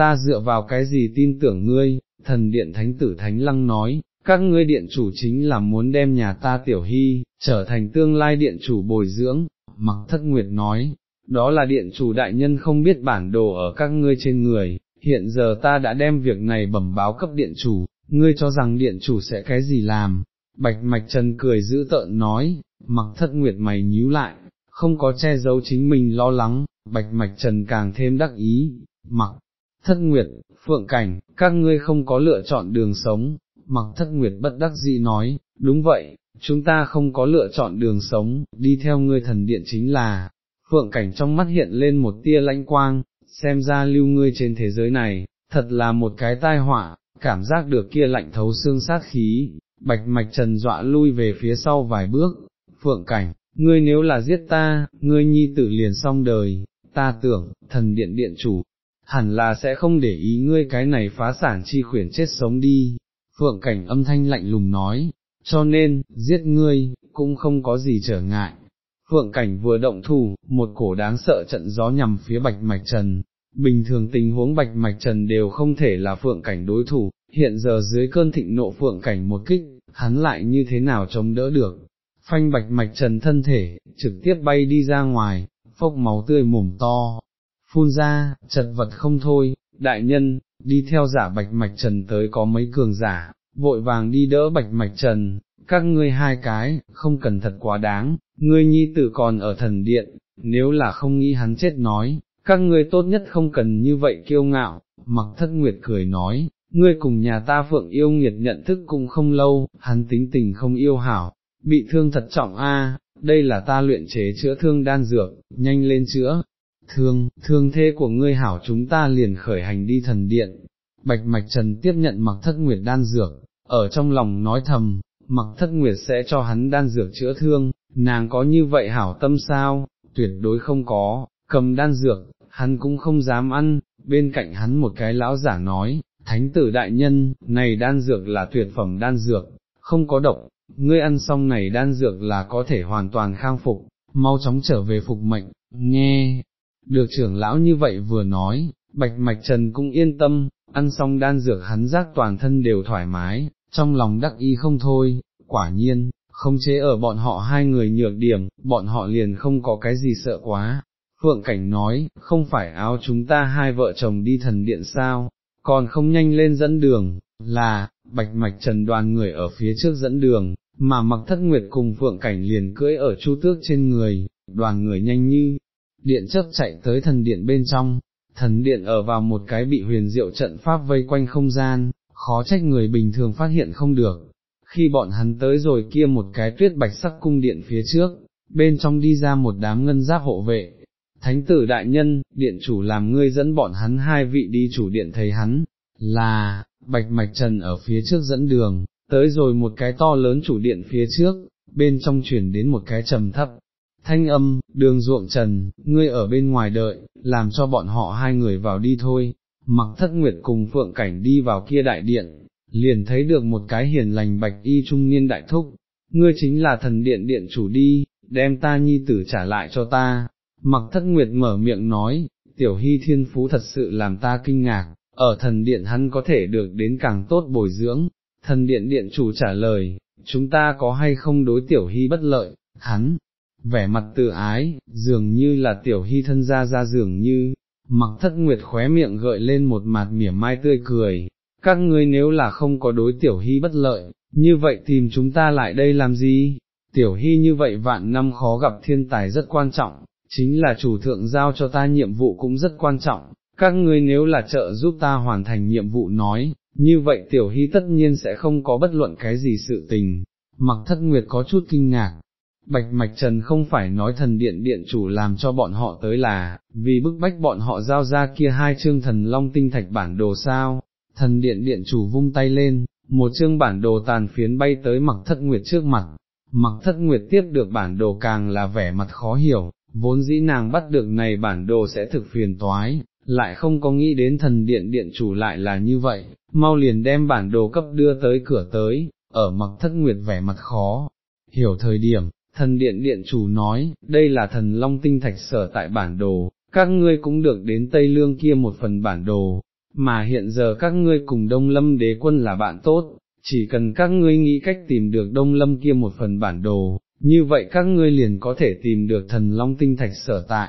ta dựa vào cái gì tin tưởng ngươi, thần điện thánh tử thánh lăng nói, các ngươi điện chủ chính là muốn đem nhà ta tiểu hy, trở thành tương lai điện chủ bồi dưỡng, mặc thất nguyệt nói, đó là điện chủ đại nhân không biết bản đồ ở các ngươi trên người, hiện giờ ta đã đem việc này bẩm báo cấp điện chủ, ngươi cho rằng điện chủ sẽ cái gì làm, bạch mạch trần cười giữ tợn nói, mặc thất nguyệt mày nhíu lại, không có che giấu chính mình lo lắng, bạch mạch trần càng thêm đắc ý, mặc thất nguyệt, phượng cảnh, các ngươi không có lựa chọn đường sống, mặc thất nguyệt bất đắc dĩ nói, đúng vậy, chúng ta không có lựa chọn đường sống, đi theo ngươi thần điện chính là, phượng cảnh trong mắt hiện lên một tia lãnh quang, xem ra lưu ngươi trên thế giới này, thật là một cái tai họa, cảm giác được kia lạnh thấu xương sát khí, bạch mạch trần dọa lui về phía sau vài bước, phượng cảnh, ngươi nếu là giết ta, ngươi nhi tử liền xong đời, ta tưởng, thần điện điện chủ, hẳn là sẽ không để ý ngươi cái này phá sản chi khuyển chết sống đi, phượng cảnh âm thanh lạnh lùng nói, cho nên, giết ngươi, cũng không có gì trở ngại. Phượng cảnh vừa động thủ, một cổ đáng sợ trận gió nhằm phía bạch mạch trần, bình thường tình huống bạch mạch trần đều không thể là phượng cảnh đối thủ, hiện giờ dưới cơn thịnh nộ phượng cảnh một kích, hắn lại như thế nào chống đỡ được. Phanh bạch mạch trần thân thể, trực tiếp bay đi ra ngoài, phốc máu tươi mồm to, phun ra, chật vật không thôi, đại nhân, đi theo giả bạch mạch trần tới có mấy cường giả, vội vàng đi đỡ bạch mạch trần, các ngươi hai cái, không cần thật quá đáng, ngươi nhi tử còn ở thần điện, nếu là không nghĩ hắn chết nói, các ngươi tốt nhất không cần như vậy kiêu ngạo, mặc thất nguyệt cười nói, ngươi cùng nhà ta phượng yêu nghiệt nhận thức cũng không lâu, hắn tính tình không yêu hảo, bị thương thật trọng a, đây là ta luyện chế chữa thương đan dược, nhanh lên chữa, thương, thương thế của ngươi hảo chúng ta liền khởi hành đi thần điện, bạch mạch trần tiếp nhận mặc thất nguyệt đan dược, ở trong lòng nói thầm, mặc thất nguyệt sẽ cho hắn đan dược chữa thương, nàng có như vậy hảo tâm sao, tuyệt đối không có, cầm đan dược, hắn cũng không dám ăn, bên cạnh hắn một cái lão giả nói, thánh tử đại nhân, này đan dược là tuyệt phẩm đan dược, không có độc, ngươi ăn xong này đan dược là có thể hoàn toàn khang phục, mau chóng trở về phục mệnh, nghe, được trưởng lão như vậy vừa nói, bạch mạch trần cũng yên tâm, ăn xong đan dược hắn giác toàn thân đều thoải mái, trong lòng đắc ý không thôi, quả nhiên, không chế ở bọn họ hai người nhược điểm, bọn họ liền không có cái gì sợ quá. Phượng Cảnh nói, không phải áo chúng ta hai vợ chồng đi thần điện sao, còn không nhanh lên dẫn đường, là, bạch mạch trần đoàn người ở phía trước dẫn đường, mà mặc thất nguyệt cùng Phượng Cảnh liền cưỡi ở chu tước trên người, đoàn người nhanh như, điện chấp chạy tới thần điện bên trong, thần điện ở vào một cái bị huyền diệu trận pháp vây quanh không gian, khó trách người bình thường phát hiện không được. Khi bọn hắn tới rồi kia một cái tuyết bạch sắc cung điện phía trước, bên trong đi ra một đám ngân giáp hộ vệ. Thánh tử đại nhân, điện chủ làm ngươi dẫn bọn hắn hai vị đi chủ điện thấy hắn, là, bạch mạch trần ở phía trước dẫn đường, tới rồi một cái to lớn chủ điện phía trước, bên trong chuyển đến một cái trầm thấp, thanh âm, đường ruộng trần, ngươi ở bên ngoài đợi, làm cho bọn họ hai người vào đi thôi, mặc thất nguyệt cùng phượng cảnh đi vào kia đại điện, liền thấy được một cái hiền lành bạch y trung niên đại thúc, ngươi chính là thần điện điện chủ đi, đem ta nhi tử trả lại cho ta, mặc thất nguyệt mở miệng nói, tiểu hy thiên phú thật sự làm ta kinh ngạc, ở thần điện hắn có thể được đến càng tốt bồi dưỡng, thần điện điện chủ trả lời, chúng ta có hay không đối tiểu hy bất lợi, hắn, vẻ mặt tự ái, dường như là tiểu hy thân ra ra dường như, mặc thất nguyệt khóe miệng gợi lên một mặt mỉa mai tươi cười, các ngươi nếu là không có đối tiểu hy bất lợi, như vậy tìm chúng ta lại đây làm gì? Tiểu hy như vậy vạn năm khó gặp thiên tài rất quan trọng, chính là chủ thượng giao cho ta nhiệm vụ cũng rất quan trọng, các ngươi nếu là trợ giúp ta hoàn thành nhiệm vụ nói, như vậy tiểu hy tất nhiên sẽ không có bất luận cái gì sự tình. Mặc thất nguyệt có chút kinh ngạc, Bạch Mạch Trần không phải nói thần điện điện chủ làm cho bọn họ tới là, vì bức bách bọn họ giao ra kia hai chương thần long tinh thạch bản đồ sao, thần điện điện chủ vung tay lên, một chương bản đồ tàn phiến bay tới mặc thất nguyệt trước mặt, mặc thất nguyệt tiếp được bản đồ càng là vẻ mặt khó hiểu, vốn dĩ nàng bắt được này bản đồ sẽ thực phiền toái, lại không có nghĩ đến thần điện điện chủ lại là như vậy, mau liền đem bản đồ cấp đưa tới cửa tới, ở mặc thất nguyệt vẻ mặt khó, hiểu thời điểm, thần điện điện chủ nói, đây là thần long tinh thạch sở tại bản đồ, các ngươi cũng được đến Tây Lương kia một phần bản đồ, mà hiện giờ các ngươi cùng Đông Lâm đế quân là bạn tốt, chỉ cần các ngươi nghĩ cách tìm được Đông Lâm kia một phần bản đồ, như vậy các ngươi liền có thể tìm được thần Long Tinh Thạch sở tại,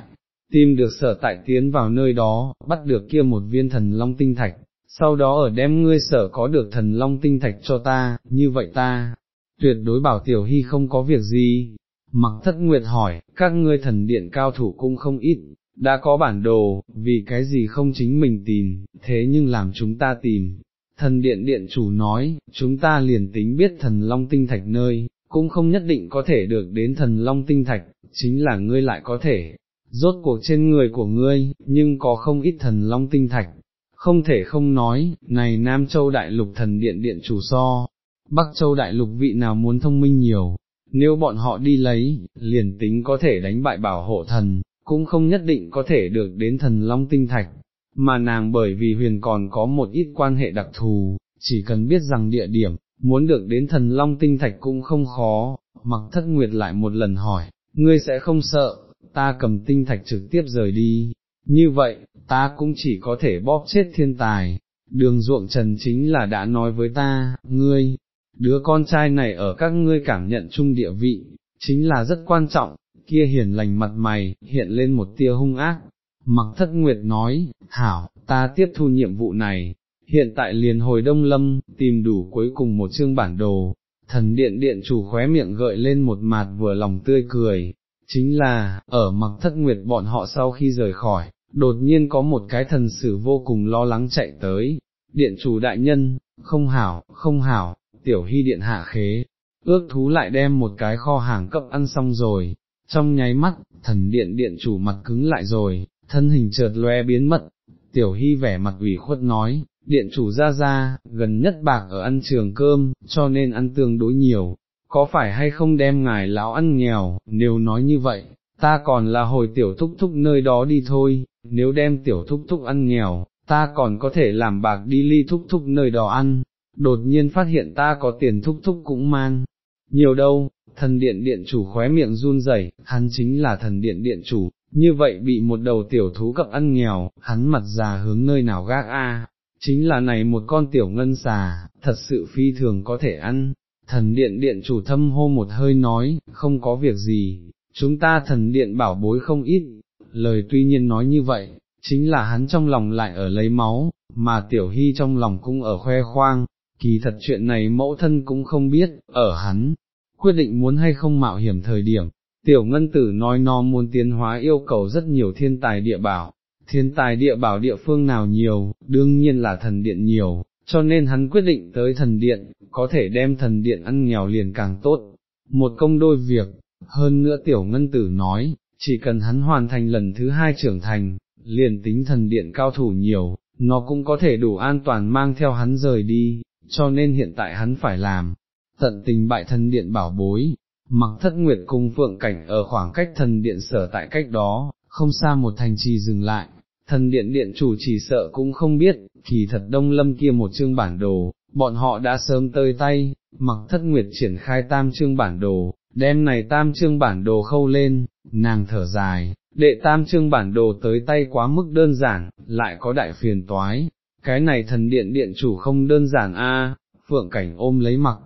tìm được sở tại tiến vào nơi đó, bắt được kia một viên thần Long Tinh Thạch, sau đó ở đem ngươi sở có được thần Long Tinh Thạch cho ta, như vậy ta, tuyệt đối bảo Tiểu Hy không có việc gì. Mặc thất nguyệt hỏi, các ngươi thần điện cao thủ cũng không ít, đã có bản đồ, vì cái gì không chính mình tìm, thế nhưng làm chúng ta tìm. Thần điện điện chủ nói, chúng ta liền tính biết thần long tinh thạch nơi, cũng không nhất định có thể được đến thần long tinh thạch, chính là ngươi lại có thể, rốt cuộc trên người của ngươi, nhưng có không ít thần long tinh thạch. Không thể không nói, này Nam Châu Đại Lục thần điện điện chủ so, Bắc Châu Đại Lục vị nào muốn thông minh nhiều, nếu bọn họ đi lấy, liền tính có thể đánh bại bảo hộ thần, cũng không nhất định có thể được đến thần long tinh thạch, mà nàng bởi vì huyền còn có một ít quan hệ đặc thù, chỉ cần biết rằng địa điểm, muốn được đến thần long tinh thạch cũng không khó, mặc thất nguyệt lại một lần hỏi, ngươi sẽ không sợ, ta cầm tinh thạch trực tiếp rời đi, như vậy, ta cũng chỉ có thể bóp chết thiên tài, đường ruộng trần chính là đã nói với ta, ngươi, đứa con trai này ở các ngươi cảm nhận chung địa vị, chính là rất quan trọng, kia hiền lành mặt mày, hiện lên một tia hung ác. Mặc thất nguyệt nói, hảo, ta tiếp thu nhiệm vụ này, hiện tại liền hồi đông lâm, tìm đủ cuối cùng một chương bản đồ, thần điện điện chủ khóe miệng gợi lên một mặt vừa lòng tươi cười, chính là, ở mặc thất nguyệt bọn họ sau khi rời khỏi, đột nhiên có một cái thần sử vô cùng lo lắng chạy tới, điện chủ đại nhân, không hảo, không hảo, tiểu hy điện hạ khế, ước thú lại đem một cái kho hàng cấp ăn xong rồi, trong nháy mắt, thần điện điện chủ mặt cứng lại rồi, thân hình chợt loe biến mất, tiểu hy vẻ mặt ủy khuất nói, điện chủ ra ra, gần nhất bạc ở ăn trường cơm, cho nên ăn tương đối nhiều, có phải hay không đem ngài lão ăn nghèo, nếu nói như vậy, ta còn là hồi tiểu thúc thúc nơi đó đi thôi, nếu đem tiểu thúc thúc ăn nghèo, ta còn có thể làm bạc đi ly thúc thúc nơi đó ăn, đột nhiên phát hiện ta có tiền thúc thúc cũng mang, nhiều đâu, thần điện điện chủ khóe miệng run rẩy, hắn chính là thần điện điện chủ, như vậy bị một đầu tiểu thú cập ăn nghèo, hắn mặt già hướng nơi nào gác a, chính là này một con tiểu ngân xà, thật sự phi thường có thể ăn. Thần điện điện chủ thâm hô một hơi nói, không có việc gì, chúng ta thần điện bảo bối không ít, lời tuy nhiên nói như vậy, chính là hắn trong lòng lại ở lấy máu, mà tiểu hy trong lòng cũng ở khoe khoang, kỳ thật chuyện này mẫu thân cũng không biết, ở hắn, quyết định muốn hay không mạo hiểm thời điểm, tiểu ngân tử nói no muốn tiến hóa yêu cầu rất nhiều thiên tài địa bảo, thiên tài địa bảo địa phương nào nhiều, đương nhiên là thần điện nhiều, cho nên hắn quyết định tới thần điện, có thể đem thần điện ăn nghèo liền càng tốt, một công đôi việc, hơn nữa tiểu ngân tử nói, chỉ cần hắn hoàn thành lần thứ hai trưởng thành, liền tính thần điện cao thủ nhiều, nó cũng có thể đủ an toàn mang theo hắn rời đi, cho nên hiện tại hắn phải làm, tận tình bại thần điện bảo bối, mặc thất nguyệt cung phượng cảnh ở khoảng cách thần điện sở tại cách đó, không xa một thành trì dừng lại, thần điện điện chủ chỉ sợ cũng không biết, kỳ thật đông lâm kia một chương bản đồ, bọn họ đã sớm tơi tay, mặc thất nguyệt triển khai tam chương bản đồ, đem này tam chương bản đồ khâu lên, nàng thở dài, đệ tam chương bản đồ tới tay quá mức đơn giản, lại có đại phiền toái, cái này thần điện điện chủ không đơn giản a phượng cảnh ôm lấy mặc,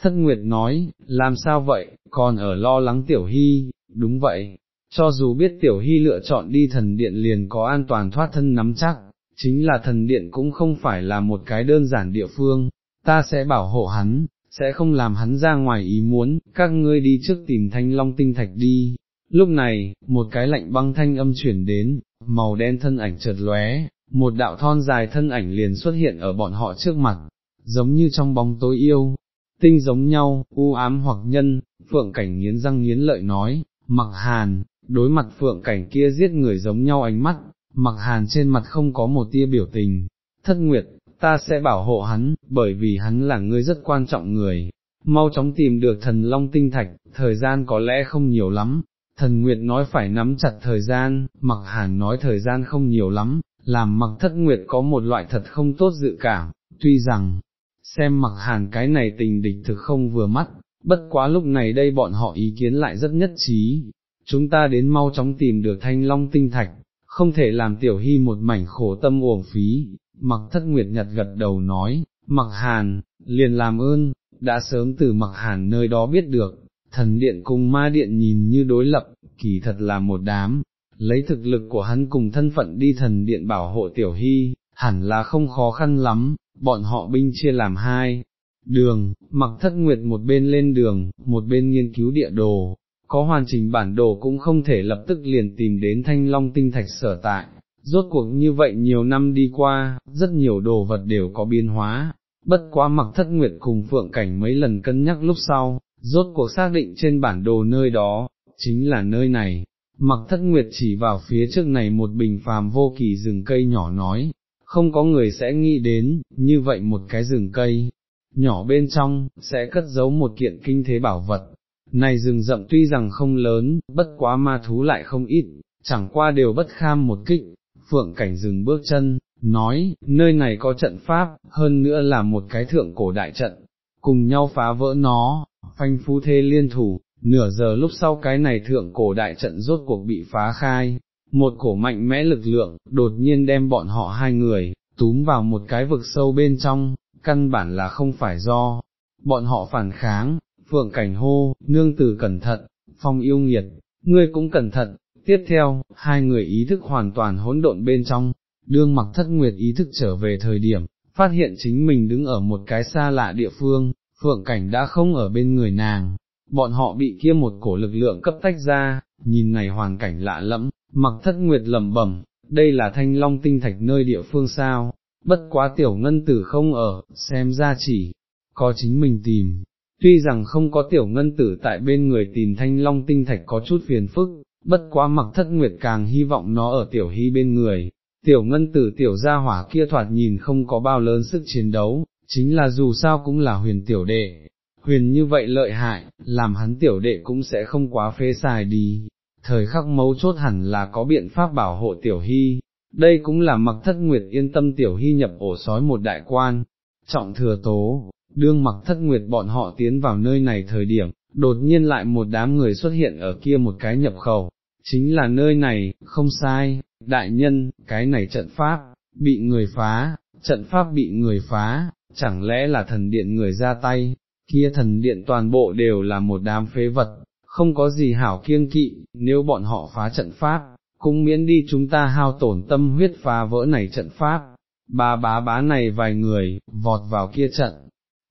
Thất Nguyệt nói, làm sao vậy, còn ở lo lắng Tiểu Hy, đúng vậy, cho dù biết Tiểu Hy lựa chọn đi thần điện liền có an toàn thoát thân nắm chắc, chính là thần điện cũng không phải là một cái đơn giản địa phương, ta sẽ bảo hộ hắn, sẽ không làm hắn ra ngoài ý muốn, các ngươi đi trước tìm thanh long tinh thạch đi. Lúc này, một cái lạnh băng thanh âm chuyển đến, màu đen thân ảnh chợt lóe, một đạo thon dài thân ảnh liền xuất hiện ở bọn họ trước mặt, giống như trong bóng tối yêu, tinh giống nhau, u ám hoặc nhân, phượng cảnh nghiến răng nghiến lợi nói, mặc hàn, đối mặt phượng cảnh kia giết người giống nhau ánh mắt, mặc hàn trên mặt không có một tia biểu tình, thất nguyệt, ta sẽ bảo hộ hắn, bởi vì hắn là người rất quan trọng người, mau chóng tìm được thần long tinh thạch, thời gian có lẽ không nhiều lắm, thần nguyệt nói phải nắm chặt thời gian, mặc hàn nói thời gian không nhiều lắm, làm mặc thất nguyệt có một loại thật không tốt dự cảm, tuy rằng, xem mặc hàn cái này tình địch thực không vừa mắt, bất quá lúc này đây bọn họ ý kiến lại rất nhất trí, chúng ta đến mau chóng tìm được thanh long tinh thạch, không thể làm tiểu hy một mảnh khổ tâm uổng phí, mặc thất nguyệt nhặt gật đầu nói, mặc hàn, liền làm ơn, đã sớm từ mặc hàn nơi đó biết được, thần điện cùng ma điện nhìn như đối lập, kỳ thật là một đám, lấy thực lực của hắn cùng thân phận đi thần điện bảo hộ tiểu hy, hẳn là không khó khăn lắm, bọn họ binh chia làm hai. Đường, mặc thất nguyệt một bên lên đường, một bên nghiên cứu địa đồ, có hoàn chỉnh bản đồ cũng không thể lập tức liền tìm đến thanh long tinh thạch sở tại, rốt cuộc như vậy nhiều năm đi qua, rất nhiều đồ vật đều có biến hóa, bất quá mặc thất nguyệt cùng phượng cảnh mấy lần cân nhắc lúc sau, rốt cuộc xác định trên bản đồ nơi đó, chính là nơi này. Mặc thất nguyệt chỉ vào phía trước này một bình phàm vô kỳ rừng cây nhỏ nói, không có người sẽ nghĩ đến, như vậy một cái rừng cây, nhỏ bên trong, sẽ cất giấu một kiện kinh thế bảo vật. Này rừng rậm tuy rằng không lớn, bất quá ma thú lại không ít, chẳng qua đều bất kham một kích, phượng cảnh dừng bước chân, nói, nơi này có trận pháp, hơn nữa là một cái thượng cổ đại trận, cùng nhau phá vỡ nó, phanh phu thê liên thủ, nửa giờ lúc sau cái này thượng cổ đại trận rốt cuộc bị phá khai, một cổ mạnh mẽ lực lượng, đột nhiên đem bọn họ hai người, túm vào một cái vực sâu bên trong, căn bản là không phải do, bọn họ phản kháng, phượng cảnh hô, nương tử cẩn thận, phong yêu nghiệt, ngươi cũng cẩn thận, tiếp theo, hai người ý thức hoàn toàn hỗn độn bên trong, đương mặc thất nguyệt ý thức trở về thời điểm, phát hiện chính mình đứng ở một cái xa lạ địa phương, phượng cảnh đã không ở bên người nàng, bọn họ bị kia một cổ lực lượng cấp tách ra, nhìn này hoàn cảnh lạ lẫm, mặc thất nguyệt lẩm bẩm, đây là thanh long tinh thạch nơi địa phương sao, bất quá tiểu ngân tử không ở, xem ra chỉ, có chính mình tìm, tuy rằng không có tiểu ngân tử tại bên người tìm thanh long tinh thạch có chút phiền phức, bất quá mặc thất nguyệt càng hy vọng nó ở tiểu hy bên người, tiểu ngân tử tiểu gia hỏa kia thoạt nhìn không có bao lớn sức chiến đấu, chính là dù sao cũng là huyền tiểu đệ, huyền như vậy lợi hại, làm hắn tiểu đệ cũng sẽ không quá phê xài đi, thời khắc mấu chốt hẳn là có biện pháp bảo hộ tiểu hy, đây cũng là mặc thất nguyệt yên tâm tiểu hy nhập ổ sói một đại quan, trọng thừa tố, đương mặc thất nguyệt bọn họ tiến vào nơi này thời điểm, đột nhiên lại một đám người xuất hiện ở kia một cái nhập khẩu, chính là nơi này, không sai, đại nhân, cái này trận pháp, bị người phá, trận pháp bị người phá, chẳng lẽ là thần điện người ra tay, kia thần điện toàn bộ đều là một đám phế vật, không có gì hảo kiêng kỵ, nếu bọn họ phá trận pháp, cũng miễn đi chúng ta hao tổn tâm huyết phá vỡ này trận pháp, ba bá bá này vài người, vọt vào kia trận,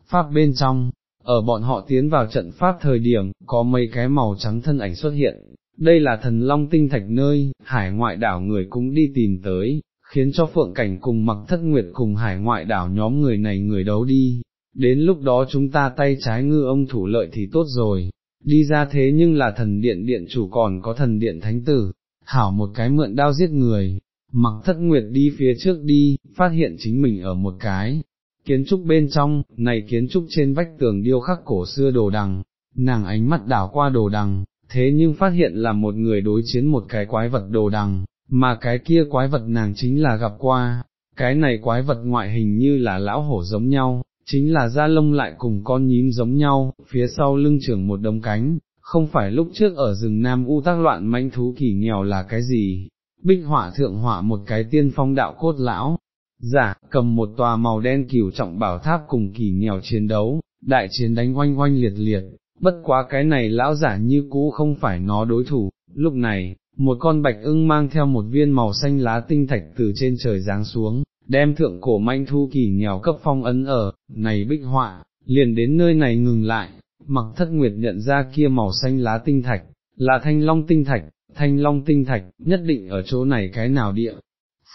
pháp bên trong, ở bọn họ tiến vào trận pháp thời điểm, có mấy cái màu trắng thân ảnh xuất hiện, đây là thần long tinh thạch nơi, hải ngoại đảo người cũng đi tìm tới, khiến cho phượng cảnh cùng mặc thất nguyệt cùng hải ngoại đảo nhóm người này người đấu đi, đến lúc đó chúng ta tay trái ngư ông thủ lợi thì tốt rồi, đi ra thế nhưng là thần điện điện chủ còn có thần điện thánh tử, hảo một cái mượn đao giết người, mặc thất nguyệt đi phía trước đi, phát hiện chính mình ở một cái, kiến trúc bên trong, này kiến trúc trên vách tường điêu khắc cổ xưa đồ đằng, nàng ánh mắt đảo qua đồ đằng, thế nhưng phát hiện là một người đối chiến một cái quái vật đồ đằng, mà cái kia quái vật nàng chính là gặp qua, cái này quái vật ngoại hình như là lão hổ giống nhau, chính là da lông lại cùng con nhím giống nhau, phía sau lưng trưởng một đống cánh, không phải lúc trước ở rừng Nam U tác loạn manh thú kỳ nghèo là cái gì, bích họa thượng họa một cái tiên phong đạo cốt lão, giả, cầm một tòa màu đen cửu trọng bảo tháp cùng kỳ nghèo chiến đấu, đại chiến đánh oanh oanh liệt liệt, bất quá cái này lão giả như cũ không phải nó đối thủ, lúc này, một con bạch ưng mang theo một viên màu xanh lá tinh thạch từ trên trời giáng xuống, đem thượng cổ manh thu kỳ nghèo cấp phong ấn ở, này bích họa, liền đến nơi này ngừng lại, mặc thất nguyệt nhận ra kia màu xanh lá tinh thạch, là thanh long tinh thạch, thanh long tinh thạch, nhất định ở chỗ này cái nào địa.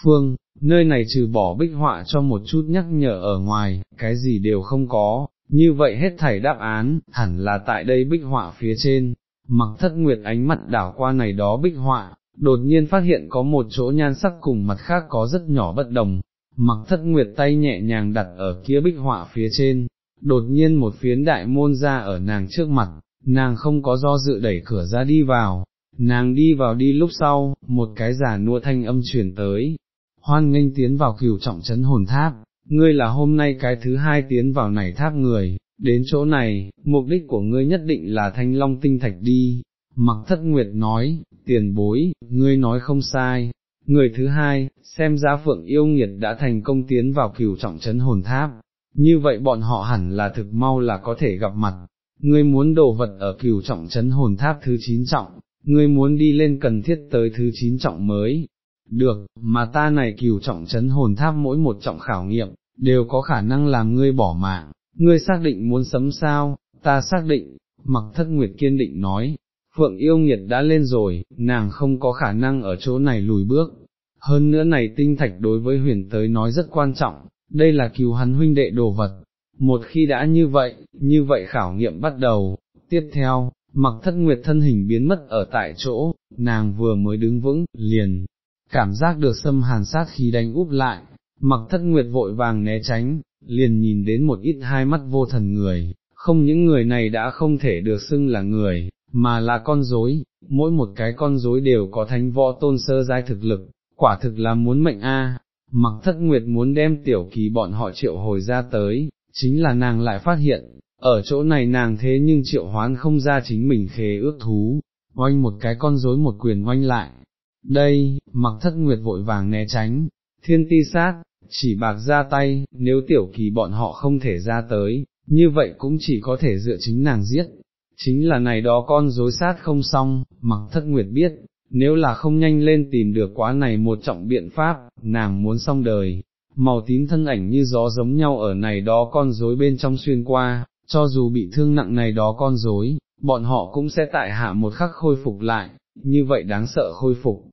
Phương, nơi này trừ bỏ bích họa cho một chút nhắc nhở ở ngoài, cái gì đều không có, như vậy hết thảy đáp án, hẳn là tại đây bích họa phía trên, mặc thất nguyệt ánh mặt đảo qua này đó bích họa, đột nhiên phát hiện có một chỗ nhan sắc cùng mặt khác có rất nhỏ bất đồng, mặc thất nguyệt tay nhẹ nhàng đặt ở kia bích họa phía trên, đột nhiên một phiến đại môn ra ở nàng trước mặt, nàng không có do dự đẩy cửa ra đi vào, nàng đi vào đi lúc sau, một cái giả nua thanh âm truyền tới, hoan nghênh tiến vào cửu trọng trấn hồn tháp, ngươi là hôm nay cái thứ hai tiến vào này tháp người, đến chỗ này, mục đích của ngươi nhất định là thanh long tinh thạch đi, mặc thất nguyệt nói, tiền bối, ngươi nói không sai, Người thứ hai, xem ra Phượng yêu nghiệt đã thành công tiến vào cửu trọng trấn hồn tháp, như vậy bọn họ hẳn là thực mau là có thể gặp mặt. Ngươi muốn đồ vật ở cửu trọng trấn hồn tháp thứ 9 trọng, ngươi muốn đi lên cần thiết tới thứ 9 trọng mới. Được, mà ta này cửu trọng trấn hồn tháp mỗi một trọng khảo nghiệm, đều có khả năng làm ngươi bỏ mạng, ngươi xác định muốn sấm sao, ta xác định, mặc thất nguyệt kiên định nói, Phượng yêu nghiệt đã lên rồi, nàng không có khả năng ở chỗ này lùi bước. Hơn nữa này tinh thạch đối với huyền tới nói rất quan trọng, đây là cứu hắn huynh đệ đồ vật. Một khi đã như vậy, như vậy khảo nghiệm bắt đầu. Tiếp theo, mặc thất nguyệt thân hình biến mất ở tại chỗ, nàng vừa mới đứng vững, liền, cảm giác được xâm hàn sát khí đánh úp lại, mặc thất nguyệt vội vàng né tránh, liền nhìn đến một ít hai mắt vô thần người, không những người này đã không thể được xưng là người, mà là con rối, mỗi một cái con rối đều có thánh võ tôn sơ giai thực lực, quả thực là muốn mệnh a. Mặc thất nguyệt muốn đem tiểu kỳ bọn họ triệu hồi ra tới, chính là nàng lại phát hiện, ở chỗ này nàng thế nhưng triệu hoán không ra chính mình khế ước thú, oanh một cái con rối một quyền oanh lại. Đây, mặc thất nguyệt vội vàng né tránh, thiên ti sát, chỉ bạc ra tay, nếu tiểu kỳ bọn họ không thể ra tới, như vậy cũng chỉ có thể dựa chính nàng giết, chính là này đó con dối sát không xong, mặc thất nguyệt biết, nếu là không nhanh lên tìm được quá này một trọng biện pháp, nàng muốn xong đời, màu tím thân ảnh như gió giống nhau ở này đó con rối bên trong xuyên qua, cho dù bị thương nặng này đó con rối, bọn họ cũng sẽ tại hạ một khắc khôi phục lại, như vậy đáng sợ khôi phục.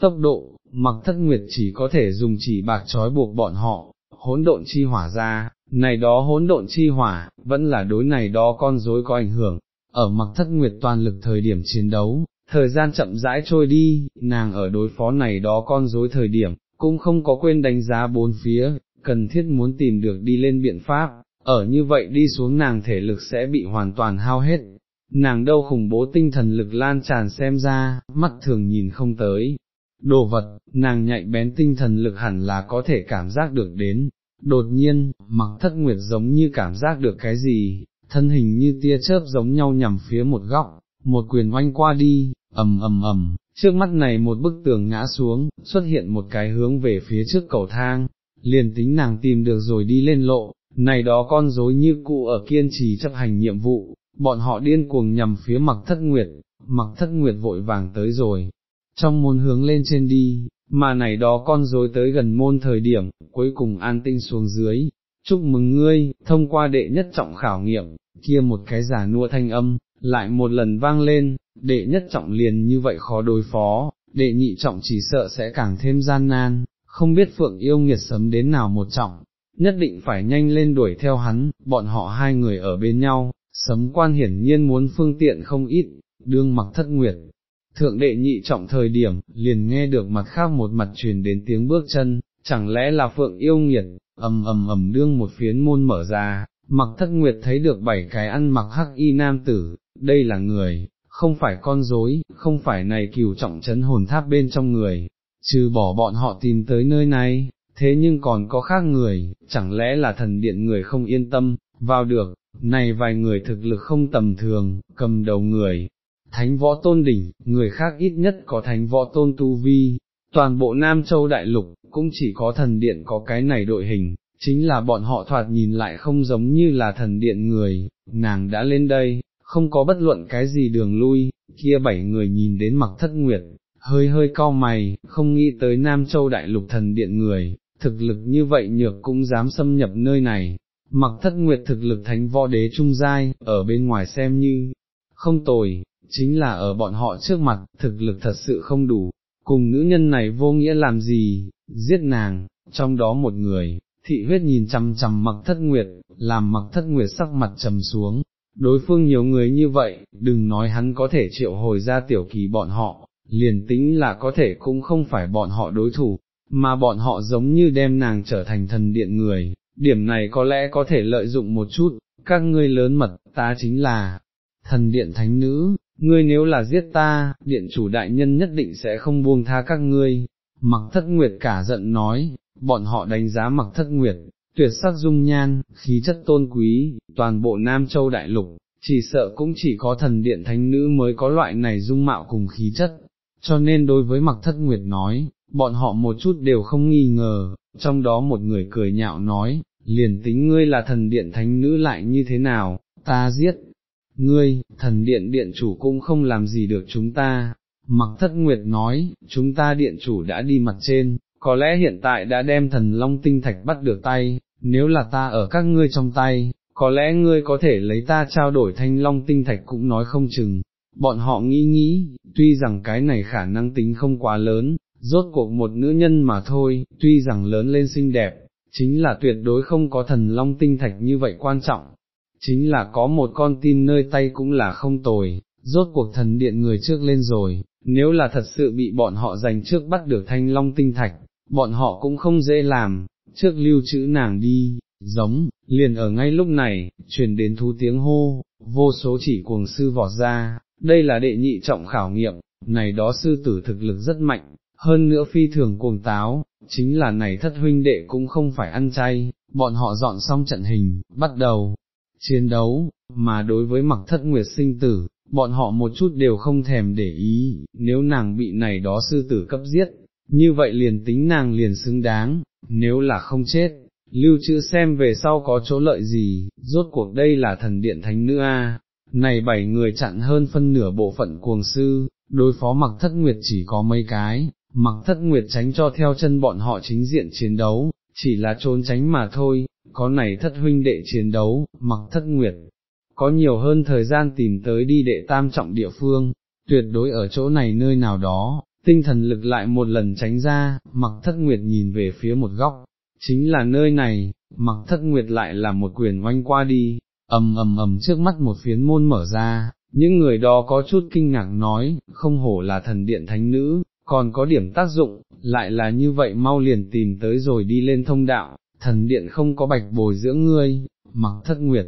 Tốc độ, mặc thất nguyệt chỉ có thể dùng chỉ bạc trói buộc bọn họ, hỗn độn chi hỏa ra, này đó hỗn độn chi hỏa, vẫn là đối này đó con rối có ảnh hưởng, ở mặc thất nguyệt toàn lực thời điểm chiến đấu, thời gian chậm rãi trôi đi, nàng ở đối phó này đó con rối thời điểm, cũng không có quên đánh giá bốn phía, cần thiết muốn tìm được đi lên biện pháp, ở như vậy đi xuống nàng thể lực sẽ bị hoàn toàn hao hết. Nàng đâu khủng bố tinh thần lực lan tràn xem ra, mắt thường nhìn không tới. Đồ vật, nàng nhạy bén tinh thần lực hẳn là có thể cảm giác được đến. Đột nhiên, mặc thất nguyệt giống như cảm giác được cái gì, thân hình như tia chớp giống nhau nhằm phía một góc, một quyền oanh qua đi, ầm ầm ầm, trước mắt này một bức tường ngã xuống, xuất hiện một cái hướng về phía trước cầu thang, liền tính nàng tìm được rồi đi lên lộ, này đó con rối như cụ ở kiên trì chấp hành nhiệm vụ, bọn họ điên cuồng nhằm phía mặc thất nguyệt, mặc thất nguyệt vội vàng tới rồi, trong môn hướng lên trên đi, mà này đó con rối tới gần môn thời điểm, cuối cùng an tinh xuống dưới, chúc mừng ngươi, thông qua đệ nhất trọng khảo nghiệm, kia một cái giả nua thanh âm, lại một lần vang lên, đệ nhất trọng liền như vậy khó đối phó, đệ nhị trọng chỉ sợ sẽ càng thêm gian nan, không biết phượng yêu nghiệt sấm đến nào một trọng, nhất định phải nhanh lên đuổi theo hắn, bọn họ hai người ở bên nhau, sấm quan hiển nhiên muốn phương tiện không ít, đương mặc thất nguyệt. Thượng đệ nhị trọng thời điểm, liền nghe được mặt khác một mặt truyền đến tiếng bước chân, chẳng lẽ là phượng yêu nghiệt, ầm ầm ầm đương một phiến môn mở ra, mặc thất nguyệt thấy được bảy cái ăn mặc hắc y nam tử, đây là người, không phải con dối, không phải này cửu trọng chấn hồn tháp bên trong người, trừ bỏ bọn họ tìm tới nơi này, thế nhưng còn có khác người, chẳng lẽ là thần điện người không yên tâm, vào được, này vài người thực lực không tầm thường, cầm đầu người, thánh võ tôn đỉnh, người khác ít nhất có thánh võ tôn tu vi, toàn bộ Nam Châu Đại Lục, cũng chỉ có thần điện có cái này đội hình, chính là bọn họ thoạt nhìn lại không giống như là thần điện người, nàng đã lên đây, không có bất luận cái gì đường lui, kia bảy người nhìn đến mặc thất nguyệt, hơi hơi co mày, không nghĩ tới Nam Châu Đại Lục thần điện người, thực lực như vậy nhược cũng dám xâm nhập nơi này. Mặc thất nguyệt thực lực thánh võ đế trung giai, ở bên ngoài xem như, không tồi, chính là ở bọn họ trước mặt, thực lực thật sự không đủ, cùng nữ nhân này vô nghĩa làm gì, giết nàng, trong đó một người, thị huyết nhìn chằm chằm mặc thất nguyệt, làm mặc thất nguyệt sắc mặt trầm xuống, đối phương nhiều người như vậy, đừng nói hắn có thể triệu hồi ra tiểu kỳ bọn họ, liền tính là có thể cũng không phải bọn họ đối thủ, mà bọn họ giống như đem nàng trở thành thần điện người, điểm này có lẽ có thể lợi dụng một chút, các ngươi lớn mật, ta chính là thần điện thánh nữ, ngươi nếu là giết ta, điện chủ đại nhân nhất định sẽ không buông tha các ngươi. Mặc thất nguyệt cả giận nói, bọn họ đánh giá mặc thất nguyệt, tuyệt sắc dung nhan, khí chất tôn quý, toàn bộ Nam Châu Đại Lục, chỉ sợ cũng chỉ có thần điện thánh nữ mới có loại này dung mạo cùng khí chất, cho nên đối với mặc thất nguyệt nói, bọn họ một chút đều không nghi ngờ, trong đó một người cười nhạo nói, liền tính ngươi là thần điện thánh nữ lại như thế nào, ta giết, ngươi, thần điện điện chủ cũng không làm gì được chúng ta. Mặc thất nguyệt nói, chúng ta điện chủ đã đi mặt trên, có lẽ hiện tại đã đem thần long tinh thạch bắt được tay, nếu là ta ở các ngươi trong tay, có lẽ ngươi có thể lấy ta trao đổi thanh long tinh thạch cũng nói không chừng. Bọn họ nghĩ nghĩ, tuy rằng cái này khả năng tính không quá lớn, rốt cuộc một nữ nhân mà thôi, tuy rằng lớn lên xinh đẹp, chính là tuyệt đối không có thần long tinh thạch như vậy quan trọng, chính là có một con tin nơi tay cũng là không tồi, rốt cuộc thần điện người trước lên rồi, nếu là thật sự bị bọn họ giành trước bắt được thanh long tinh thạch, bọn họ cũng không dễ làm, trước lưu trữ nàng đi, giống, liền ở ngay lúc này, truyền đến thú tiếng hô, vô số chỉ cuồng sư vọt ra, đây là đệ nhị trọng khảo nghiệm, này đó sư tử thực lực rất mạnh, hơn nữa phi thường cuồng táo, chính là này thất huynh đệ cũng không phải ăn chay, bọn họ dọn xong trận hình, bắt đầu chiến đấu, mà đối với mặc thất nguyệt sinh tử, bọn họ một chút đều không thèm để ý, nếu nàng bị này đó sư tử cấp giết, như vậy liền tính nàng liền xứng đáng, nếu là không chết, lưu trữ xem về sau có chỗ lợi gì, rốt cuộc đây là thần điện thánh nữ a. Này bảy người chặn hơn phân nửa bộ phận cuồng sư, đối phó mặc thất nguyệt chỉ có mấy cái, mặc thất nguyệt tránh cho theo chân bọn họ chính diện chiến đấu, chỉ là trốn tránh mà thôi, có này thất huynh đệ chiến đấu, mặc thất nguyệt, có nhiều hơn thời gian tìm tới đi đệ tam trọng địa phương, tuyệt đối ở chỗ này nơi nào đó, tinh thần lực lại một lần tránh ra, mặc thất nguyệt nhìn về phía một góc, chính là nơi này, mặc thất nguyệt lại là một quyền oanh qua đi, ầm ầm ầm trước mắt một phiến môn mở ra, những người đó có chút kinh ngạc nói, không hổ là thần điện thánh nữ, còn có điểm tác dụng, lại là như vậy mau liền tìm tới rồi đi lên thông đạo, thần điện không có bạch bồi dưỡng ngươi, mặc thất nguyệt,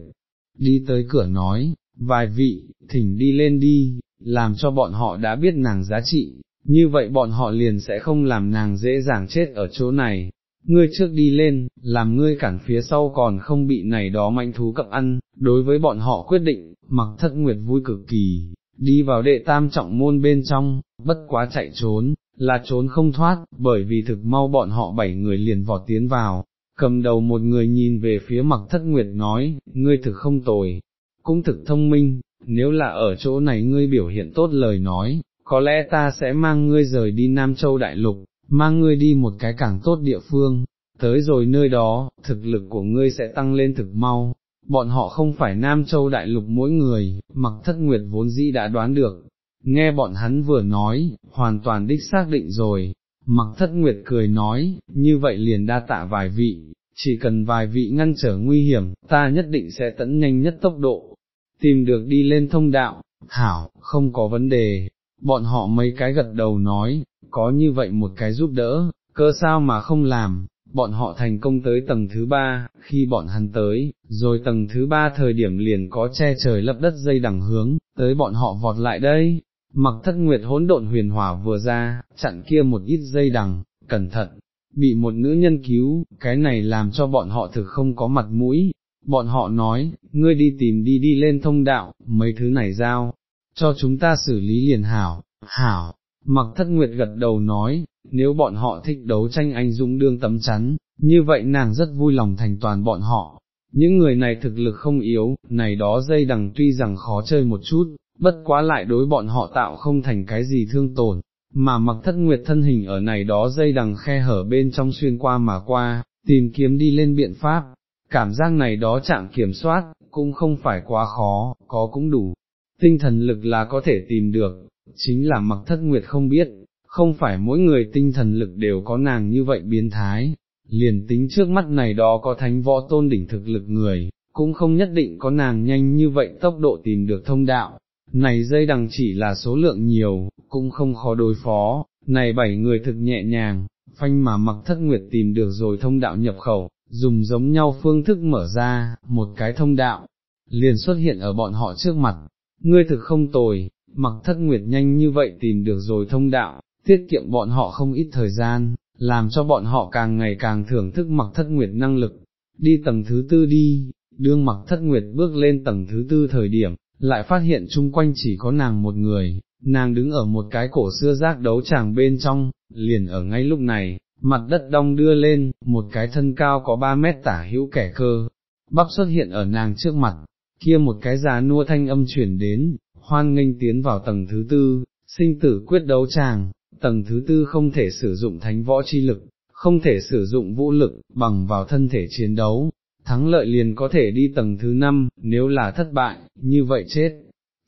đi tới cửa nói, vài vị, thỉnh đi lên đi, làm cho bọn họ đã biết nàng giá trị, như vậy bọn họ liền sẽ không làm nàng dễ dàng chết ở chỗ này. Ngươi trước đi lên, làm ngươi cản phía sau còn không bị này đó mạnh thú cập ăn, đối với bọn họ quyết định, mặc thất nguyệt vui cực kỳ, đi vào đệ tam trọng môn bên trong, bất quá chạy trốn, là trốn không thoát, bởi vì thực mau bọn họ bảy người liền vọt tiến vào, cầm đầu một người nhìn về phía mặc thất nguyệt nói, ngươi thực không tồi, cũng thực thông minh, nếu là ở chỗ này ngươi biểu hiện tốt lời nói, có lẽ ta sẽ mang ngươi rời đi Nam Châu Đại Lục, mang ngươi đi một cái càng tốt địa phương, tới rồi nơi đó, thực lực của ngươi sẽ tăng lên thực mau. Bọn họ không phải Nam Châu Đại Lục mỗi người, mặc thất nguyệt vốn dĩ đã đoán được, nghe bọn hắn vừa nói, hoàn toàn đích xác định rồi, mặc thất nguyệt cười nói, như vậy liền đa tạ vài vị, chỉ cần vài vị ngăn trở nguy hiểm, ta nhất định sẽ tận nhanh nhất tốc độ, tìm được đi lên thông đạo, hảo, không có vấn đề, bọn họ mấy cái gật đầu nói, có như vậy một cái giúp đỡ, cơ sao mà không làm, bọn họ thành công tới tầng thứ ba, khi bọn hắn tới, rồi tầng thứ ba thời điểm liền có che trời lấp đất dây đẳng hướng, tới bọn họ vọt lại đây, mặc thất nguyệt hỗn độn huyền hỏa vừa ra, chặn kia một ít dây đằng, cẩn thận, bị một nữ nhân cứu, cái này làm cho bọn họ thực không có mặt mũi, bọn họ nói, ngươi đi tìm đi đi lên thông đạo, mấy thứ này giao, cho chúng ta xử lý liền hảo, hảo, mặc thất nguyệt gật đầu nói, nếu bọn họ thích đấu tranh anh dũng đương tấm chắn, như vậy nàng rất vui lòng thành toàn bọn họ. Những người này thực lực không yếu, này đó dây đằng tuy rằng khó chơi một chút, bất quá lại đối bọn họ tạo không thành cái gì thương tổn, mà mặc thất nguyệt thân hình ở này đó dây đằng khe hở bên trong xuyên qua mà qua, tìm kiếm đi lên biện pháp, cảm giác này đó chạm kiểm soát, cũng không phải quá khó, có cũng đủ, tinh thần lực là có thể tìm được, chính là mặc thất nguyệt không biết, không phải mỗi người tinh thần lực đều có nàng như vậy biến thái, liền tính trước mắt này đó có thánh võ tôn đỉnh thực lực người, cũng không nhất định có nàng nhanh như vậy tốc độ tìm được thông đạo, này dây đằng chỉ là số lượng nhiều, cũng không khó đối phó, này bảy người thực nhẹ nhàng, phanh mà mặc thất nguyệt tìm được rồi thông đạo nhập khẩu, dùng giống nhau phương thức mở ra, một cái thông đạo, liền xuất hiện ở bọn họ trước mặt, ngươi thực không tồi, mặc thất nguyệt nhanh như vậy tìm được rồi thông đạo, tiết kiệm bọn họ không ít thời gian, làm cho bọn họ càng ngày càng thưởng thức mặc thất nguyệt năng lực, đi tầng thứ tư đi, đương mặc thất nguyệt bước lên tầng thứ tư thời điểm, lại phát hiện chung quanh chỉ có nàng một người, nàng đứng ở một cái cổ xưa rác đấu tràng bên trong, liền ở ngay lúc này, mặt đất đông đưa lên, một cái thân cao có ba mét tả hữu kẻ cơ, bắp xuất hiện ở nàng trước mặt, kia một cái già nua thanh âm chuyển đến, hoan nghênh tiến vào tầng thứ tư, sinh tử quyết đấu tràng, tầng thứ tư không thể sử dụng thánh võ chi lực, không thể sử dụng vũ lực, bằng vào thân thể chiến đấu, thắng lợi liền có thể đi tầng thứ năm, nếu là thất bại, như vậy chết.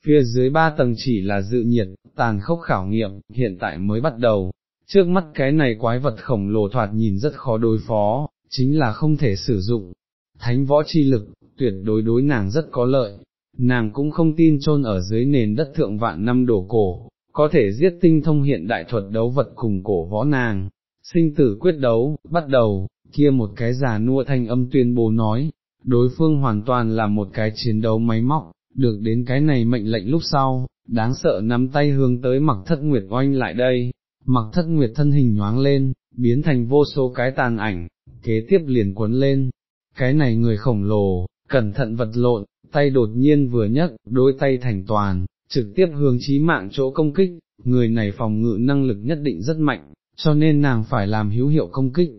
Phía dưới ba tầng chỉ là dự nhiệt, tàn khốc khảo nghiệm, hiện tại mới bắt đầu, trước mắt cái này quái vật khổng lồ thoạt nhìn rất khó đối phó, chính là không thể sử dụng. Thánh võ chi lực, tuyệt đối đối nàng rất có lợi, nàng cũng không tin chôn ở dưới nền đất thượng vạn năm đổ cổ, có thể giết tinh thông hiện đại thuật đấu vật cùng cổ võ nàng. Sinh tử quyết đấu, bắt đầu, kia một cái già nua thanh âm tuyên bố nói, đối phương hoàn toàn là một cái chiến đấu máy móc, được đến cái này mệnh lệnh lúc sau, đáng sợ nắm tay hướng tới mặc thất nguyệt oanh lại đây, mặc thất nguyệt thân hình nhoáng lên, biến thành vô số cái tàn ảnh, kế tiếp liền cuốn lên, cái này người khổng lồ, cẩn thận vật lộn, tay đột nhiên vừa nhấc, đôi tay thành toàn, trực tiếp hướng chí mạng chỗ công kích, người này phòng ngự năng lực nhất định rất mạnh, cho nên nàng phải làm hữu hiệu công kích.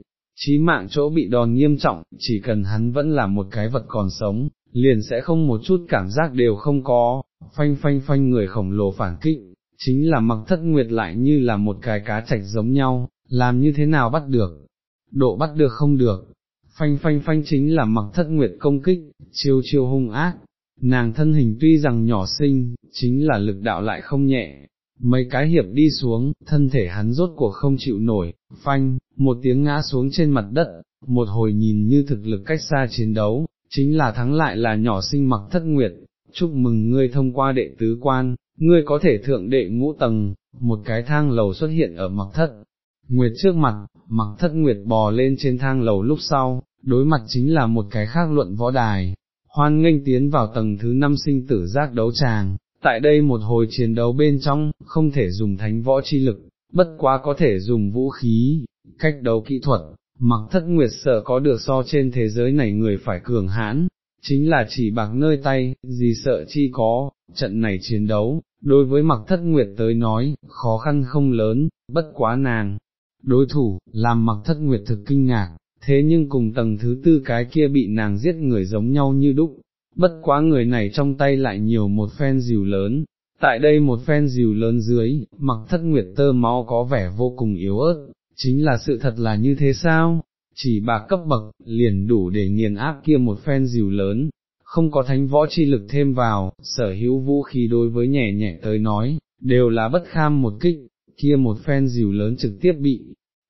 Chí mạng chỗ bị đòn nghiêm trọng, chỉ cần hắn vẫn là một cái vật còn sống, liền sẽ không một chút cảm giác đều không có, phanh phanh phanh người khổng lồ phản kích, chính là mặc thất nguyệt lại như là một cái cá chạch giống nhau, làm như thế nào bắt được, độ bắt được không được, phanh phanh phanh chính là mặc thất nguyệt công kích, chiêu chiêu hung ác, nàng thân hình tuy rằng nhỏ xinh, chính là lực đạo lại không nhẹ, mấy cái hiệp đi xuống, thân thể hắn rốt cuộc không chịu nổi, phanh, một tiếng ngã xuống trên mặt đất, một hồi nhìn như thực lực cách xa chiến đấu, chính là thắng lại là nhỏ sinh mặc thất nguyệt, chúc mừng ngươi thông qua đệ tứ quan, ngươi có thể thượng đệ ngũ tầng, một cái thang lầu xuất hiện ở mặc thất. Nguyệt trước mặt, mặc thất nguyệt bò lên trên thang lầu lúc sau, đối mặt chính là một cái khác luận võ đài, hoan nghênh tiến vào tầng thứ năm sinh tử giác đấu tràng, tại đây một hồi chiến đấu bên trong, không thể dùng thánh võ chi lực, bất quá có thể dùng vũ khí, cách đấu kỹ thuật, mặc thất nguyệt sợ có được so trên thế giới này người phải cường hãn, chính là chỉ bạc nơi tay, gì sợ chi có, trận này chiến đấu, đối với mặc thất nguyệt tới nói, khó khăn không lớn, bất quá nàng. Đối thủ, làm mặc thất nguyệt thực kinh ngạc, thế nhưng cùng tầng thứ tư cái kia bị nàng giết người giống nhau như đúc, bất quá người này trong tay lại nhiều một phen dìu lớn, tại đây một phen dìu lớn dưới, mặc thất nguyệt tơ máu có vẻ vô cùng yếu ớt, chính là sự thật là như thế sao, chỉ bạc cấp bậc, liền đủ để nghiền áp kia một phen dìu lớn, không có thánh võ chi lực thêm vào, sở hữu vũ khí đối với nhẹ nhẹ tới nói, đều là bất kham một kích, kia một phen dìu lớn trực tiếp bị,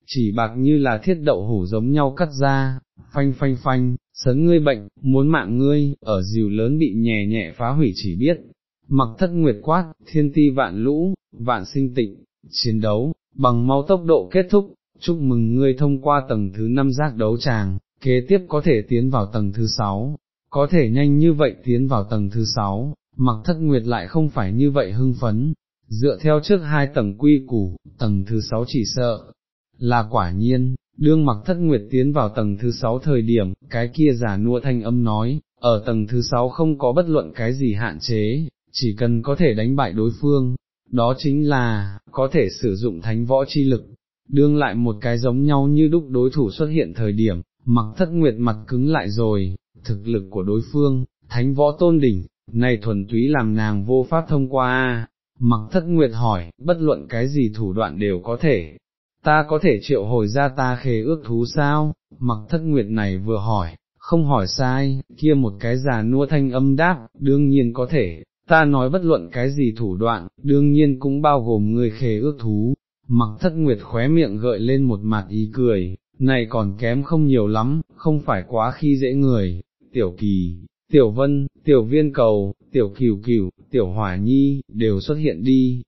chỉ bạc như là thiết đậu hủ giống nhau cắt ra, phanh phanh phanh, sấn ngươi bệnh, muốn mạng ngươi, ở dìu lớn bị nhẹ nhẹ phá hủy chỉ biết, mặc thất nguyệt quát, thiên ti vạn lũ, vạn sinh tịnh, chiến đấu, bằng mau tốc độ kết thúc, chúc mừng ngươi thông qua tầng thứ năm giác đấu tràng, kế tiếp có thể tiến vào tầng thứ sáu, có thể nhanh như vậy tiến vào tầng thứ sáu, mặc thất nguyệt lại không phải như vậy hưng phấn, dựa theo trước hai tầng quy củ, tầng thứ sáu chỉ sợ, là quả nhiên, đương mặc thất nguyệt tiến vào tầng thứ sáu thời điểm, cái kia giả nua thanh âm nói, ở tầng thứ sáu không có bất luận cái gì hạn chế, chỉ cần có thể đánh bại đối phương, đó chính là, có thể sử dụng thánh võ chi lực, đương lại một cái giống nhau như đúc đối thủ xuất hiện thời điểm, mặc thất nguyệt mặt cứng lại rồi, thực lực của đối phương, thánh võ tôn đỉnh, này thuần túy làm nàng vô pháp thông qua, mặc thất nguyệt hỏi, bất luận cái gì thủ đoạn đều có thể, ta có thể triệu hồi ra ta khế ước thú sao, mặc thất nguyệt này vừa hỏi, không hỏi sai, kia một cái già nua thanh âm đáp, đương nhiên có thể, ta nói bất luận cái gì thủ đoạn, đương nhiên cũng bao gồm người khế ước thú, mặc thất nguyệt khóe miệng gợi lên một mặt ý cười, này còn kém không nhiều lắm, không phải quá khi dễ người, tiểu kỳ, tiểu vân, tiểu viên cầu, tiểu cửu cửu, tiểu hỏa nhi, đều xuất hiện đi,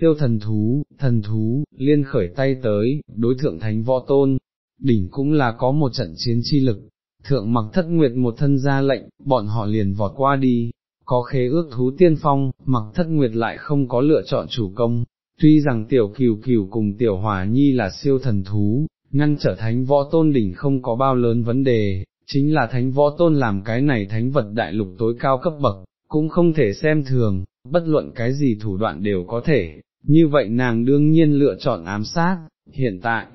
siêu thần thú, thần thú, liên khởi tay tới, đối thượng thánh võ tôn, đỉnh cũng là có một trận chiến chi lực, thượng mặc thất nguyệt một thân ra lệnh, bọn họ liền vọt qua đi, có khế ước thú tiên phong, mặc thất nguyệt lại không có lựa chọn chủ công, tuy rằng tiểu cửu cửu cùng tiểu hỏa nhi là siêu thần thú, ngăn trở thánh võ tôn đỉnh không có bao lớn vấn đề, chính là thánh võ tôn làm cái này thánh vật đại lục tối cao cấp bậc, cũng không thể xem thường, bất luận cái gì thủ đoạn đều có thể, như vậy nàng đương nhiên lựa chọn ám sát, hiện tại,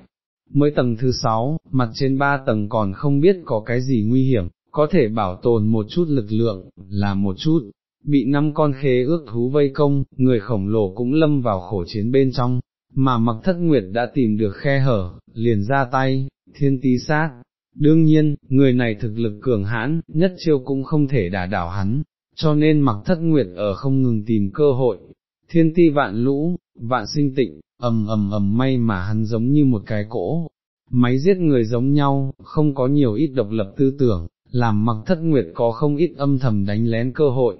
mới tầng thứ sáu, mặt trên ba tầng còn không biết có cái gì nguy hiểm, có thể bảo tồn một chút lực lượng, là một chút, bị năm con khế ước thú vây công, người khổng lồ cũng lâm vào khổ chiến bên trong, mà mặc thất nguyệt đã tìm được khe hở, liền ra tay, thiên tí sát. Đương nhiên, người này thực lực cường hãn, nhất chiêu cũng không thể đả đảo hắn, cho nên mặc thất nguyệt ở không ngừng tìm cơ hội. Thiên ti vạn lũ, vạn sinh tịnh, ầm ầm ầm may mà hắn giống như một cái cỗ, máy giết người giống nhau, không có nhiều ít độc lập tư tưởng, làm mặc thất nguyệt có không ít âm thầm đánh lén cơ hội.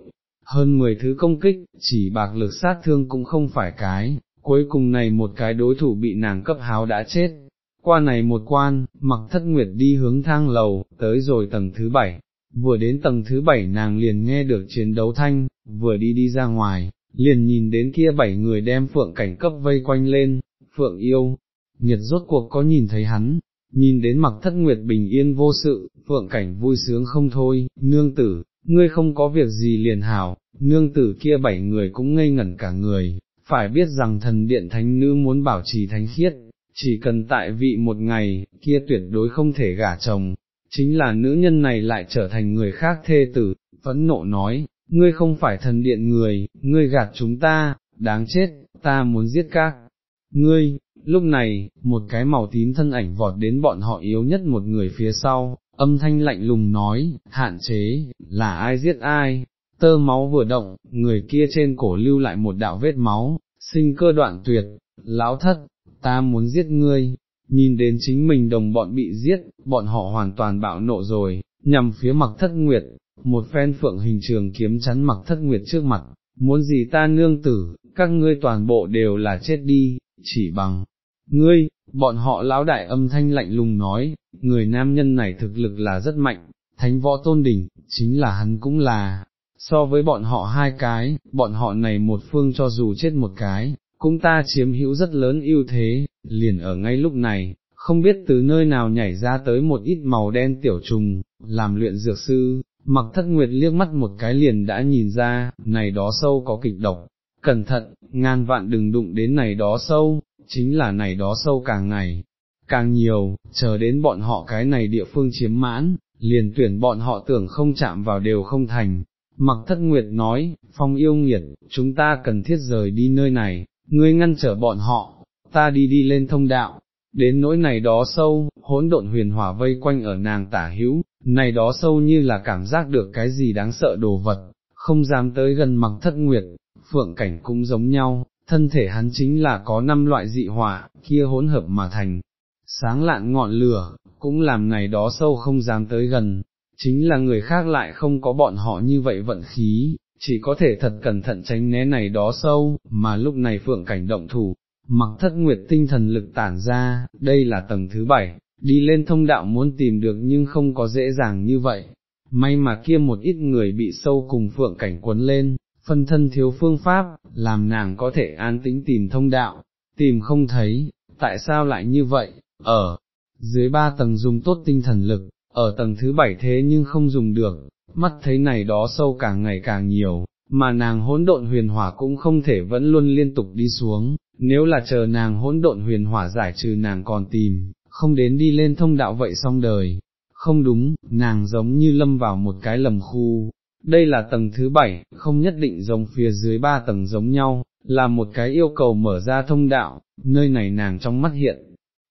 Hơn 10 thứ công kích, chỉ bạc lực sát thương cũng không phải cái, cuối cùng này một cái đối thủ bị nàng cấp háo đã chết. Qua này một quan, mặc thất nguyệt đi hướng thang lầu, tới rồi tầng thứ bảy, vừa đến tầng thứ bảy nàng liền nghe được chiến đấu thanh, vừa đi đi ra ngoài, liền nhìn đến kia bảy người đem phượng cảnh cấp vây quanh lên, phượng yêu, nghiệt rốt cuộc có nhìn thấy hắn, nhìn đến mặc thất nguyệt bình yên vô sự, phượng cảnh vui sướng không thôi, nương tử, ngươi không có việc gì liền hảo, nương tử kia bảy người cũng ngây ngẩn cả người, phải biết rằng thần điện thánh nữ muốn bảo trì thánh khiết, chỉ cần tại vị một ngày, kia tuyệt đối không thể gả chồng, chính là nữ nhân này lại trở thành người khác thê tử, phẫn nộ nói, ngươi không phải thần điện người, ngươi gạt chúng ta, đáng chết, ta muốn giết các. Ngươi, lúc này, một cái màu tím thân ảnh vọt đến bọn họ yếu nhất một người phía sau, âm thanh lạnh lùng nói, hạn chế, là ai giết ai, tơ máu vừa động, người kia trên cổ lưu lại một đạo vết máu, sinh cơ đoạn tuyệt, lão thất, ta muốn giết ngươi, nhìn đến chính mình đồng bọn bị giết, bọn họ hoàn toàn bạo nộ rồi, nhằm phía mặc thất nguyệt, một phen phượng hình trường kiếm chắn mặc thất nguyệt trước mặt, muốn gì ta nương tử, các ngươi toàn bộ đều là chết đi, chỉ bằng, ngươi, bọn họ lão đại âm thanh lạnh lùng nói, người nam nhân này thực lực là rất mạnh, thánh võ tôn đỉnh, chính là hắn cũng là, so với bọn họ hai cái, bọn họ này một phương cho dù chết một cái, cũng ta chiếm hữu rất lớn ưu thế, liền ở ngay lúc này, không biết từ nơi nào nhảy ra tới một ít màu đen tiểu trùng, làm luyện dược sư, mặc thất nguyệt liếc mắt một cái liền đã nhìn ra, này đó sâu có kịch độc, cẩn thận, ngàn vạn đừng đụng đến này đó sâu, chính là này đó sâu càng ngày, càng nhiều, chờ đến bọn họ cái này địa phương chiếm mãn, liền tuyển bọn họ tưởng không chạm vào đều không thành. Mặc thất nguyệt nói, phong yêu nghiệt, chúng ta cần thiết rời đi nơi này, ngươi ngăn trở bọn họ, ta đi đi lên thông đạo, đến nỗi này đó sâu, hỗn độn huyền hỏa vây quanh ở nàng tả hữu, này đó sâu như là cảm giác được cái gì đáng sợ đồ vật, không dám tới gần mặc thất nguyệt, phượng cảnh cũng giống nhau, thân thể hắn chính là có năm loại dị hỏa, kia hỗn hợp mà thành, sáng lạn ngọn lửa, cũng làm này đó sâu không dám tới gần, chính là người khác lại không có bọn họ như vậy vận khí, chỉ có thể thật cẩn thận tránh né này đó sâu, mà lúc này phượng cảnh động thủ, mặc thất nguyệt tinh thần lực tản ra, đây là tầng thứ bảy, đi lên thông đạo muốn tìm được nhưng không có dễ dàng như vậy, may mà kia một ít người bị sâu cùng phượng cảnh quấn lên, phân thân thiếu phương pháp, làm nàng có thể an tĩnh tìm thông đạo, tìm không thấy, tại sao lại như vậy, ở dưới ba tầng dùng tốt tinh thần lực, ở tầng thứ bảy thế nhưng không dùng được, mắt thấy này đó sâu càng ngày càng nhiều, mà nàng hỗn độn huyền hỏa cũng không thể vẫn luôn liên tục đi xuống, nếu là chờ nàng hỗn độn huyền hỏa giải trừ nàng còn tìm, không đến đi lên thông đạo vậy xong đời, không đúng, nàng giống như lâm vào một cái lầm khu, đây là tầng thứ bảy, không nhất định giống phía dưới ba tầng giống nhau, là một cái yêu cầu mở ra thông đạo, nơi này nàng trong mắt hiện,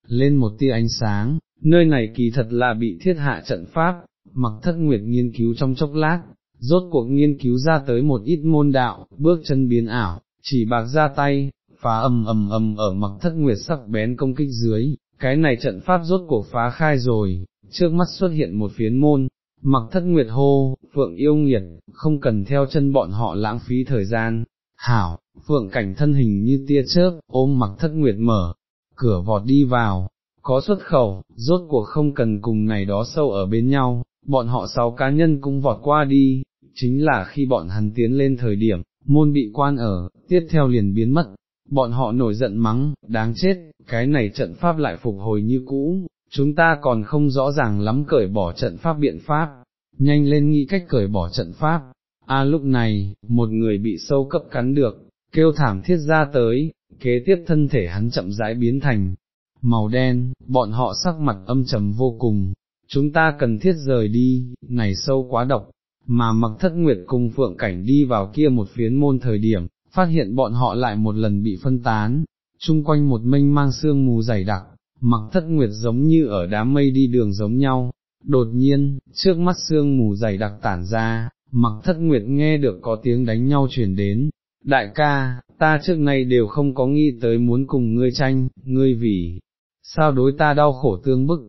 lên một tia ánh sáng, nơi này kỳ thật là bị thiết hạ trận pháp, mặc thất nguyệt nghiên cứu trong chốc lát, rốt cuộc nghiên cứu ra tới một ít môn đạo, bước chân biến ảo, chỉ bạc ra tay, phá ầm ầm ầm ở mặc thất nguyệt sắc bén công kích dưới, cái này trận pháp rốt cuộc phá khai rồi, trước mắt xuất hiện một phiến môn, mặc thất nguyệt hô, phượng yêu nghiệt, không cần theo chân bọn họ lãng phí thời gian, hảo, phượng cảnh thân hình như tia chớp, ôm mặc thất nguyệt mở, cửa vọt đi vào, có xuất khẩu, rốt cuộc không cần cùng này đó sâu ở bên nhau, bọn họ sáu cá nhân cũng vọt qua đi, chính là khi bọn hắn tiến lên thời điểm, môn bị quan ở, tiếp theo liền biến mất, bọn họ nổi giận mắng, đáng chết, cái này trận pháp lại phục hồi như cũ, chúng ta còn không rõ ràng lắm cởi bỏ trận pháp biện pháp, nhanh lên nghĩ cách cởi bỏ trận pháp, A lúc này, một người bị sâu cấp cắn được, kêu thảm thiết ra tới, kế tiếp thân thể hắn chậm rãi biến thành màu đen, bọn họ sắc mặt âm trầm vô cùng, chúng ta cần thiết rời đi, này sâu quá độc, mà mặc thất nguyệt cùng phượng cảnh đi vào kia một phiến môn thời điểm, phát hiện bọn họ lại một lần bị phân tán, chung quanh một mênh mang sương mù dày đặc, mặc thất nguyệt giống như ở đám mây đi đường giống nhau, đột nhiên, trước mắt sương mù dày đặc tản ra, mặc thất nguyệt nghe được có tiếng đánh nhau truyền đến, đại ca, ta trước nay đều không có nghĩ tới muốn cùng ngươi tranh, ngươi vì, sao đối ta đau khổ tương bức,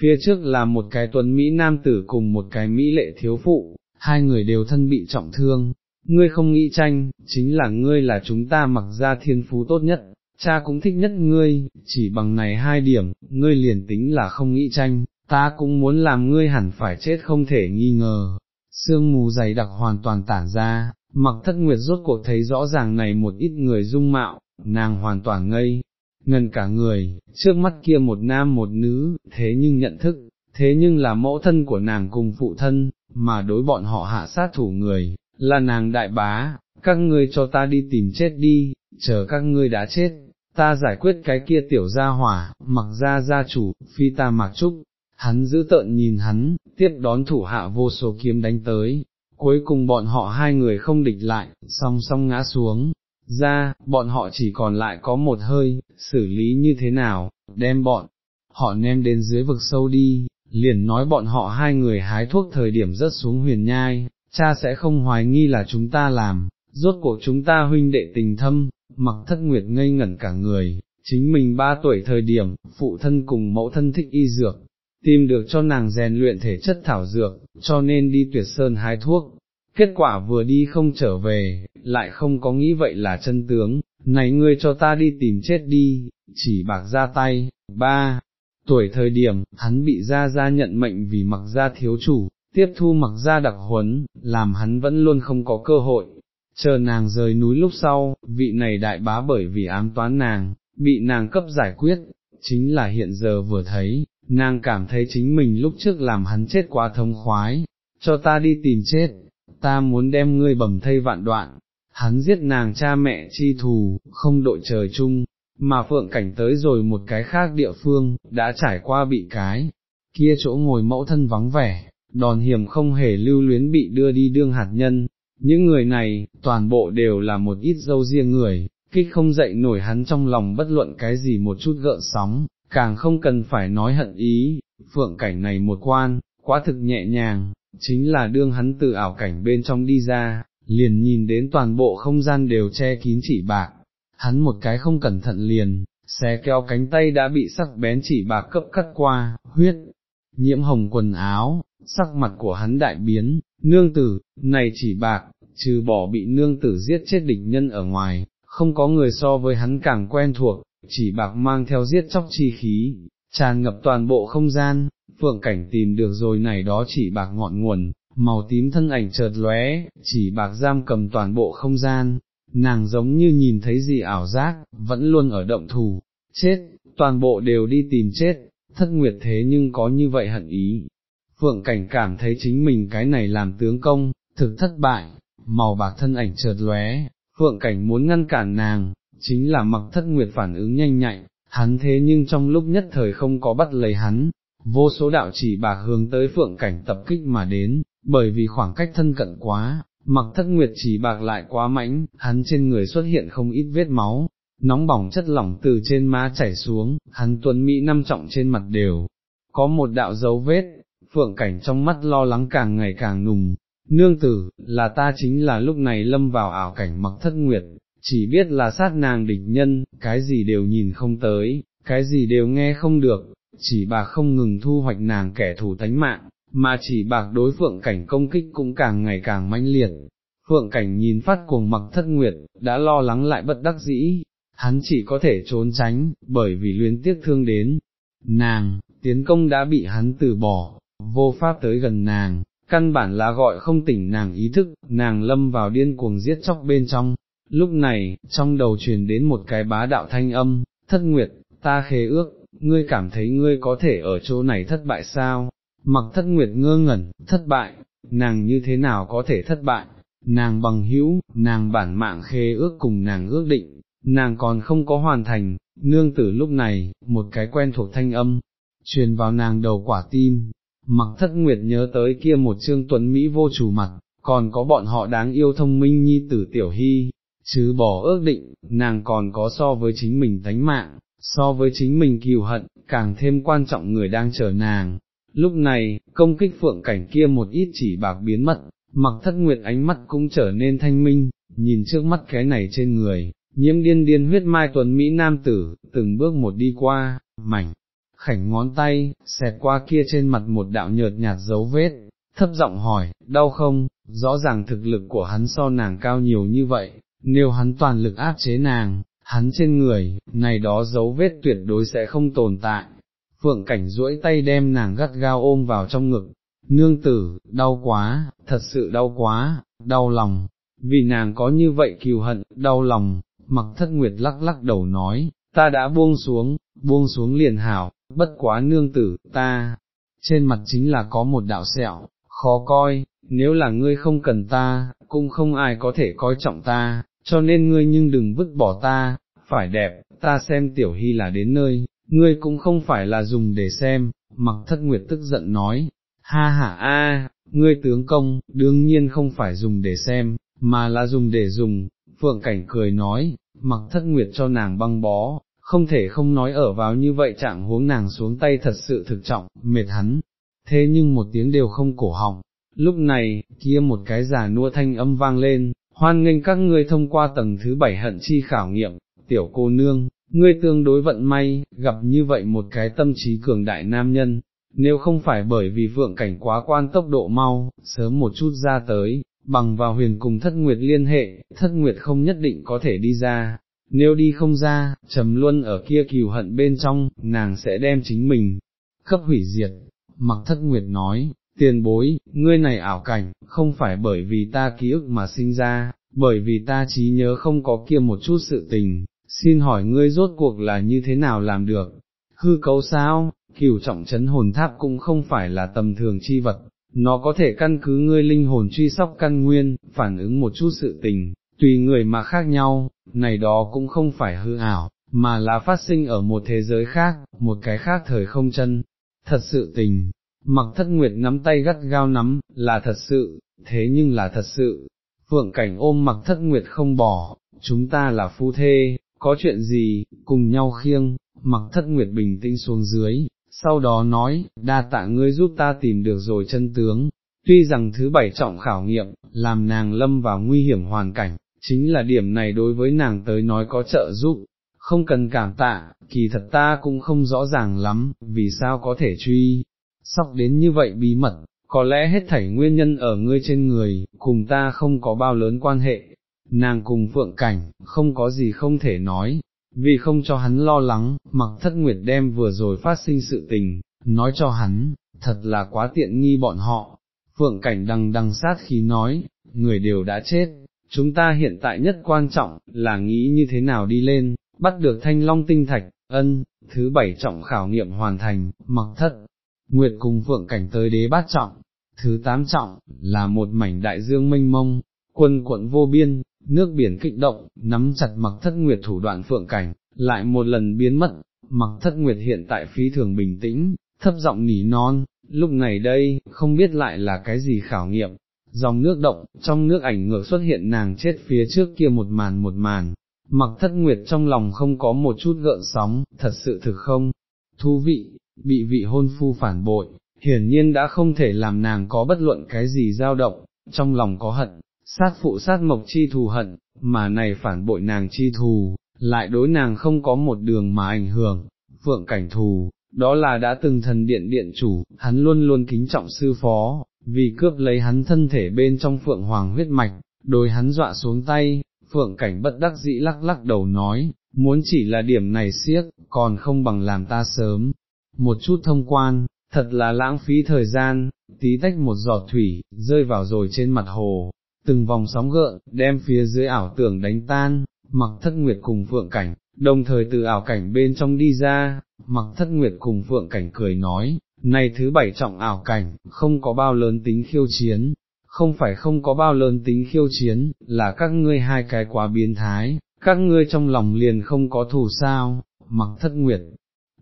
phía trước là một cái tuấn Mỹ nam tử cùng một cái Mỹ lệ thiếu phụ, hai người đều thân bị trọng thương, ngươi không nghĩ tranh, chính là ngươi là chúng ta mặc ra thiên phú tốt nhất, cha cũng thích nhất ngươi, chỉ bằng này hai điểm, ngươi liền tính là không nghĩ tranh, ta cũng muốn làm ngươi hẳn phải chết không thể nghi ngờ. Sương mù dày đặc hoàn toàn tản ra, mặc thất nguyệt rốt cuộc thấy rõ ràng này một ít người dung mạo, nàng hoàn toàn ngây, ngần cả người, trước mắt kia một nam một nữ, thế nhưng nhận thức, thế nhưng là mẫu thân của nàng cùng phụ thân, mà đối bọn họ hạ sát thủ người, là nàng đại bá, các ngươi cho ta đi tìm chết đi, chờ các ngươi đã chết, ta giải quyết cái kia tiểu gia hỏa, mặc ra gia chủ, phi ta mặc trúc, hắn giữ tợn nhìn hắn, tiếp đón thủ hạ vô số kiếm đánh tới, cuối cùng bọn họ hai người không địch lại, song song ngã xuống, ra, bọn họ chỉ còn lại có một hơi, xử lý như thế nào, đem bọn, họ ném đến dưới vực sâu đi, liền nói bọn họ hai người hái thuốc thời điểm rất xuống huyền nhai, cha sẽ không hoài nghi là chúng ta làm, rốt cuộc chúng ta huynh đệ tình thâm, mặc thất nguyệt ngây ngẩn cả người, chính mình ba tuổi thời điểm, phụ thân cùng mẫu thân thích y dược, tìm được cho nàng rèn luyện thể chất thảo dược, cho nên đi tuyệt sơn hái thuốc. Kết quả vừa đi không trở về, lại không có nghĩ vậy là chân tướng, này ngươi cho ta đi tìm chết đi, chỉ bạc ra tay, ba, tuổi thời điểm, hắn bị ra ra nhận mệnh vì mặc ra thiếu chủ, tiếp thu mặc ra đặc huấn, làm hắn vẫn luôn không có cơ hội, chờ nàng rời núi lúc sau, vị này đại bá bởi vì ám toán nàng, bị nàng cấp giải quyết, chính là hiện giờ vừa thấy, nàng cảm thấy chính mình lúc trước làm hắn chết quá thông khoái, cho ta đi tìm chết, ta muốn đem ngươi bầm thây vạn đoạn, hắn giết nàng cha mẹ chi thù, không đội trời chung, mà phượng cảnh tới rồi một cái khác địa phương, đã trải qua bị cái, kia chỗ ngồi mẫu thân vắng vẻ, đòn hiểm không hề lưu luyến bị đưa đi đương hạt nhân, những người này, toàn bộ đều là một ít dâu riêng người, kích không dậy nổi hắn trong lòng bất luận cái gì một chút gợn sóng, càng không cần phải nói hận ý, phượng cảnh này một quan, quá thực nhẹ nhàng, chính là đương hắn từ ảo cảnh bên trong đi ra, liền nhìn đến toàn bộ không gian đều che kín chỉ bạc, hắn một cái không cẩn thận liền, xé kéo cánh tay đã bị sắc bén chỉ bạc cấp cắt qua, huyết, nhiễm hồng quần áo, sắc mặt của hắn đại biến, nương tử, này chỉ bạc, trừ bỏ bị nương tử giết chết địch nhân ở ngoài, không có người so với hắn càng quen thuộc, chỉ bạc mang theo giết chóc chi khí, tràn ngập toàn bộ không gian, phượng cảnh tìm được rồi này đó chỉ bạc ngọn nguồn, màu tím thân ảnh chợt lóe, chỉ bạc giam cầm toàn bộ không gian, nàng giống như nhìn thấy gì ảo giác, vẫn luôn ở động thủ, chết, toàn bộ đều đi tìm chết, thất nguyệt thế nhưng có như vậy hận ý. Phượng cảnh cảm thấy chính mình cái này làm tướng công, thực thất bại, màu bạc thân ảnh chợt lóe, phượng cảnh muốn ngăn cản nàng, chính là mặc thất nguyệt phản ứng nhanh nhạy, hắn thế nhưng trong lúc nhất thời không có bắt lấy hắn, vô số đạo chỉ bạc hướng tới phượng cảnh tập kích mà đến, bởi vì khoảng cách thân cận quá, mặc thất nguyệt chỉ bạc lại quá mãnh, hắn trên người xuất hiện không ít vết máu, nóng bỏng chất lỏng từ trên má chảy xuống, hắn tuấn Mỹ năm trọng trên mặt đều, có một đạo dấu vết, phượng cảnh trong mắt lo lắng càng ngày càng nùng, nương tử, là ta chính là lúc này lâm vào ảo cảnh mặc thất nguyệt, chỉ biết là sát nàng địch nhân, cái gì đều nhìn không tới, cái gì đều nghe không được, chỉ bà không ngừng thu hoạch nàng kẻ thù tánh mạng, mà chỉ bạc đối phượng cảnh công kích cũng càng ngày càng mãnh liệt. Phượng cảnh nhìn phát cuồng mặc thất nguyệt, đã lo lắng lại bất đắc dĩ, hắn chỉ có thể trốn tránh, bởi vì luyến tiếc thương đến. Nàng, tiến công đã bị hắn từ bỏ, vô pháp tới gần nàng, căn bản là gọi không tỉnh nàng ý thức, nàng lâm vào điên cuồng giết chóc bên trong. Lúc này, trong đầu truyền đến một cái bá đạo thanh âm, thất nguyệt, ta khế ước, ngươi cảm thấy ngươi có thể ở chỗ này thất bại sao? Mặc thất nguyệt ngơ ngẩn, thất bại, nàng như thế nào có thể thất bại? nàng bằng hữu, nàng bản mạng khế ước cùng nàng ước định, nàng còn không có hoàn thành, nương tử lúc này, một cái quen thuộc thanh âm, truyền vào nàng đầu quả tim, mặc thất nguyệt nhớ tới kia một trương tuấn Mỹ vô chủ mặt, còn có bọn họ đáng yêu thông minh nhi tử tiểu hy, chứ bỏ ước định, nàng còn có so với chính mình tánh mạng, so với chính mình kiều hận, càng thêm quan trọng người đang chờ nàng. Lúc này, công kích phượng cảnh kia một ít chỉ bạc biến mất, mặc thất nguyệt ánh mắt cũng trở nên thanh minh, nhìn trước mắt cái này trên người, nhiễm điên điên huyết mai tuấn Mỹ nam tử, từng bước một đi qua, mảnh, khảnh ngón tay, xẹt qua kia trên mặt một đạo nhợt nhạt dấu vết, thấp giọng hỏi, đau không, rõ ràng thực lực của hắn so nàng cao nhiều như vậy, nếu hắn toàn lực áp chế nàng, hắn trên người, này đó dấu vết tuyệt đối sẽ không tồn tại. Phượng cảnh duỗi tay đem nàng gắt gao ôm vào trong ngực, nương tử, đau quá, thật sự đau quá, đau lòng, vì nàng có như vậy kiều hận, đau lòng, mặc thất nguyệt lắc lắc đầu nói, ta đã buông xuống, buông xuống liền hảo, bất quá nương tử, ta, trên mặt chính là có một đạo sẹo, khó coi, nếu là ngươi không cần ta, cũng không ai có thể coi trọng ta, cho nên ngươi nhưng đừng vứt bỏ ta, phải đẹp, ta xem tiểu hy là đến nơi, ngươi cũng không phải là dùng để xem, mặc thất nguyệt tức giận nói, ha ha a, ngươi tướng công, đương nhiên không phải dùng để xem, mà là dùng để dùng, phượng cảnh cười nói, mặc thất nguyệt cho nàng băng bó, không thể không nói ở vào như vậy trạng huống nàng xuống tay thật sự thực trọng, mệt hắn, thế nhưng một tiếng đều không cổ họng, lúc này, kia một cái giả nua thanh âm vang lên, hoan nghênh các ngươi thông qua tầng thứ bảy hận chi khảo nghiệm, tiểu cô nương, ngươi tương đối vận may, gặp như vậy một cái tâm trí cường đại nam nhân, nếu không phải bởi vì vượng cảnh quá quan tốc độ mau, sớm một chút ra tới, bằng vào huyền cùng thất nguyệt liên hệ, thất nguyệt không nhất định có thể đi ra, nếu đi không ra, trầm luân ở kia kiều hận bên trong, nàng sẽ đem chính mình, cấp hủy diệt, mặc thất nguyệt nói, tiền bối, ngươi này ảo cảnh, không phải bởi vì ta ký ức mà sinh ra, bởi vì ta trí nhớ không có kia một chút sự tình, xin hỏi ngươi rốt cuộc là như thế nào làm được, hư cấu sao, cửu trọng chấn hồn tháp cũng không phải là tầm thường chi vật, nó có thể căn cứ ngươi linh hồn truy sóc căn nguyên, phản ứng một chút sự tình, tùy người mà khác nhau, này đó cũng không phải hư ảo, mà là phát sinh ở một thế giới khác, một cái khác thời không chân, thật sự tình, mặc thất nguyệt nắm tay gắt gao nắm, là thật sự, thế nhưng là thật sự, phượng cảnh ôm mặc thất nguyệt không bỏ, chúng ta là phu thê, có chuyện gì, cùng nhau khiêng, mặc thất nguyệt bình tĩnh xuống dưới, sau đó nói, đa tạ ngươi giúp ta tìm được rồi chân tướng, tuy rằng thứ bảy trọng khảo nghiệm, làm nàng lâm vào nguy hiểm hoàn cảnh, chính là điểm này đối với nàng tới nói có trợ giúp, không cần cảm tạ, kỳ thật ta cũng không rõ ràng lắm, vì sao có thể truy, sóc đến như vậy bí mật, có lẽ hết thảy nguyên nhân ở ngươi trên người, cùng ta không có bao lớn quan hệ, nàng cùng phượng cảnh, không có gì không thể nói, vì không cho hắn lo lắng, mặc thất nguyệt đem vừa rồi phát sinh sự tình, nói cho hắn, thật là quá tiện nghi bọn họ, phượng cảnh đằng đằng sát khí nói, người đều đã chết, chúng ta hiện tại nhất quan trọng, là nghĩ như thế nào đi lên, bắt được thanh long tinh thạch, ân, thứ bảy trọng khảo nghiệm hoàn thành, mặc thất, nguyệt cùng phượng cảnh tới đế bát trọng, thứ tám trọng, là một mảnh đại dương mênh mông, quân quận vô biên, nước biển kích động, nắm chặt mặc thất nguyệt thủ đoạn phượng cảnh, lại một lần biến mất, mặc thất nguyệt hiện tại phí thường bình tĩnh, thấp giọng nỉ non, lúc này đây, không biết lại là cái gì khảo nghiệm, dòng nước động, trong nước ảnh ngược xuất hiện nàng chết phía trước kia một màn một màn, mặc thất nguyệt trong lòng không có một chút gợn sóng, thật sự thực không, thú vị, bị vị hôn phu phản bội, hiển nhiên đã không thể làm nàng có bất luận cái gì dao động, trong lòng có hận, sát phụ sát mộc chi thù hận, mà này phản bội nàng chi thù, lại đối nàng không có một đường mà ảnh hưởng, phượng cảnh thù, đó là đã từng thần điện điện chủ, hắn luôn luôn kính trọng sư phó, vì cướp lấy hắn thân thể bên trong phượng hoàng huyết mạch, đối hắn dọa xuống tay, phượng cảnh bất đắc dĩ lắc lắc đầu nói, muốn chỉ là điểm này siếc, còn không bằng làm ta sớm, một chút thông quan, thật là lãng phí thời gian, tí tách một giọt thủy, rơi vào rồi trên mặt hồ, từng vòng sóng gợn, đem phía dưới ảo tưởng đánh tan, mặc thất nguyệt cùng phượng cảnh, đồng thời từ ảo cảnh bên trong đi ra, mặc thất nguyệt cùng phượng cảnh cười nói, này thứ bảy trọng ảo cảnh, không có bao lớn tính khiêu chiến, không phải không có bao lớn tính khiêu chiến, là các ngươi hai cái quá biến thái, các ngươi trong lòng liền không có thù sao, mặc thất nguyệt,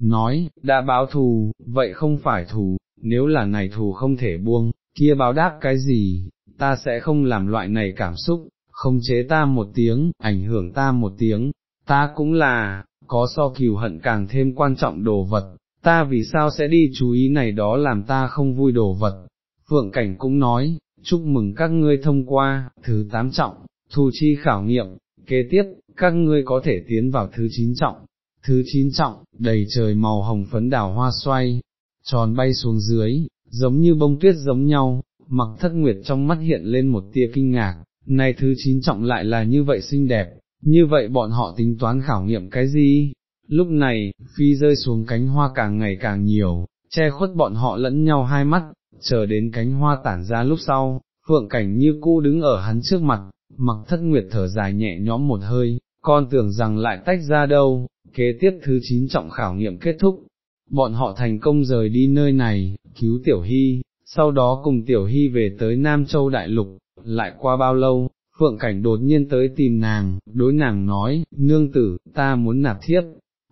nói, đã báo thù, vậy không phải thù, nếu là này thù không thể buông, kia báo đáp cái gì, ta sẽ không làm loại này cảm xúc, không chế ta một tiếng, ảnh hưởng ta một tiếng, ta cũng là, có so kiều hận càng thêm quan trọng đồ vật, ta vì sao sẽ đi chú ý này đó làm ta không vui đồ vật. Phượng Cảnh cũng nói, chúc mừng các ngươi thông qua, thứ tám trọng, thu chi khảo nghiệm, kế tiếp, các ngươi có thể tiến vào thứ chín trọng. Thứ chín trọng, đầy trời màu hồng phấn đảo hoa xoay, tròn bay xuống dưới, giống như bông tuyết giống nhau, mặc thất nguyệt trong mắt hiện lên một tia kinh ngạc, này thứ chín trọng lại là như vậy xinh đẹp, như vậy bọn họ tính toán khảo nghiệm cái gì? Lúc này, phi rơi xuống cánh hoa càng ngày càng nhiều, che khuất bọn họ lẫn nhau hai mắt, chờ đến cánh hoa tản ra lúc sau, phượng cảnh như cũ đứng ở hắn trước mặt, mặc thất nguyệt thở dài nhẹ nhõm một hơi, con tưởng rằng lại tách ra đâu, kế tiếp thứ chín trọng khảo nghiệm kết thúc, bọn họ thành công rời đi nơi này, cứu Tiểu Hy, sau đó cùng Tiểu Hy về tới Nam Châu Đại Lục, lại qua bao lâu, Phượng Cảnh đột nhiên tới tìm nàng, đối nàng nói, nương tử, ta muốn nạp thiếp,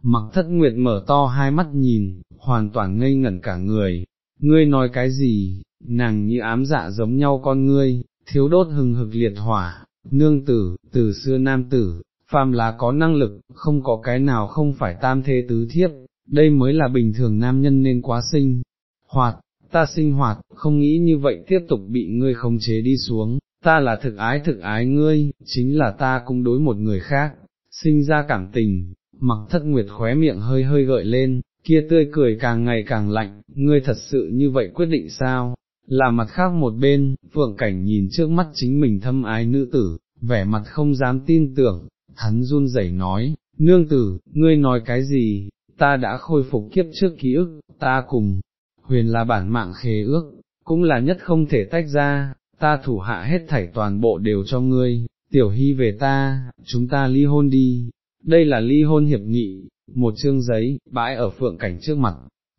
mặc thất nguyệt mở to hai mắt nhìn, hoàn toàn ngây ngẩn cả người, ngươi nói cái gì, nàng như ám dạ giống nhau con ngươi, thiếu đốt hừng hực liệt hỏa, nương tử, từ xưa nam tử, phàm là có năng lực, không có cái nào không phải tam thế tứ thiếp, đây mới là bình thường nam nhân nên quá sinh, hoạt, ta sinh hoạt, không nghĩ như vậy tiếp tục bị ngươi khống chế đi xuống, ta là thực ái thực ái ngươi, chính là ta cũng đối một người khác, sinh ra cảm tình, mặc thất nguyệt khóe miệng hơi hơi gợi lên, kia tươi cười càng ngày càng lạnh, ngươi thật sự như vậy quyết định sao? Là mặt khác một bên, phượng cảnh nhìn trước mắt chính mình thâm ái nữ tử, vẻ mặt không dám tin tưởng, hắn run rẩy nói, nương tử, ngươi nói cái gì, ta đã khôi phục kiếp trước ký ức, ta cùng, huyền là bản mạng khế ước, cũng là nhất không thể tách ra, ta thủ hạ hết thảy toàn bộ đều cho ngươi, tiểu hy về ta, chúng ta ly hôn đi, đây là ly hôn hiệp nghị, một chương giấy, bãi ở phượng cảnh trước mặt,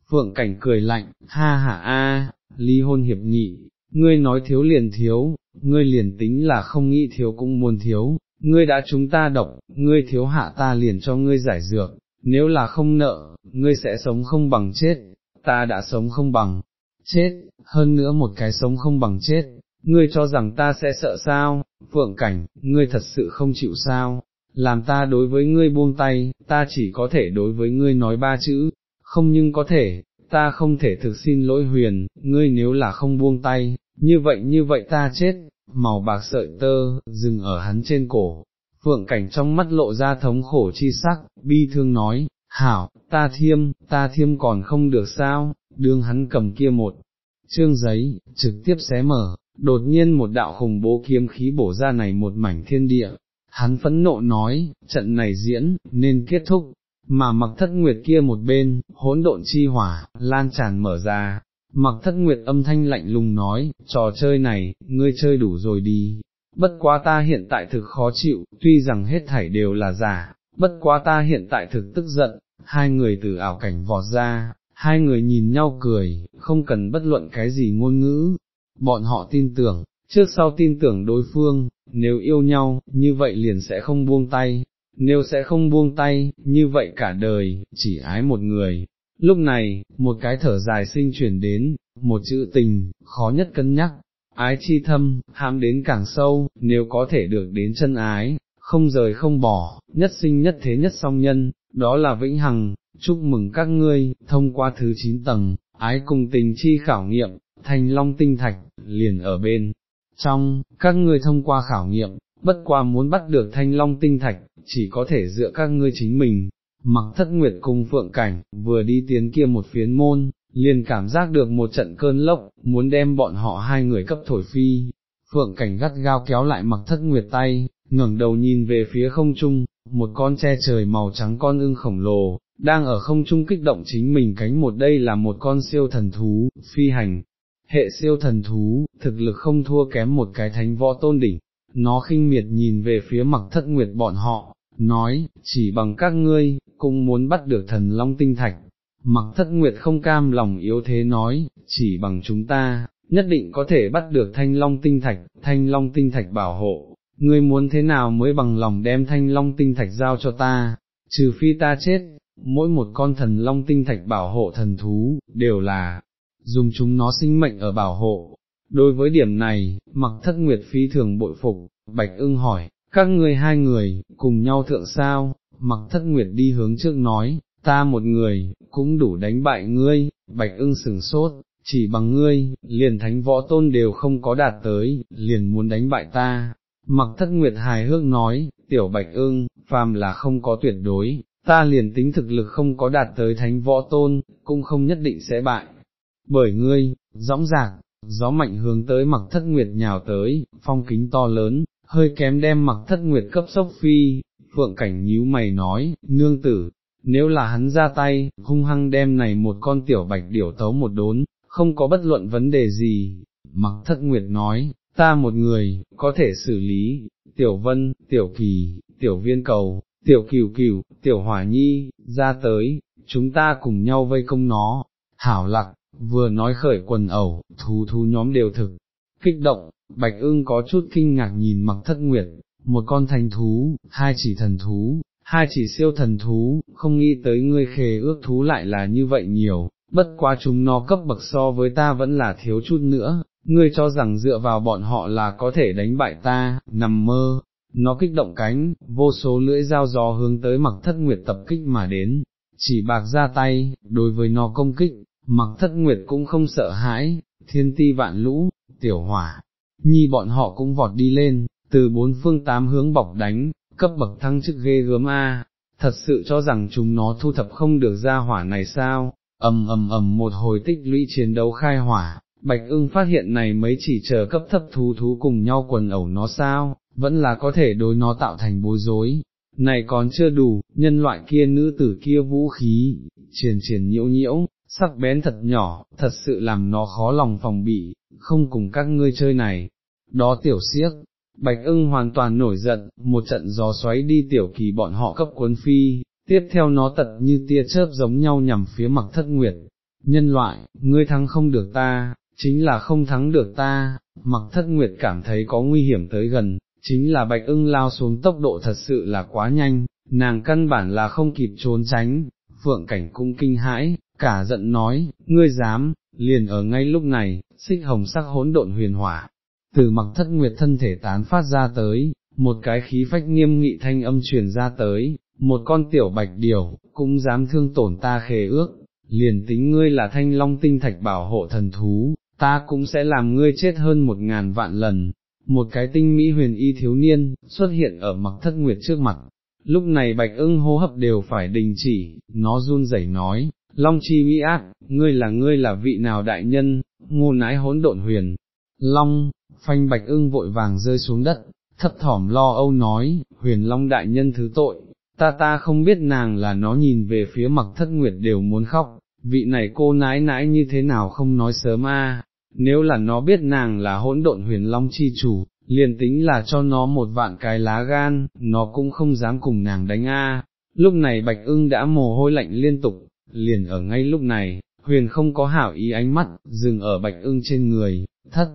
phượng cảnh cười lạnh, ha ha a, ly hôn hiệp nghị, ngươi nói thiếu liền thiếu, ngươi liền tính là không nghĩ thiếu cũng muốn thiếu, ngươi đã chúng ta độc, ngươi thiếu hạ ta liền cho ngươi giải dược, nếu là không nợ, ngươi sẽ sống không bằng chết, ta đã sống không bằng chết, hơn nữa một cái sống không bằng chết, ngươi cho rằng ta sẽ sợ sao, phượng cảnh, ngươi thật sự không chịu sao, làm ta đối với ngươi buông tay, ta chỉ có thể đối với ngươi nói ba chữ, không nhưng có thể, ta không thể thực xin lỗi huyền, ngươi nếu là không buông tay, như vậy như vậy ta chết, màu bạc sợi tơ, dừng ở hắn trên cổ, phượng cảnh trong mắt lộ ra thống khổ chi sắc, bi thương nói, hảo, ta thiêm, ta thiêm còn không được sao, đương hắn cầm kia một chương giấy, trực tiếp xé mở, đột nhiên một đạo khủng bố kiếm khí bổ ra này một mảnh thiên địa, hắn phẫn nộ nói, trận này diễn, nên kết thúc, mà mặc thất nguyệt kia một bên, hỗn độn chi hỏa, lan tràn mở ra, mặc thất nguyệt âm thanh lạnh lùng nói, trò chơi này, ngươi chơi đủ rồi đi, bất quá ta hiện tại thực khó chịu, tuy rằng hết thảy đều là giả, bất quá ta hiện tại thực tức giận, hai người từ ảo cảnh vọt ra, hai người nhìn nhau cười, không cần bất luận cái gì ngôn ngữ, bọn họ tin tưởng, trước sau tin tưởng đối phương, nếu yêu nhau, như vậy liền sẽ không buông tay, nếu sẽ không buông tay, như vậy cả đời, chỉ ái một người. Lúc này, một cái thở dài sinh chuyển đến, một chữ tình, khó nhất cân nhắc, ái chi thâm, ham đến càng sâu, nếu có thể được đến chân ái, không rời không bỏ, nhất sinh nhất thế nhất song nhân, đó là vĩnh hằng, chúc mừng các ngươi, thông qua thứ 9 tầng, ái cùng tình chi khảo nghiệm, thành long tinh thạch, liền ở bên. Trong, các ngươi thông qua khảo nghiệm, bất qua muốn bắt được thanh long tinh thạch, chỉ có thể dựa các ngươi chính mình. Mặc thất nguyệt cùng phượng cảnh, vừa đi tiến kia một phiến môn, liền cảm giác được một trận cơn lốc, muốn đem bọn họ hai người cấp thổi phi. Phượng cảnh gắt gao kéo lại mặc thất nguyệt tay, ngẩng đầu nhìn về phía không trung, một con che trời màu trắng con ưng khổng lồ, đang ở không trung kích động chính mình cánh một đây là một con siêu thần thú, phi hành, hệ siêu thần thú, thực lực không thua kém một cái thánh võ tôn đỉnh, nó khinh miệt nhìn về phía mặc thất nguyệt bọn họ, nói, chỉ bằng các ngươi, cũng muốn bắt được thần long tinh thạch. Mặc thất nguyệt không cam lòng yếu thế nói, chỉ bằng chúng ta, nhất định có thể bắt được thanh long tinh thạch, thanh long tinh thạch bảo hộ, ngươi muốn thế nào mới bằng lòng đem thanh long tinh thạch giao cho ta, trừ phi ta chết, mỗi một con thần long tinh thạch bảo hộ thần thú, đều là, dùng chúng nó sinh mệnh ở bảo hộ. Đối với điểm này, mặc thất nguyệt phi thường bội phục, bạch ưng hỏi, các ngươi hai người, cùng nhau thượng sao, mặc thất nguyệt đi hướng trước nói, ta một người, cũng đủ đánh bại ngươi, bạch ưng sừng sốt, chỉ bằng ngươi, liền thánh võ tôn đều không có đạt tới, liền muốn đánh bại ta. Mặc thất nguyệt hài hước nói, tiểu bạch ưng, phàm là không có tuyệt đối, ta liền tính thực lực không có đạt tới thánh võ tôn, cũng không nhất định sẽ bại. Bởi ngươi, dõng dạc, gió mạnh hướng tới mặc thất nguyệt nhào tới, phong kính to lớn, hơi kém đem mặc thất nguyệt cấp sốc phi, phượng cảnh nhíu mày nói, nương tử, nếu là hắn ra tay, hung hăng đem này một con tiểu bạch điểu tấu một đốn, không có bất luận vấn đề gì, mặc thất nguyệt nói, ta một người, có thể xử lý, tiểu vân, tiểu kỳ, tiểu viên cầu, tiểu cửu cửu, tiểu hỏa nhi, ra tới, chúng ta cùng nhau vây công nó, hảo lặc, vừa nói khởi quần ẩu, thú thú nhóm đều thực, kích động, bạch ưng có chút kinh ngạc nhìn mặc thất nguyệt, một con thành thú, hai chỉ thần thú, hai chỉ siêu thần thú, không nghĩ tới ngươi khề ước thú lại là như vậy nhiều, bất quá chúng nó cấp bậc so với ta vẫn là thiếu chút nữa, ngươi cho rằng dựa vào bọn họ là có thể đánh bại ta, nằm mơ, nó kích động cánh, vô số lưỡi dao gió hướng tới mặc thất nguyệt tập kích mà đến, chỉ bạc ra tay, đối với nó công kích, mặc thất nguyệt cũng không sợ hãi, thiên ti vạn lũ, tiểu hỏa, nhi bọn họ cũng vọt đi lên, từ bốn phương tám hướng bọc đánh, cấp bậc thăng chức ghê gớm A, thật sự cho rằng chúng nó thu thập không được ra hỏa này sao, ầm ầm ầm một hồi tích lũy chiến đấu khai hỏa, bạch ưng phát hiện này mấy chỉ chờ cấp thấp thú thú cùng nhau quần ẩu nó sao, vẫn là có thể đối nó tạo thành bối rối. Này còn chưa đủ, nhân loại kia nữ tử kia vũ khí, triển triển nhiễu nhiễu, sắc bén thật nhỏ, thật sự làm nó khó lòng phòng bị, không cùng các ngươi chơi này. Đó tiểu siếc, Bạch ưng hoàn toàn nổi giận, một trận gió xoáy đi tiểu kỳ bọn họ cấp cuốn phi, tiếp theo nó tật như tia chớp giống nhau nhằm phía mặc thất nguyệt. Nhân loại, ngươi thắng không được ta, chính là không thắng được ta, mặc thất nguyệt cảm thấy có nguy hiểm tới gần, chính là bạch ưng lao xuống tốc độ thật sự là quá nhanh, nàng căn bản là không kịp trốn tránh, phượng cảnh cung kinh hãi, cả giận nói, ngươi dám, liền ở ngay lúc này, xích hồng sắc hỗn độn huyền hỏa, từ mặc thất nguyệt thân thể tán phát ra tới, một cái khí phách nghiêm nghị thanh âm truyền ra tới, một con tiểu bạch điều, cũng dám thương tổn ta khề ước, liền tính ngươi là thanh long tinh thạch bảo hộ thần thú, ta cũng sẽ làm ngươi chết hơn một ngàn vạn lần. Một cái tinh mỹ huyền y thiếu niên, xuất hiện ở mặc thất nguyệt trước mặt, lúc này bạch ưng hô hấp đều phải đình chỉ, nó run rẩy nói, Long chi mỹ ác, ngươi là ngươi là vị nào đại nhân, ngô nái hỗn độn huyền, Long, phanh bạch ưng vội vàng rơi xuống đất, thấp thỏm lo âu nói, huyền long đại nhân thứ tội, ta ta không biết nàng là nó nhìn về phía mặc thất nguyệt đều muốn khóc, vị này cô nãi nãi như thế nào không nói sớm a. nếu là nó biết nàng là hỗn độn huyền long chi chủ, liền tính là cho nó một vạn cái lá gan, nó cũng không dám cùng nàng đánh a. lúc này bạch ưng đã mồ hôi lạnh liên tục, liền ở ngay lúc này, huyền không có hảo ý ánh mắt, dừng ở bạch ưng trên người, thất,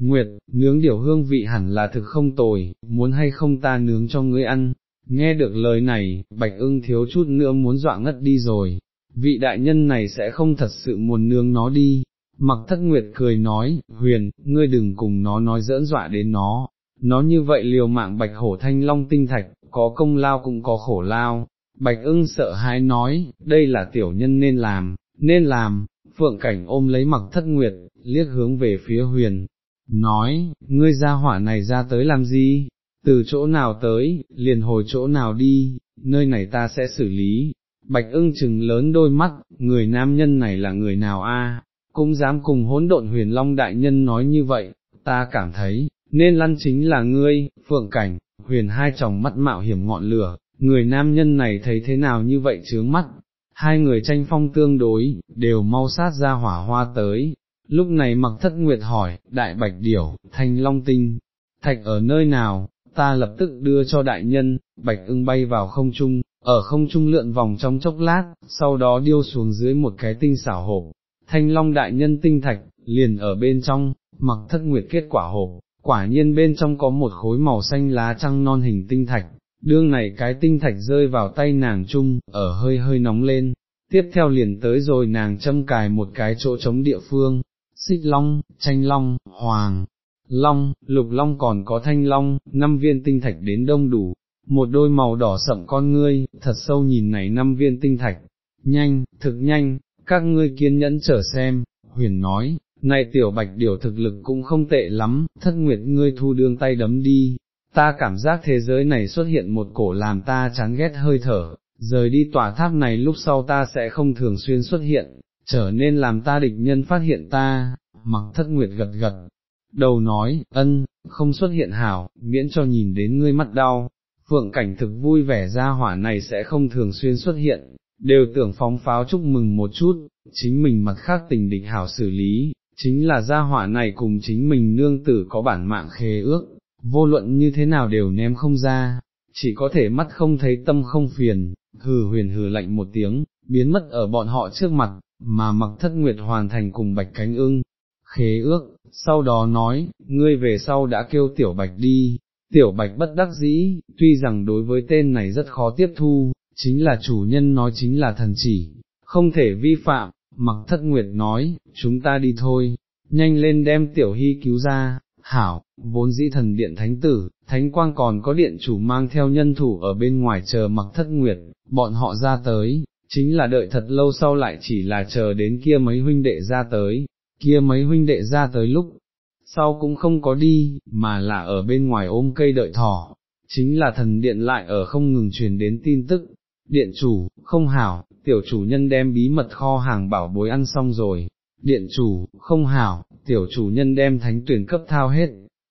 Nguyệt, nướng điểu hương vị hẳn là thực không tồi, muốn hay không ta nướng cho ngươi ăn, nghe được lời này, bạch ưng thiếu chút nữa muốn dọa ngất đi rồi, vị đại nhân này sẽ không thật sự muốn nướng nó đi, mặc thất nguyệt cười nói, huyền, ngươi đừng cùng nó nói dỡn dọa đến nó, nó như vậy liều mạng bạch hổ thanh long tinh thạch, có công lao cũng có khổ lao, bạch ưng sợ hãi nói, đây là tiểu nhân nên làm, nên làm, phượng cảnh ôm lấy mặc thất nguyệt, liếc hướng về phía huyền, nói, ngươi ra hỏa này ra tới làm gì, từ chỗ nào tới, liền hồi chỗ nào đi, nơi này ta sẽ xử lý. Bạch ưng chừng lớn đôi mắt, người nam nhân này là người nào a? cũng dám cùng hỗn độn huyền long đại nhân nói như vậy, ta cảm thấy, nên lăn chính là ngươi, phượng cảnh, huyền hai chồng mắt mạo hiểm ngọn lửa, người nam nhân này thấy thế nào như vậy chướng mắt, hai người tranh phong tương đối, đều mau sát ra hỏa hoa tới, Lúc này mặc thất nguyệt hỏi, đại bạch điểu, thanh long tinh, thạch ở nơi nào, ta lập tức đưa cho đại nhân, bạch ưng bay vào không trung, ở không trung lượn vòng trong chốc lát, sau đó điêu xuống dưới một cái tinh xảo hộp, thanh long đại nhân tinh thạch, liền ở bên trong, mặc thất nguyệt kết quả hộp, quả nhiên bên trong có một khối màu xanh lá trăng non hình tinh thạch, đương này cái tinh thạch rơi vào tay nàng chung, ở hơi hơi nóng lên, tiếp theo liền tới rồi nàng châm cài một cái chỗ trống địa phương, xích long, tranh long, hoàng, long, lục long còn có thanh long, năm viên tinh thạch đến đông đủ, một đôi màu đỏ sậm con ngươi, thật sâu nhìn này năm viên tinh thạch, nhanh, thực nhanh, các ngươi kiên nhẫn chờ xem, huyền nói, này tiểu bạch điều thực lực cũng không tệ lắm, thất nguyệt ngươi thu đương tay đấm đi, ta cảm giác thế giới này xuất hiện một cổ làm ta chán ghét hơi thở, rời đi tòa tháp này lúc sau ta sẽ không thường xuyên xuất hiện, trở nên làm ta địch nhân phát hiện ta, mặc thất nguyệt gật gật, đầu nói, ân, không xuất hiện hảo, miễn cho nhìn đến ngươi mắt đau, phượng cảnh thực vui vẻ ra hỏa này sẽ không thường xuyên xuất hiện, đều tưởng phóng pháo chúc mừng một chút, chính mình mặt khác tình địch hảo xử lý, chính là gia hỏa này cùng chính mình nương tử có bản mạng khế ước, vô luận như thế nào đều ném không ra, chỉ có thể mắt không thấy tâm không phiền, hừ huyền hừ lạnh một tiếng, biến mất ở bọn họ trước mặt, mà mặc thất nguyệt hoàn thành cùng bạch cánh ưng, khế ước, sau đó nói, ngươi về sau đã kêu tiểu bạch đi, tiểu bạch bất đắc dĩ, tuy rằng đối với tên này rất khó tiếp thu, chính là chủ nhân nói chính là thần chỉ, không thể vi phạm, mặc thất nguyệt nói, chúng ta đi thôi, nhanh lên đem tiểu hy cứu ra, hảo, vốn dĩ thần điện thánh tử, thánh quang còn có điện chủ mang theo nhân thủ ở bên ngoài chờ mặc thất nguyệt, bọn họ ra tới, chính là đợi thật lâu sau lại chỉ là chờ đến kia mấy huynh đệ ra tới, kia mấy huynh đệ ra tới lúc, sau cũng không có đi, mà là ở bên ngoài ôm cây đợi thỏ, chính là thần điện lại ở không ngừng truyền đến tin tức, điện chủ, không hảo, tiểu chủ nhân đem bí mật kho hàng bảo bối ăn xong rồi, điện chủ, không hảo, tiểu chủ nhân đem thánh tuyển cấp thao hết,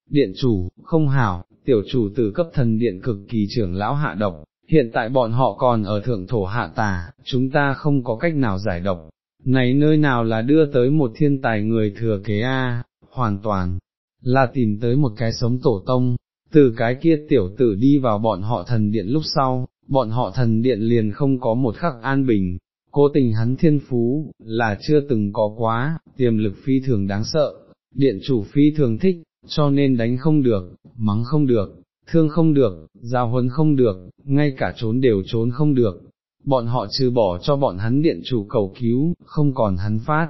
điện chủ, không hảo, tiểu chủ từ cấp thần điện cực kỳ trưởng lão hạ độc, hiện tại bọn họ còn ở thượng thổ hạ tà, chúng ta không có cách nào giải độc, này nơi nào là đưa tới một thiên tài người thừa kế A, hoàn toàn, là tìm tới một cái sống tổ tông, từ cái kia tiểu tử đi vào bọn họ thần điện lúc sau, bọn họ thần điện liền không có một khắc an bình, cố tình hắn thiên phú, là chưa từng có quá, tiềm lực phi thường đáng sợ, điện chủ phi thường thích, cho nên đánh không được, mắng không được, thương không được, giao huấn không được, ngay cả trốn đều trốn không được, bọn họ trừ bỏ cho bọn hắn điện chủ cầu cứu, không còn hắn phát,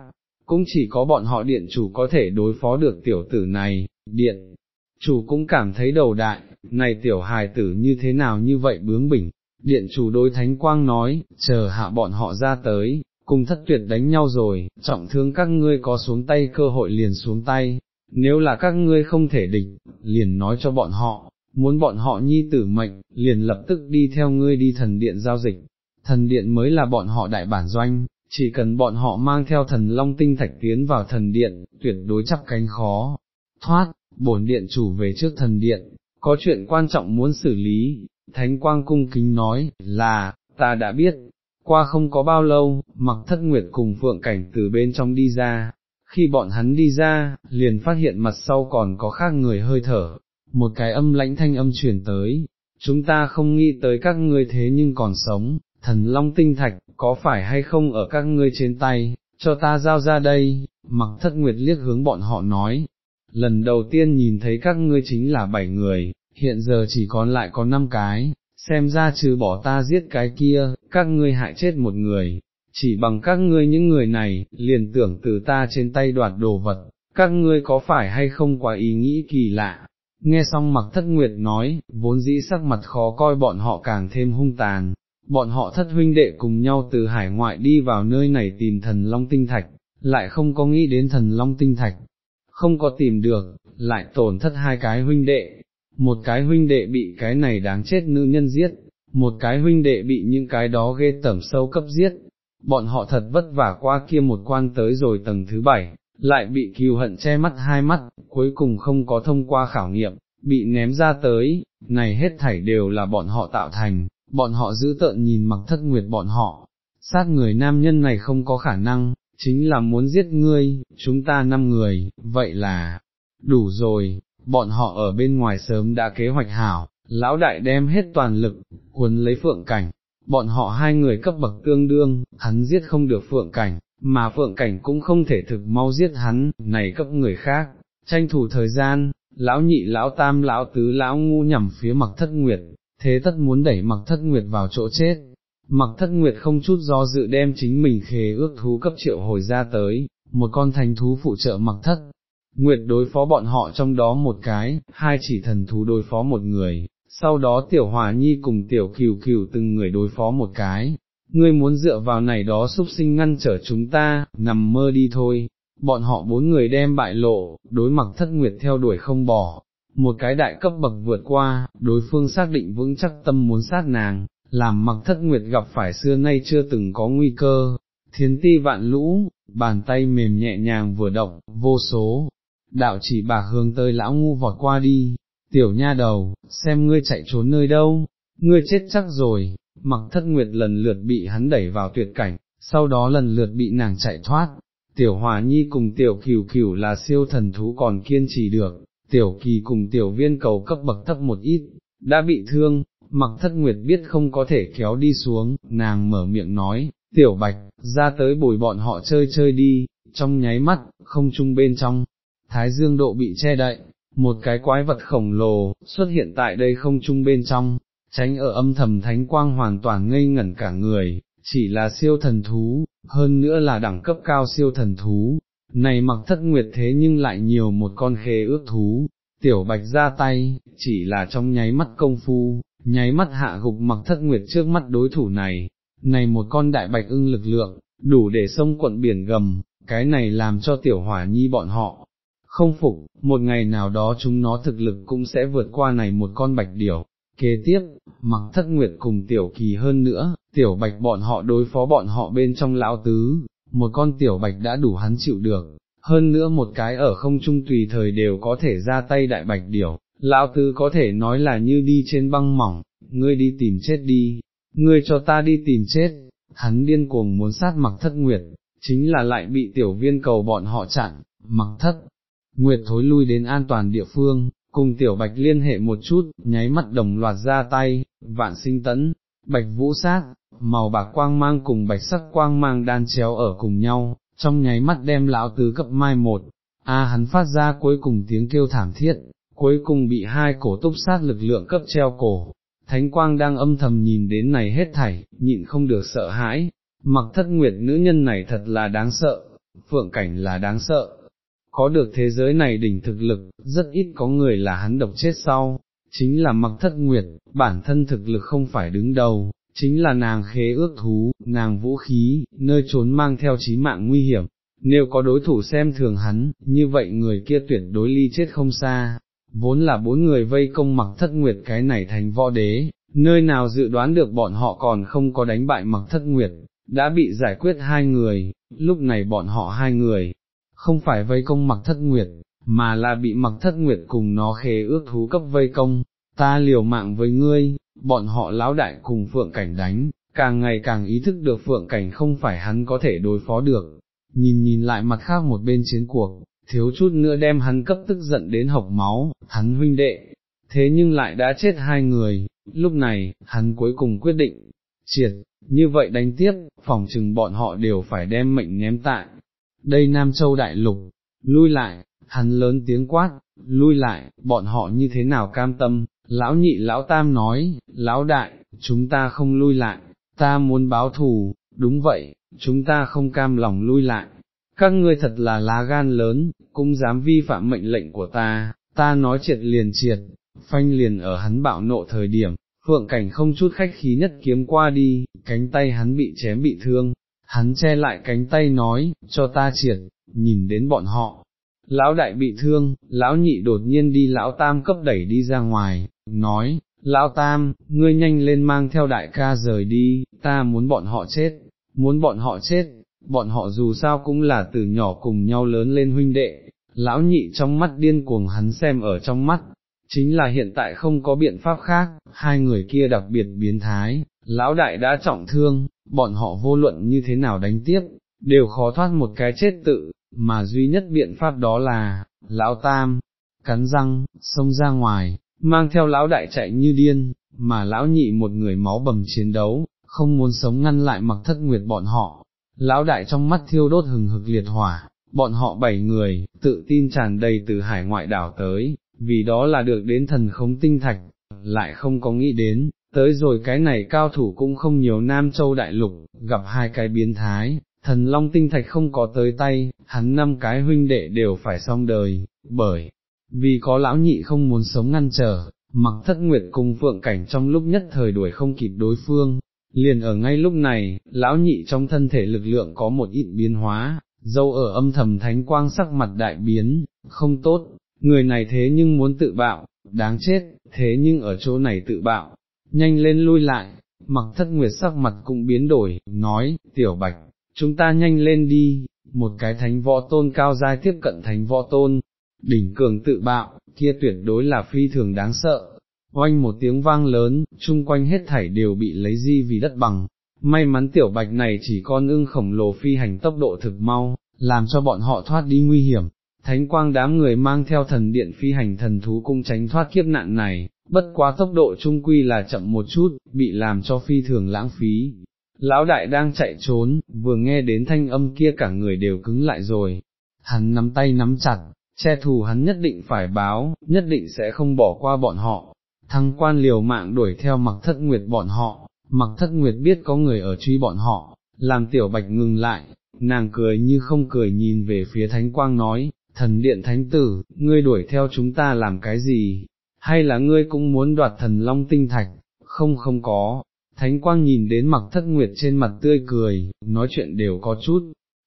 cũng chỉ có bọn họ điện chủ có thể đối phó được tiểu tử này, điện. Chủ cũng cảm thấy đầu đại, này tiểu hài tử như thế nào như vậy bướng bỉnh, điện chủ đối thánh quang nói, chờ hạ bọn họ ra tới, cùng thất tuyệt đánh nhau rồi, trọng thương các ngươi có xuống tay cơ hội liền xuống tay, nếu là các ngươi không thể địch, liền nói cho bọn họ, muốn bọn họ nhi tử mệnh, liền lập tức đi theo ngươi đi thần điện giao dịch, thần điện mới là bọn họ đại bản doanh, chỉ cần bọn họ mang theo thần long tinh thạch tiến vào thần điện, tuyệt đối chắp cánh khó, thoát, bổn điện chủ về trước thần điện, có chuyện quan trọng muốn xử lý, thánh quang cung kính nói, là, ta đã biết, qua không có bao lâu, mặc thất nguyệt cùng phượng cảnh từ bên trong đi ra, khi bọn hắn đi ra, liền phát hiện mặt sau còn có khác người hơi thở, một cái âm lãnh thanh âm truyền tới, chúng ta không nghĩ tới các ngươi thế nhưng còn sống, thần long tinh thạch, có phải hay không ở các ngươi trên tay, cho ta giao ra đây, mặc thất nguyệt liếc hướng bọn họ nói, lần đầu tiên nhìn thấy các ngươi chính là bảy người, hiện giờ chỉ còn lại có năm cái, xem ra trừ bỏ ta giết cái kia, các ngươi hại chết một người, chỉ bằng các ngươi những người này, liền tưởng từ ta trên tay đoạt đồ vật, các ngươi có phải hay không quá ý nghĩ kỳ lạ. Nghe xong mặc thất nguyệt nói, vốn dĩ sắc mặt khó coi bọn họ càng thêm hung tàn, bọn họ thất huynh đệ cùng nhau từ hải ngoại đi vào nơi này tìm thần long tinh thạch, lại không có nghĩ đến thần long tinh thạch, không có tìm được, lại tổn thất hai cái huynh đệ, một cái huynh đệ bị cái này đáng chết nữ nhân giết, một cái huynh đệ bị những cái đó ghê tẩm sâu cấp giết, bọn họ thật vất vả qua kia một quan tới rồi tầng thứ bảy, lại bị kiều hận che mắt hai mắt, cuối cùng không có thông qua khảo nghiệm, bị ném ra tới, này hết thảy đều là bọn họ tạo thành, bọn họ giữ tợn nhìn mặc thất nguyệt bọn họ, sát người nam nhân này không có khả năng, chính là muốn giết ngươi, chúng ta năm người, vậy là, đủ rồi, bọn họ ở bên ngoài sớm đã kế hoạch hảo, lão đại đem hết toàn lực, cuốn lấy phượng cảnh, bọn họ hai người cấp bậc tương đương, hắn giết không được phượng cảnh, mà phượng cảnh cũng không thể thực mau giết hắn, này cấp người khác, tranh thủ thời gian, lão nhị lão tam lão tứ lão ngu nhằm phía mặc thất nguyệt, thế tất muốn đẩy mặc thất nguyệt vào chỗ chết. Mặc thất nguyệt không chút do dự đem chính mình khế ước thú cấp triệu hồi ra tới, một con thành thú phụ trợ mặc thất. Nguyệt đối phó bọn họ trong đó một cái, hai chỉ thần thú đối phó một người, sau đó tiểu hòa nhi cùng tiểu kiều kiều từng người đối phó một cái, ngươi muốn dựa vào này đó xúc sinh ngăn trở chúng ta, nằm mơ đi thôi, bọn họ bốn người đem bại lộ, đối mặt thất nguyệt theo đuổi không bỏ, một cái đại cấp bậc vượt qua, đối phương xác định vững chắc tâm muốn sát nàng, làm mặc thất nguyệt gặp phải xưa nay chưa từng có nguy cơ, thiên ti vạn lũ, bàn tay mềm nhẹ nhàng vừa động, vô số, đạo chỉ bà hướng tới lão ngu vọt qua đi, tiểu nha đầu, xem ngươi chạy trốn nơi đâu, ngươi chết chắc rồi, mặc thất nguyệt lần lượt bị hắn đẩy vào tuyệt cảnh, sau đó lần lượt bị nàng chạy thoát, tiểu hòa nhi cùng tiểu cửu cửu là siêu thần thú còn kiên trì được, tiểu kỳ cùng tiểu viên cầu cấp bậc thấp một ít, đã bị thương, mặc thất nguyệt biết không có thể kéo đi xuống, nàng mở miệng nói, tiểu bạch, ra tới bồi bọn họ chơi chơi đi, trong nháy mắt, không chung bên trong, thái dương độ bị che đậy, một cái quái vật khổng lồ, xuất hiện tại đây không chung bên trong, tránh ở âm thầm thánh quang hoàn toàn ngây ngẩn cả người, chỉ là siêu thần thú, hơn nữa là đẳng cấp cao siêu thần thú, này mặc thất nguyệt thế nhưng lại nhiều một con khế ước thú, tiểu bạch ra tay, chỉ là trong nháy mắt công phu, nháy mắt hạ gục mặc thất nguyệt trước mắt đối thủ này, này một con đại bạch ưng lực lượng, đủ để sông quận biển gầm, cái này làm cho tiểu hỏa nhi bọn họ. Không phục, một ngày nào đó chúng nó thực lực cũng sẽ vượt qua này một con bạch điểu, Kế tiếp, mặc thất nguyệt cùng tiểu kỳ hơn nữa, tiểu bạch bọn họ đối phó bọn họ bên trong lão tứ, một con tiểu bạch đã đủ hắn chịu được, hơn nữa một cái ở không trung tùy thời đều có thể ra tay đại bạch điểu, lão tứ có thể nói là như đi trên băng mỏng, ngươi đi tìm chết đi, ngươi cho ta đi tìm chết, hắn điên cuồng muốn sát mặc thất nguyệt, chính là lại bị tiểu viên cầu bọn họ chặn, mặc thất. Nguyệt thối lui đến an toàn địa phương, cùng tiểu bạch liên hệ một chút, nháy mắt đồng loạt ra tay, vạn sinh tấn, bạch vũ sát, màu bạc quang mang cùng bạch sắc quang mang đan chéo ở cùng nhau, trong nháy mắt đem lão tứ cấp mai một, a hắn phát ra cuối cùng tiếng kêu thảm thiết, cuối cùng bị hai cổ túc sát lực lượng cấp treo cổ, thánh quang đang âm thầm nhìn đến này hết thảy, nhịn không được sợ hãi, mặc thất nguyệt nữ nhân này thật là đáng sợ, phượng cảnh là đáng sợ, có được thế giới này đỉnh thực lực, rất ít có người là hắn độc chết sau, chính là mặc thất nguyệt, bản thân thực lực không phải đứng đầu, chính là nàng khế ước thú, nàng vũ khí, nơi trốn mang theo chí mạng nguy hiểm. Nếu có đối thủ xem thường hắn, như vậy người kia tuyệt đối ly chết không xa, vốn là bốn người vây công mặc thất nguyệt cái này thành võ đế, nơi nào dự đoán được bọn họ còn không có đánh bại mặc thất nguyệt, đã bị giải quyết hai người, lúc này bọn họ hai người, không phải vây công mặc thất nguyệt, mà là bị mặc thất nguyệt cùng nó khế ước thú cấp vây công, ta liều mạng với ngươi, bọn họ lão đại cùng phượng cảnh đánh, càng ngày càng ý thức được phượng cảnh không phải hắn có thể đối phó được, nhìn nhìn lại mặt khác một bên chiến cuộc, thiếu chút nữa đem hắn cấp tức giận đến hộc máu, hắn huynh đệ, thế nhưng lại đã chết hai người, lúc này, hắn cuối cùng quyết định, triệt, như vậy đánh tiếp, phòng chừng bọn họ đều phải đem mệnh ném tại, đây Nam Châu Đại Lục, lui lại, hắn lớn tiếng quát, lui lại, bọn họ như thế nào cam tâm, lão nhị lão tam nói, lão đại, chúng ta không lui lại, ta muốn báo thù, đúng vậy, chúng ta không cam lòng lui lại, các ngươi thật là lá gan lớn, cũng dám vi phạm mệnh lệnh của ta, ta nói triệt liền triệt, phanh liền ở hắn bạo nộ thời điểm, phượng cảnh không chút khách khí nhất kiếm qua đi, cánh tay hắn bị chém bị thương, hắn che lại cánh tay nói, cho ta triệt, nhìn đến bọn họ. Lão đại bị thương, lão nhị đột nhiên đi lão tam cấp đẩy đi ra ngoài, nói, lão tam, ngươi nhanh lên mang theo đại ca rời đi, ta muốn bọn họ chết, muốn bọn họ chết, bọn họ dù sao cũng là từ nhỏ cùng nhau lớn lên huynh đệ, lão nhị trong mắt điên cuồng hắn xem ở trong mắt, chính là hiện tại không có biện pháp khác, hai người kia đặc biệt biến thái, lão đại đã trọng thương, bọn họ vô luận như thế nào đánh tiếp, đều khó thoát một cái chết tự, mà duy nhất biện pháp đó là, lão tam, cắn răng, xông ra ngoài, mang theo lão đại chạy như điên, mà lão nhị một người máu bầm chiến đấu, không muốn sống ngăn lại mặc thất nguyệt bọn họ. lão đại trong mắt thiêu đốt hừng hực liệt hỏa, bọn họ bảy người, tự tin tràn đầy từ hải ngoại đảo tới, vì đó là được đến thần khống tinh thạch, lại không có nghĩ đến, tới rồi cái này cao thủ cũng không nhiều Nam Châu Đại Lục, gặp hai cái biến thái, thần long tinh thạch không có tới tay, hắn năm cái huynh đệ đều phải xong đời, bởi vì có lão nhị không muốn sống ngăn trở, mặc thất nguyệt cùng phượng cảnh trong lúc nhất thời đuổi không kịp đối phương, liền ở ngay lúc này, lão nhị trong thân thể lực lượng có một ít biến hóa, dâu ở âm thầm thánh quang sắc mặt đại biến, không tốt, người này thế nhưng muốn tự bạo, đáng chết, thế nhưng ở chỗ này tự bạo, nhanh lên lui lại, mặc thất nguyệt sắc mặt cũng biến đổi, nói, tiểu bạch, chúng ta nhanh lên đi, một cái thánh võ tôn cao giai tiếp cận thánh võ tôn, đỉnh cường tự bạo, kia tuyệt đối là phi thường đáng sợ. Oanh một tiếng vang lớn, chung quanh hết thảy đều bị lấy di vì đất bằng, may mắn tiểu bạch này chỉ con ưng khổng lồ phi hành tốc độ thực mau, làm cho bọn họ thoát đi nguy hiểm, thánh quang đám người mang theo thần điện phi hành thần thú cung tránh thoát kiếp nạn này, bất quá tốc độ trung quy là chậm một chút, bị làm cho phi thường lãng phí. Lão đại đang chạy trốn, vừa nghe đến thanh âm kia cả người đều cứng lại rồi, hắn nắm tay nắm chặt, che thù hắn nhất định phải báo, nhất định sẽ không bỏ qua bọn họ, thăng quan liều mạng đuổi theo mặc thất nguyệt bọn họ, mặc thất nguyệt biết có người ở truy bọn họ, làm tiểu bạch ngừng lại, nàng cười như không cười nhìn về phía thánh quang nói, thần điện thánh tử, ngươi đuổi theo chúng ta làm cái gì, hay là ngươi cũng muốn đoạt thần long tinh thạch, không không có, thánh quang nhìn đến mặc thất nguyệt trên mặt tươi cười, nói chuyện đều có chút,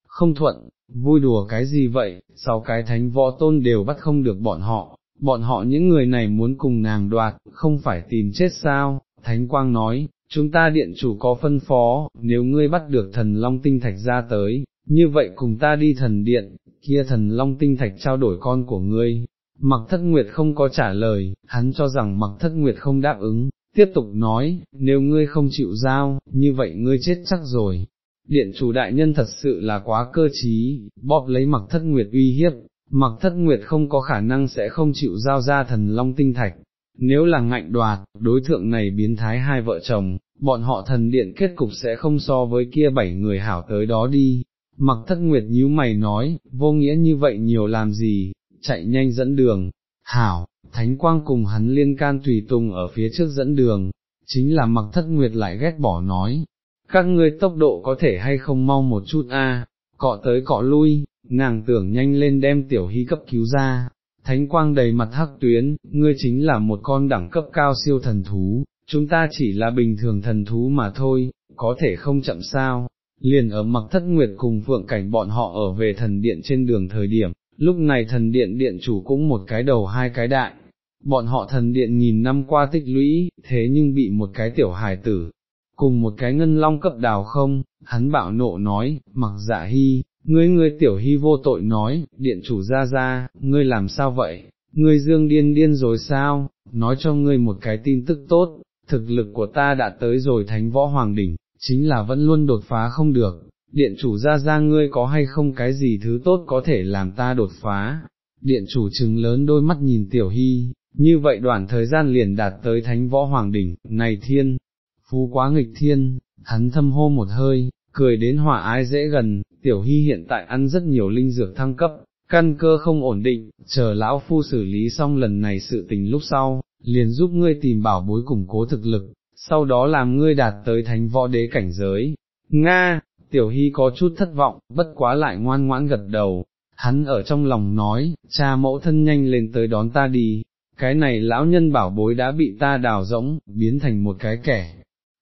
không thuận, vui đùa cái gì vậy, sau cái thánh võ tôn đều bắt không được bọn họ, bọn họ những người này muốn cùng nàng đoạt, không phải tìm chết sao, thánh quang nói, chúng ta điện chủ có phân phó, nếu ngươi bắt được thần long tinh thạch ra tới, như vậy cùng ta đi thần điện, kia thần long tinh thạch trao đổi con của ngươi. Mặc thất nguyệt không có trả lời, hắn cho rằng mặc thất nguyệt không đáp ứng, tiếp tục nói, nếu ngươi không chịu giao, như vậy ngươi chết chắc rồi. Điện chủ đại nhân thật sự là quá cơ trí, bóp lấy mặc thất nguyệt uy hiếp, mặc thất nguyệt không có khả năng sẽ không chịu giao ra thần long tinh thạch. Nếu là ngạnh đoạt, đối thượng này biến thái hai vợ chồng, bọn họ thần điện kết cục sẽ không so với kia bảy người hảo tới đó đi, Mặc thất nguyệt nhíu mày nói, vô nghĩa như vậy nhiều làm gì, chạy nhanh dẫn đường, hảo, thánh quang cùng hắn liên can tùy tùng ở phía trước dẫn đường, chính là mặc thất nguyệt lại ghét bỏ nói, các ngươi tốc độ có thể hay không mau một chút a, cọ tới cọ lui, nàng tưởng nhanh lên đem tiểu hy cấp cứu ra, thánh quang đầy mặt hắc tuyến, ngươi chính là một con đẳng cấp cao siêu thần thú, chúng ta chỉ là bình thường thần thú mà thôi, có thể không chậm sao, liền ở mặc thất nguyệt cùng phượng cảnh bọn họ ở về thần điện trên đường thời điểm, lúc này thần điện điện chủ cũng một cái đầu hai cái đại, bọn họ thần điện nghìn năm qua tích lũy, thế nhưng bị một cái tiểu hài tử, cùng một cái ngân long cấp đào không, hắn bạo nộ nói, mặc dạ hy, ngươi ngươi tiểu hy vô tội nói, điện chủ ra ra, ngươi làm sao vậy, ngươi dương điên điên rồi sao, nói cho ngươi một cái tin tức tốt, thực lực của ta đã tới rồi thánh võ hoàng đỉnh, chính là vẫn luôn đột phá không được, điện chủ ra ra ngươi có hay không cái gì thứ tốt có thể làm ta đột phá, điện chủ trừng lớn đôi mắt nhìn tiểu hy, như vậy đoạn thời gian liền đạt tới thánh võ hoàng đỉnh, này thiên, phú quá nghịch thiên, hắn thâm hô một hơi, cười đến hỏa ái dễ gần, tiểu hy hiện tại ăn rất nhiều linh dược thăng cấp, căn cơ không ổn định, chờ lão phu xử lý xong lần này sự tình lúc sau, liền giúp ngươi tìm bảo bối củng cố thực lực, sau đó làm ngươi đạt tới thánh võ đế cảnh giới. Nga, tiểu hy có chút thất vọng, bất quá lại ngoan ngoãn gật đầu, hắn ở trong lòng nói, cha mẫu thân nhanh lên tới đón ta đi, cái này lão nhân bảo bối đã bị ta đào rỗng, biến thành một cái kẻ,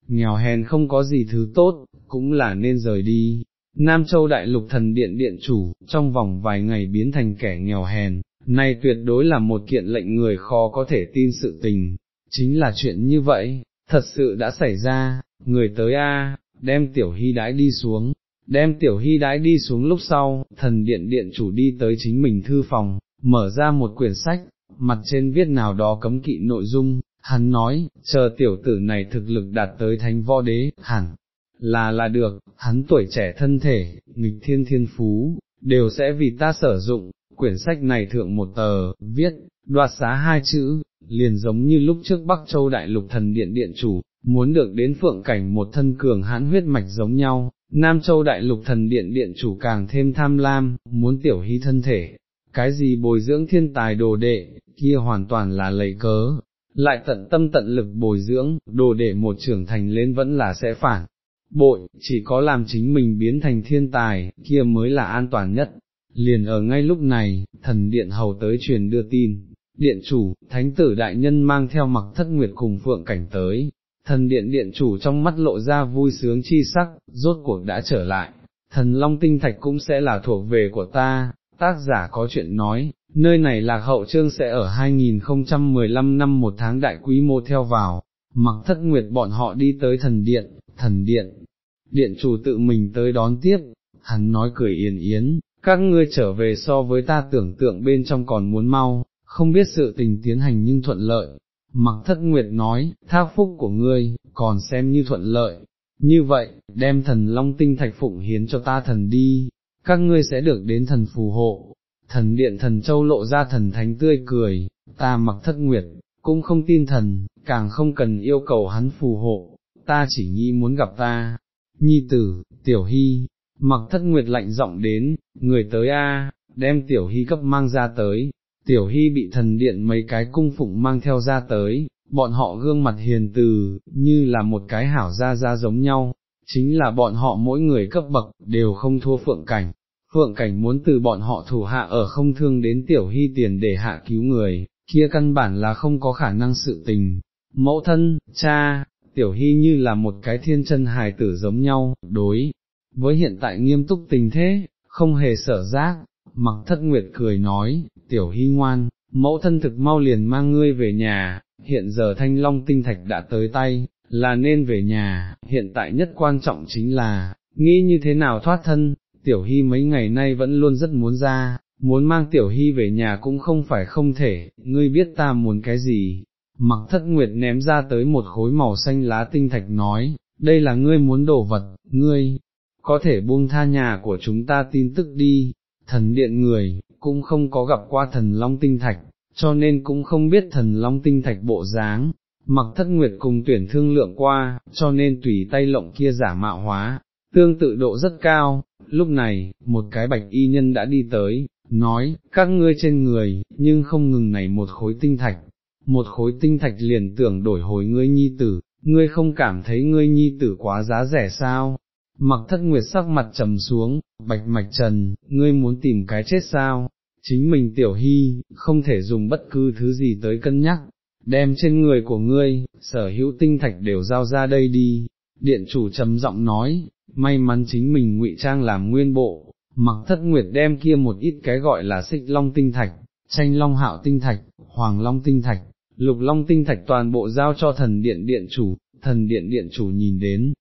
nghèo hèn không có gì thứ tốt, cũng là nên rời đi. Nam Châu Đại Lục Thần Điện Điện Chủ, trong vòng vài ngày biến thành kẻ nghèo hèn, này tuyệt đối là một kiện lệnh người khó có thể tin sự tình, chính là chuyện như vậy, thật sự đã xảy ra, người tới a, đem tiểu hy đãi đi xuống, đem tiểu hy đãi đi xuống lúc sau, thần điện điện chủ đi tới chính mình thư phòng, mở ra một quyển sách, mặt trên viết nào đó cấm kỵ nội dung, hắn nói, chờ tiểu tử này thực lực đạt tới thánh võ đế, hẳn, là là được, hắn tuổi trẻ thân thể, nghịch thiên thiên phú, đều sẽ vì ta sử dụng, quyển sách này thượng một tờ, viết, đoạt xá hai chữ, liền giống như lúc trước Bắc Châu Đại Lục Thần Điện Điện Chủ, muốn được đến phượng cảnh một thân cường hãn huyết mạch giống nhau, Nam Châu Đại Lục Thần Điện Điện chủ càng thêm tham lam, muốn tiểu hy thân thể, cái gì bồi dưỡng thiên tài đồ đệ, kia hoàn toàn là lấy cớ, lại tận tâm tận lực bồi dưỡng, đồ đệ một trưởng thành lên vẫn là sẽ phản. Bội, chỉ có làm chính mình biến thành thiên tài, kia mới là an toàn nhất. Liền ở ngay lúc này, thần điện hầu tới truyền đưa tin, điện chủ, thánh tử đại nhân mang theo mặc thất nguyệt cùng phượng cảnh tới, thần điện điện chủ trong mắt lộ ra vui sướng chi sắc, rốt cuộc đã trở lại, thần long tinh thạch cũng sẽ là thuộc về của ta, tác giả có chuyện nói, nơi này lạc hậu trương sẽ ở 2015 năm một tháng đại quý mô theo vào, mặc thất nguyệt bọn họ đi tới thần điện, thần điện, điện chủ tự mình tới đón tiếp, hắn nói cười yên yến, các ngươi trở về so với ta tưởng tượng bên trong còn muốn mau, không biết sự tình tiến hành nhưng thuận lợi. Mặc thất nguyệt nói, thác phúc của ngươi, còn xem như thuận lợi, như vậy, đem thần long tinh thạch phụng hiến cho ta thần đi, các ngươi sẽ được đến thần phù hộ. Thần điện thần châu lộ ra thần thánh tươi cười, ta mặc thất nguyệt, cũng không tin thần, càng không cần yêu cầu hắn phù hộ, ta chỉ nghĩ muốn gặp ta. Nhi tử, tiểu hy, mặc thất nguyệt lạnh giọng đến, người tới a, đem tiểu hy cấp mang ra tới, tiểu hy bị thần điện mấy cái cung phụng mang theo ra tới, bọn họ gương mặt hiền từ, như là một cái hảo ra ra giống nhau, chính là bọn họ mỗi người cấp bậc, đều không thua phượng cảnh. Phượng cảnh muốn từ bọn họ thủ hạ ở không thương đến tiểu hy tiền để hạ cứu người, kia căn bản là không có khả năng sự tình. Mẫu thân, cha, tiểu hy như là một cái thiên chân hài tử giống nhau, đối, với hiện tại nghiêm túc tình thế, không hề sở giác, mặc thất nguyệt cười nói, tiểu hy ngoan, mẫu thân thực mau liền mang ngươi về nhà, hiện giờ thanh long tinh thạch đã tới tay, là nên về nhà, hiện tại nhất quan trọng chính là, nghĩ như thế nào thoát thân, tiểu hy mấy ngày nay vẫn luôn rất muốn ra, muốn mang tiểu hy về nhà cũng không phải không thể, ngươi biết ta muốn cái gì. Mặc thất nguyệt ném ra tới một khối màu xanh lá tinh thạch nói, đây là ngươi muốn đổ vật, ngươi, có thể buông tha nhà của chúng ta tin tức đi, thần điện người, cũng không có gặp qua thần long tinh thạch, cho nên cũng không biết thần long tinh thạch bộ dáng, mặc thất nguyệt cùng tuyển thương lượng qua, cho nên tùy tay lộng kia giả mạo hóa, tương tự độ rất cao, lúc này, một cái bạch y nhân đã đi tới, nói, các ngươi trên người, nhưng không ngừng này một khối tinh thạch, một khối tinh thạch liền tưởng đổi hồi ngươi nhi tử, ngươi không cảm thấy ngươi nhi tử quá giá rẻ sao, mặc thất nguyệt sắc mặt trầm xuống, bạch mạch trần, ngươi muốn tìm cái chết sao, chính mình tiểu hy, không thể dùng bất cứ thứ gì tới cân nhắc, đem trên người của ngươi, sở hữu tinh thạch đều giao ra đây đi, điện chủ trầm giọng nói, may mắn chính mình ngụy trang làm nguyên bộ, mặc thất nguyệt đem kia một ít cái gọi là xích long tinh thạch, tranh long hạo tinh thạch, hoàng long tinh thạch, lục long tinh thạch toàn bộ giao cho thần điện điện chủ, thần điện điện chủ nhìn đến,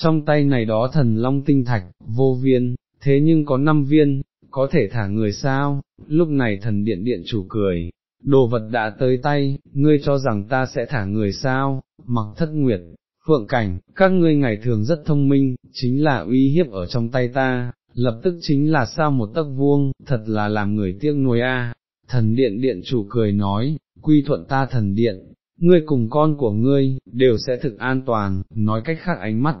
trong tay này đó thần long tinh thạch, vô viên, thế nhưng có năm viên, có thể thả người sao, lúc này thần điện điện chủ cười, đồ vật đã tới tay, ngươi cho rằng ta sẽ thả người sao, mặc thất nguyệt, phượng cảnh, các ngươi ngày thường rất thông minh, chính là uy hiếp ở trong tay ta, lập tức chính là sao một tấc vuông, thật là làm người tiếc nuối a. Thần điện điện chủ cười nói, quy thuận ta thần điện, ngươi cùng con của ngươi, đều sẽ thực an toàn, nói cách khác ánh mắt,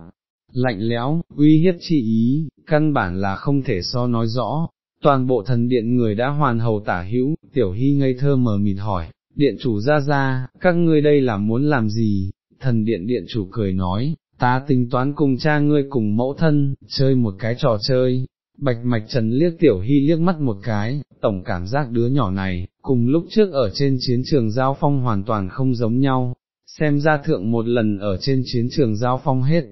lạnh lẽo, uy hiếp chi ý, căn bản là không thể so nói rõ, toàn bộ thần điện người đã hoàn hầu tả hữu, tiểu hy ngây thơ mờ mịt hỏi, điện chủ ra ra, các ngươi đây là muốn làm gì, thần điện điện chủ cười nói, ta tính toán cùng cha ngươi cùng mẫu thân, chơi một cái trò chơi. Bạch mạch trần liếc tiểu hy liếc mắt một cái, tổng cảm giác đứa nhỏ này, cùng lúc trước ở trên chiến trường giao phong hoàn toàn không giống nhau, xem ra thượng một lần ở trên chiến trường giao phong hết,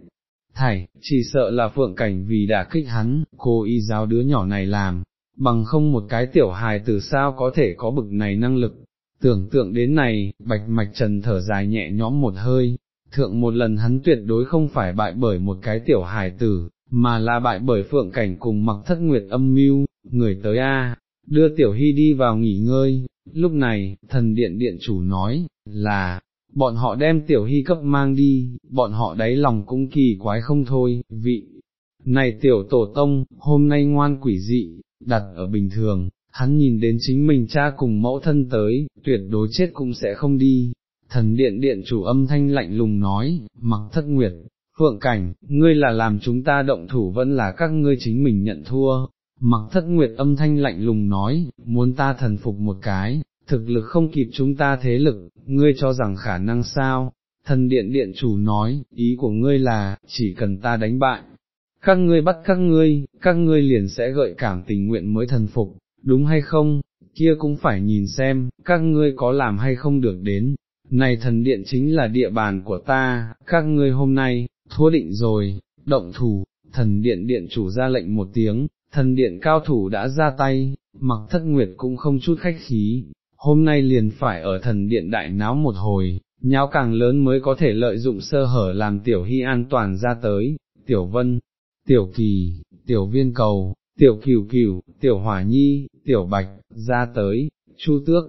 thảy, chỉ sợ là phượng cảnh vì đã kích hắn, cô y giáo đứa nhỏ này làm, bằng không một cái tiểu hài từ sao có thể có bực này năng lực. Tưởng tượng đến này, bạch mạch trần thở dài nhẹ nhõm một hơi, thượng một lần hắn tuyệt đối không phải bại bởi một cái tiểu hài tử, mà là bại bởi phượng cảnh cùng mặc thất nguyệt âm mưu, người tới A, đưa tiểu hy đi vào nghỉ ngơi, lúc này, thần điện điện chủ nói, là, bọn họ đem tiểu hy cấp mang đi, bọn họ đáy lòng cũng kỳ quái không thôi, vị, này tiểu tổ tông, hôm nay ngoan quỷ dị, đặt ở bình thường, hắn nhìn đến chính mình cha cùng mẫu thân tới, tuyệt đối chết cũng sẽ không đi. Thần điện điện chủ âm thanh lạnh lùng nói, mặc thất nguyệt, Phượng Cảnh, ngươi là làm chúng ta động thủ vẫn là các ngươi chính mình nhận thua, mặc thất nguyệt âm thanh lạnh lùng nói, muốn ta thần phục một cái, thực lực không kịp chúng ta thế lực, ngươi cho rằng khả năng sao, thần điện điện chủ nói, ý của ngươi là, chỉ cần ta đánh bại, các ngươi bắt các ngươi, các ngươi liền sẽ gợi cảm tình nguyện mới thần phục, đúng hay không, kia cũng phải nhìn xem, các ngươi có làm hay không được đến, này thần điện chính là địa bàn của ta, các ngươi hôm nay, thua định rồi, động thủ, thần điện điện chủ ra lệnh một tiếng, thần điện cao thủ đã ra tay, mặc thất nguyệt cũng không chút khách khí, hôm nay liền phải ở thần điện đại náo một hồi, nháo càng lớn mới có thể lợi dụng sơ hở làm tiểu hy an toàn ra tới, tiểu vân, tiểu kỳ, tiểu viên cầu, tiểu cửu cửu, tiểu hỏa nhi, tiểu bạch, ra tới, chu tước,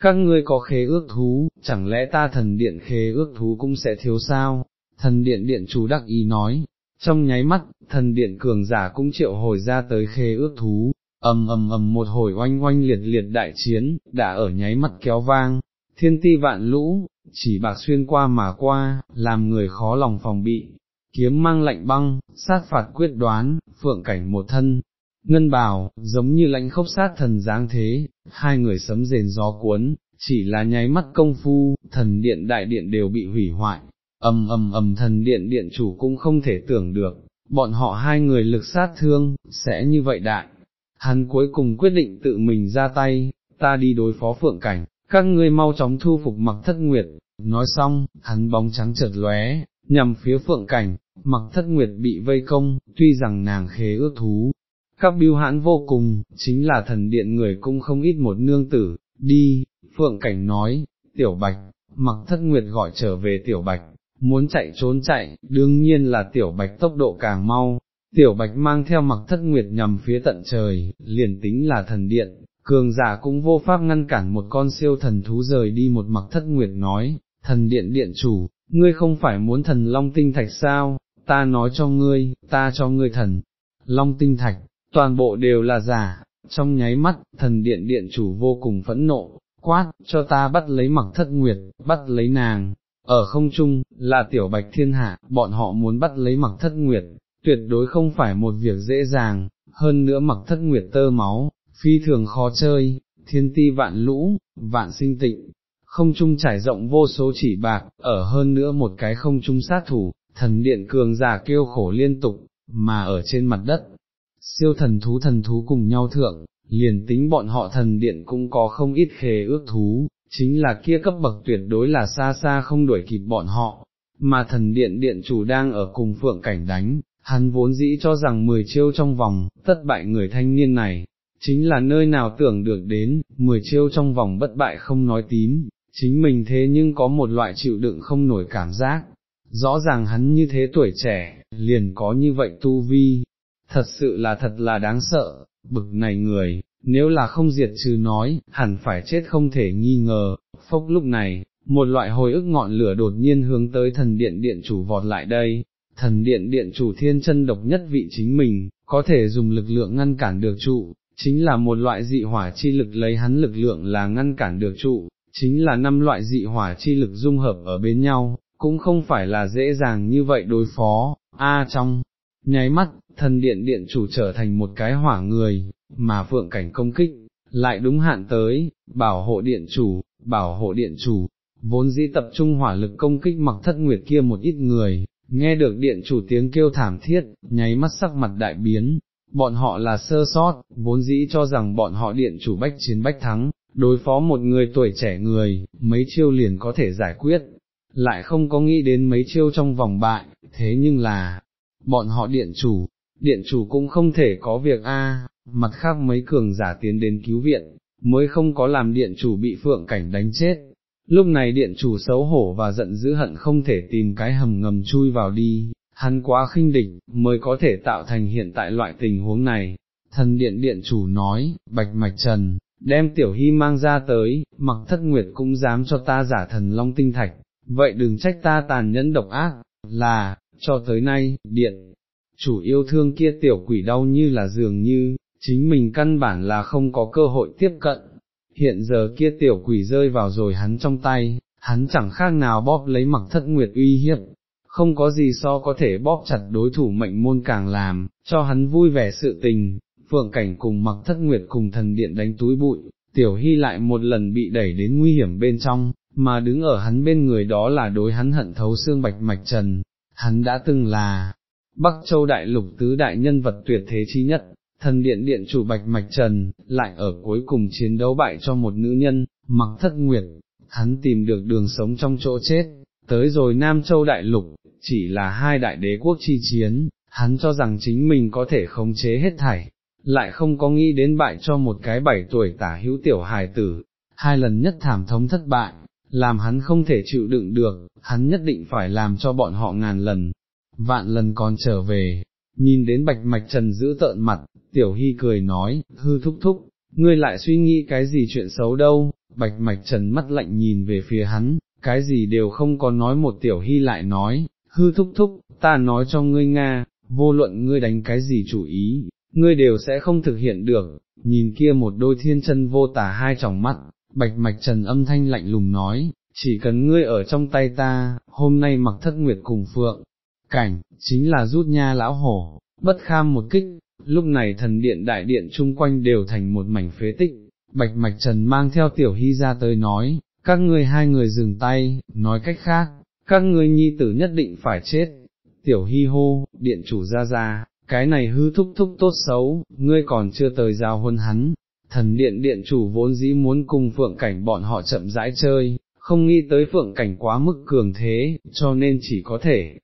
các ngươi có khế ước thú, chẳng lẽ ta thần điện khế ước thú cũng sẽ thiếu sao, thần điện điện chủ đắc ý nói, trong nháy mắt, thần điện cường giả cũng triệu hồi ra tới khế ước thú, ầm ầm ầm một hồi oanh oanh liệt liệt đại chiến, đã ở nháy mắt kéo vang, thiên ti vạn lũ, chỉ bạc xuyên qua mà qua, làm người khó lòng phòng bị, kiếm mang lạnh băng, sát phạt quyết đoán, phượng cảnh một thân, ngân bào, giống như lãnh khốc sát thần dáng thế, hai người sấm rền gió cuốn, chỉ là nháy mắt công phu, thần điện đại điện đều bị hủy hoại, ầm ầm ầm thần điện điện chủ cũng không thể tưởng được, bọn họ hai người lực sát thương, sẽ như vậy đại. Hắn cuối cùng quyết định tự mình ra tay, ta đi đối phó phượng cảnh, các ngươi mau chóng thu phục mặc thất nguyệt, nói xong, hắn bóng trắng chợt lóe, nhằm phía phượng cảnh, mặc thất nguyệt bị vây công, tuy rằng nàng khế ước thú, các biêu hãn vô cùng, chính là thần điện người cũng không ít một nương tử, đi, phượng cảnh nói, tiểu bạch, mặc thất nguyệt gọi trở về tiểu bạch, muốn chạy trốn chạy, đương nhiên là tiểu bạch tốc độ càng mau, tiểu bạch mang theo mặc thất nguyệt nhằm phía tận trời, liền tính là thần điện, cường giả cũng vô pháp ngăn cản một con siêu thần thú rời đi một mặc thất nguyệt nói, thần điện điện chủ, ngươi không phải muốn thần long tinh thạch sao, ta nói cho ngươi, ta cho ngươi thần, long tinh thạch, toàn bộ đều là giả, trong nháy mắt, thần điện điện chủ vô cùng phẫn nộ, quát, cho ta bắt lấy mặc thất nguyệt, bắt lấy nàng, ở không trung, là tiểu bạch thiên hạ, bọn họ muốn bắt lấy mặc thất nguyệt, tuyệt đối không phải một việc dễ dàng, hơn nữa mặc thất nguyệt tơ máu, phi thường khó chơi, thiên ti vạn lũ, vạn sinh tịnh, không trung trải rộng vô số chỉ bạc, ở hơn nữa một cái không trung sát thủ, thần điện cường giả kêu khổ liên tục, mà ở trên mặt đất, siêu thần thú thần thú cùng nhau thượng, liền tính bọn họ thần điện cũng có không ít khề ước thú, chính là kia cấp bậc tuyệt đối là xa xa không đuổi kịp bọn họ, mà thần điện điện chủ đang ở cùng phượng cảnh đánh, hắn vốn dĩ cho rằng 10 chiêu trong vòng, tất bại người thanh niên này, chính là nơi nào tưởng được đến, 10 chiêu trong vòng bất bại không nói tím, chính mình thế nhưng có một loại chịu đựng không nổi cảm giác, rõ ràng hắn như thế tuổi trẻ, liền có như vậy tu vi, thật sự là thật là đáng sợ, bực này người, nếu là không diệt trừ nói, hẳn phải chết không thể nghi ngờ, phốc lúc này, một loại hồi ức ngọn lửa đột nhiên hướng tới thần điện điện chủ vọt lại đây, thần điện điện chủ thiên chân độc nhất vị chính mình, có thể dùng lực lượng ngăn cản được trụ, chính là một loại dị hỏa chi lực lấy hắn lực lượng là ngăn cản được trụ, chính là năm loại dị hỏa chi lực dung hợp ở bên nhau, cũng không phải là dễ dàng như vậy đối phó, a trong, nháy mắt, thần điện điện chủ trở thành một cái hỏa người, mà phượng cảnh công kích, lại đúng hạn tới, bảo hộ điện chủ, bảo hộ điện chủ, vốn dĩ tập trung hỏa lực công kích mặc thất nguyệt kia một ít người, nghe được điện chủ tiếng kêu thảm thiết, nháy mắt sắc mặt đại biến, bọn họ là sơ sót, vốn dĩ cho rằng bọn họ điện chủ bách chiến bách thắng, đối phó một người tuổi trẻ người, mấy chiêu liền có thể giải quyết, lại không có nghĩ đến mấy chiêu trong vòng bại, thế nhưng là, bọn họ điện chủ, điện chủ cũng không thể có việc a mặt khác mấy cường giả tiến đến cứu viện, mới không có làm điện chủ bị phượng cảnh đánh chết. Lúc này điện chủ xấu hổ và giận dữ hận không thể tìm cái hầm ngầm chui vào đi, hắn quá khinh địch, mới có thể tạo thành hiện tại loại tình huống này. Thần điện điện chủ nói, bạch mạch trần, đem tiểu hy mang ra tới, mặc thất nguyệt cũng dám cho ta giả thần long tinh thạch, vậy đừng trách ta tàn nhẫn độc ác, là, cho tới nay, điện, chủ yêu thương kia tiểu quỷ đau như là dường như, chính mình căn bản là không có cơ hội tiếp cận, hiện giờ kia tiểu quỷ rơi vào rồi hắn trong tay, hắn chẳng khác nào bóp lấy mặc thất nguyệt uy hiếp, không có gì so có thể bóp chặt đối thủ mệnh môn càng làm, cho hắn vui vẻ sự tình, phượng cảnh cùng mặc thất nguyệt cùng thần điện đánh túi bụi, tiểu hy lại một lần bị đẩy đến nguy hiểm bên trong, mà đứng ở hắn bên người đó là đối hắn hận thấu xương bạch mạch trần, hắn đã từng là Bắc Châu Đại Lục tứ đại nhân vật tuyệt thế chi nhất, thần điện điện chủ bạch mạch trần, lại ở cuối cùng chiến đấu bại cho một nữ nhân, mặc thất nguyệt, hắn tìm được đường sống trong chỗ chết, tới rồi Nam Châu Đại Lục, chỉ là hai đại đế quốc chi chiến, hắn cho rằng chính mình có thể khống chế hết thảy, lại không có nghĩ đến bại cho một cái bảy tuổi tả hữu tiểu hài tử, hai lần nhất thảm thống thất bại, làm hắn không thể chịu đựng được, hắn nhất định phải làm cho bọn họ ngàn lần, vạn lần còn trở về, nhìn đến bạch mạch trần giữ tợn mặt, tiểu hy cười nói, hư thúc thúc, ngươi lại suy nghĩ cái gì chuyện xấu đâu, bạch mạch trần mắt lạnh nhìn về phía hắn, cái gì đều không có nói một tiểu hy lại nói, hư thúc thúc, ta nói cho ngươi Nga, vô luận ngươi đánh cái gì chủ ý, ngươi đều sẽ không thực hiện được, nhìn kia một đôi thiên chân vô tả hai tròng mắt, bạch mạch trần âm thanh lạnh lùng nói, chỉ cần ngươi ở trong tay ta, hôm nay mặc thất nguyệt cùng phượng, cảnh, chính là rút nha lão hổ, bất kham một kích, lúc này thần điện đại điện chung quanh đều thành một mảnh phế tích, bạch mạch trần mang theo tiểu hy ra tới nói, các ngươi hai người dừng tay, nói cách khác, các ngươi nhi tử nhất định phải chết, tiểu hy hô, điện chủ ra ra, cái này hư thúc thúc tốt xấu, ngươi còn chưa tới giao huân hắn, thần điện điện chủ vốn dĩ muốn cùng phượng cảnh bọn họ chậm rãi chơi, không nghĩ tới phượng cảnh quá mức cường thế, cho nên chỉ có thể,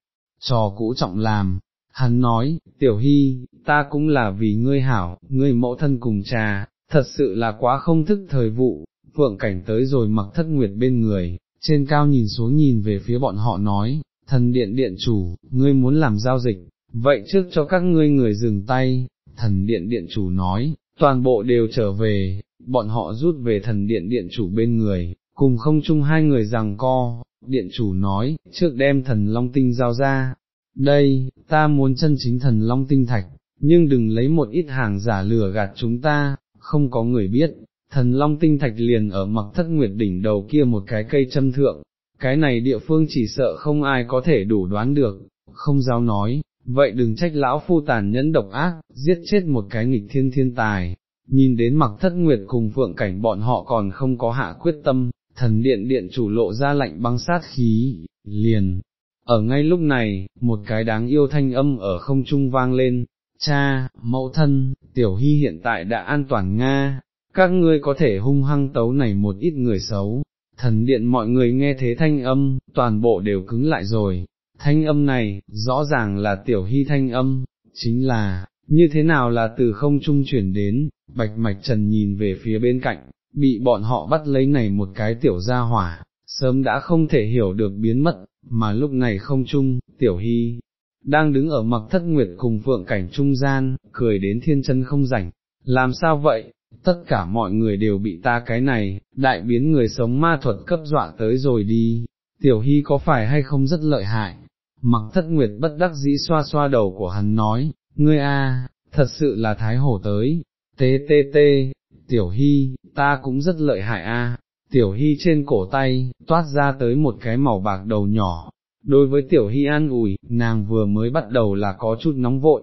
trò cũ trọng làm. Hắn nói, tiểu hy, ta cũng là vì ngươi hảo, ngươi mẫu thân cùng trà, thật sự là quá không thức thời vụ, phượng cảnh tới rồi mặc thất nguyệt bên người, trên cao nhìn xuống nhìn về phía bọn họ nói, thần điện điện chủ, ngươi muốn làm giao dịch, vậy trước cho các ngươi người dừng tay, thần điện điện chủ nói, toàn bộ đều trở về, bọn họ rút về thần điện điện chủ bên người, cùng không chung hai người rằng co, điện chủ nói, trước đem thần long tinh giao ra, đây, ta muốn chân chính thần long tinh thạch, nhưng đừng lấy một ít hàng giả lừa gạt chúng ta, không có người biết, thần long tinh thạch liền ở mặc thất nguyệt đỉnh đầu kia một cái cây châm thượng, cái này địa phương chỉ sợ không ai có thể đủ đoán được, không giao nói, vậy đừng trách lão phu tàn nhẫn độc ác, giết chết một cái nghịch thiên thiên tài, nhìn đến mặc thất nguyệt cùng phượng cảnh bọn họ còn không có hạ quyết tâm, thần điện điện chủ lộ ra lạnh băng sát khí, liền. Ở ngay lúc này, một cái đáng yêu thanh âm ở không trung vang lên, cha, mẫu thân, tiểu hy hiện tại đã an toàn Nga, các ngươi có thể hung hăng tấu này một ít người xấu, thần điện mọi người nghe thế thanh âm, toàn bộ đều cứng lại rồi, thanh âm này, rõ ràng là tiểu hy thanh âm, chính là, như thế nào là từ không trung chuyển đến, bạch mạch trần nhìn về phía bên cạnh, bị bọn họ bắt lấy này một cái tiểu gia hỏa, sớm đã không thể hiểu được biến mất, mà lúc này không trung, tiểu hy, đang đứng ở mặc thất nguyệt cùng phượng cảnh trung gian, cười đến thiên chân không rảnh, làm sao vậy, tất cả mọi người đều bị ta cái này, đại biến người sống ma thuật cấp dọa tới rồi đi, tiểu hy có phải hay không rất lợi hại, mặc thất nguyệt bất đắc dĩ xoa xoa đầu của hắn nói, ngươi a, thật sự là thái hổ tới, tê tê tê, tiểu hy, ta cũng rất lợi hại a. Tiểu hy trên cổ tay, toát ra tới một cái màu bạc đầu nhỏ, đối với tiểu hy an ủi, nàng vừa mới bắt đầu là có chút nóng vội,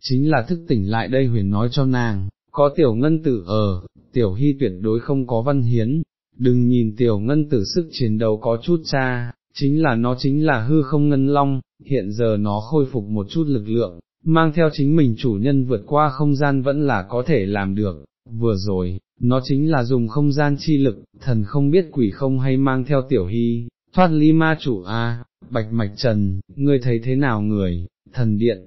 chính là thức tỉnh lại đây huyền nói cho nàng, có tiểu ngân tử ở, tiểu hy tuyệt đối không có văn hiến, đừng nhìn tiểu ngân tử sức chiến đấu có chút cha, chính là nó chính là hư không ngân long, hiện giờ nó khôi phục một chút lực lượng, mang theo chính mình chủ nhân vượt qua không gian vẫn là có thể làm được, vừa rồi, nó chính là dùng không gian chi lực, thần không biết quỷ không hay mang theo tiểu hy, thoát ly ma chủ a bạch mạch trần, ngươi thấy thế nào người, thần điện,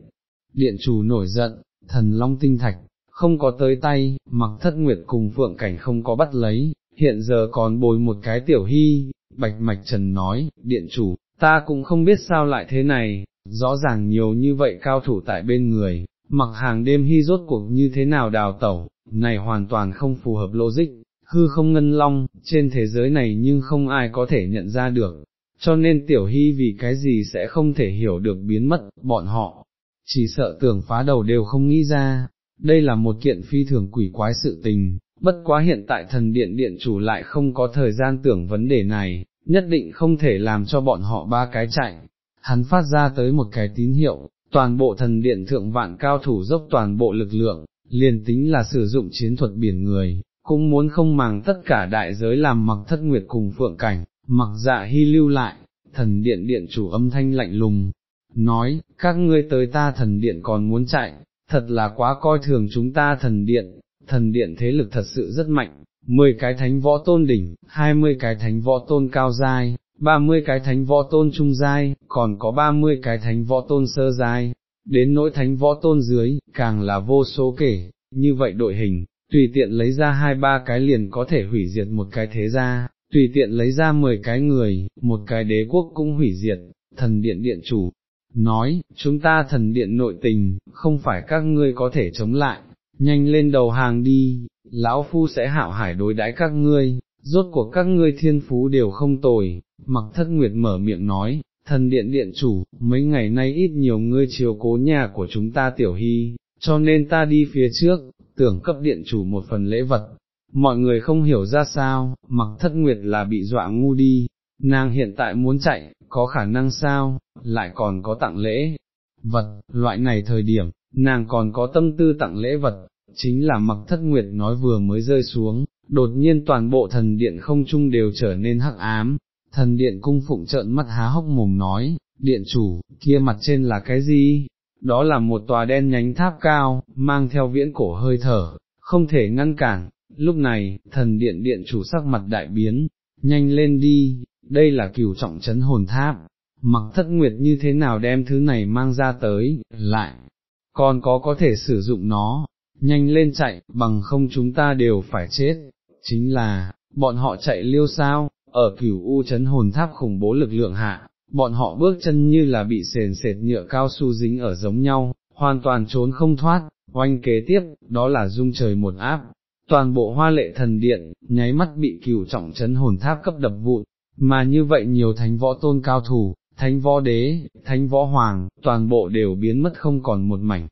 điện chủ nổi giận, thần long tinh thạch, không có tới tay, mặc thất nguyệt cùng phượng cảnh không có bắt lấy, hiện giờ còn bồi một cái tiểu hy, bạch mạch trần nói, điện chủ, ta cũng không biết sao lại thế này, rõ ràng nhiều như vậy cao thủ tại bên người, mặc hàng đêm hy rốt cuộc như thế nào đào tẩu, này hoàn toàn không phù hợp logic, hư không ngân long, trên thế giới này nhưng không ai có thể nhận ra được, cho nên tiểu hy vì cái gì sẽ không thể hiểu được biến mất, bọn họ, chỉ sợ tưởng phá đầu đều không nghĩ ra, đây là một kiện phi thường quỷ quái sự tình, bất quá hiện tại thần điện điện chủ lại không có thời gian tưởng vấn đề này, nhất định không thể làm cho bọn họ ba cái chạy, hắn phát ra tới một cái tín hiệu, toàn bộ thần điện thượng vạn cao thủ dốc toàn bộ lực lượng, liền tính là sử dụng chiến thuật biển người, cũng muốn không màng tất cả đại giới làm mặc thất nguyệt cùng phượng cảnh, mặc dạ hy lưu lại, thần điện điện chủ âm thanh lạnh lùng, nói, các ngươi tới ta thần điện còn muốn chạy, thật là quá coi thường chúng ta thần điện, thần điện thế lực thật sự rất mạnh, 10 cái thánh võ tôn đỉnh, 20 cái thánh võ tôn cao giai, 30 cái thánh võ tôn trung giai, còn có 30 cái thánh võ tôn sơ giai, đến nỗi thánh võ tôn dưới, càng là vô số kể, như vậy đội hình, tùy tiện lấy ra hai ba cái liền có thể hủy diệt một cái thế gia, tùy tiện lấy ra 10 cái người, một cái đế quốc cũng hủy diệt, thần điện điện chủ, nói, chúng ta thần điện nội tình, không phải các ngươi có thể chống lại, nhanh lên đầu hàng đi, lão phu sẽ hạo hải đối đãi các ngươi, rốt cuộc các ngươi thiên phú đều không tồi, mặc thất nguyệt mở miệng nói, thần điện điện chủ, mấy ngày nay ít nhiều ngươi chiều cố nhà của chúng ta tiểu hy, cho nên ta đi phía trước, tưởng cấp điện chủ một phần lễ vật. Mọi người không hiểu ra sao, mặc thất nguyệt là bị dọa ngu đi, nàng hiện tại muốn chạy, có khả năng sao, lại còn có tặng lễ, vật, loại này thời điểm, nàng còn có tâm tư tặng lễ vật, chính là mặc thất nguyệt nói vừa mới rơi xuống, đột nhiên toàn bộ thần điện không trung đều trở nên hắc ám, thần điện cung phụng trợn mắt há hốc mồm nói, điện chủ, kia mặt trên là cái gì? Đó là một tòa đen nhánh tháp cao, mang theo viễn cổ hơi thở, không thể ngăn cản, lúc này, thần điện điện chủ sắc mặt đại biến, nhanh lên đi, đây là cửu trọng chấn hồn tháp, mặc thất nguyệt như thế nào đem thứ này mang ra tới, lại, còn có có thể sử dụng nó, nhanh lên chạy, bằng không chúng ta đều phải chết, chính là, bọn họ chạy liêu sao, ở cửu u chấn hồn tháp khủng bố lực lượng hạ, bọn họ bước chân như là bị sền sệt nhựa cao su dính ở giống nhau, hoàn toàn trốn không thoát, oanh kế tiếp, đó là dung trời một áp. Toàn bộ hoa lệ thần điện, nháy mắt bị cửu trọng chấn hồn tháp cấp đập vụn, mà như vậy nhiều thánh võ tôn cao thủ, thánh võ đế, thánh võ hoàng, toàn bộ đều biến mất không còn một mảnh.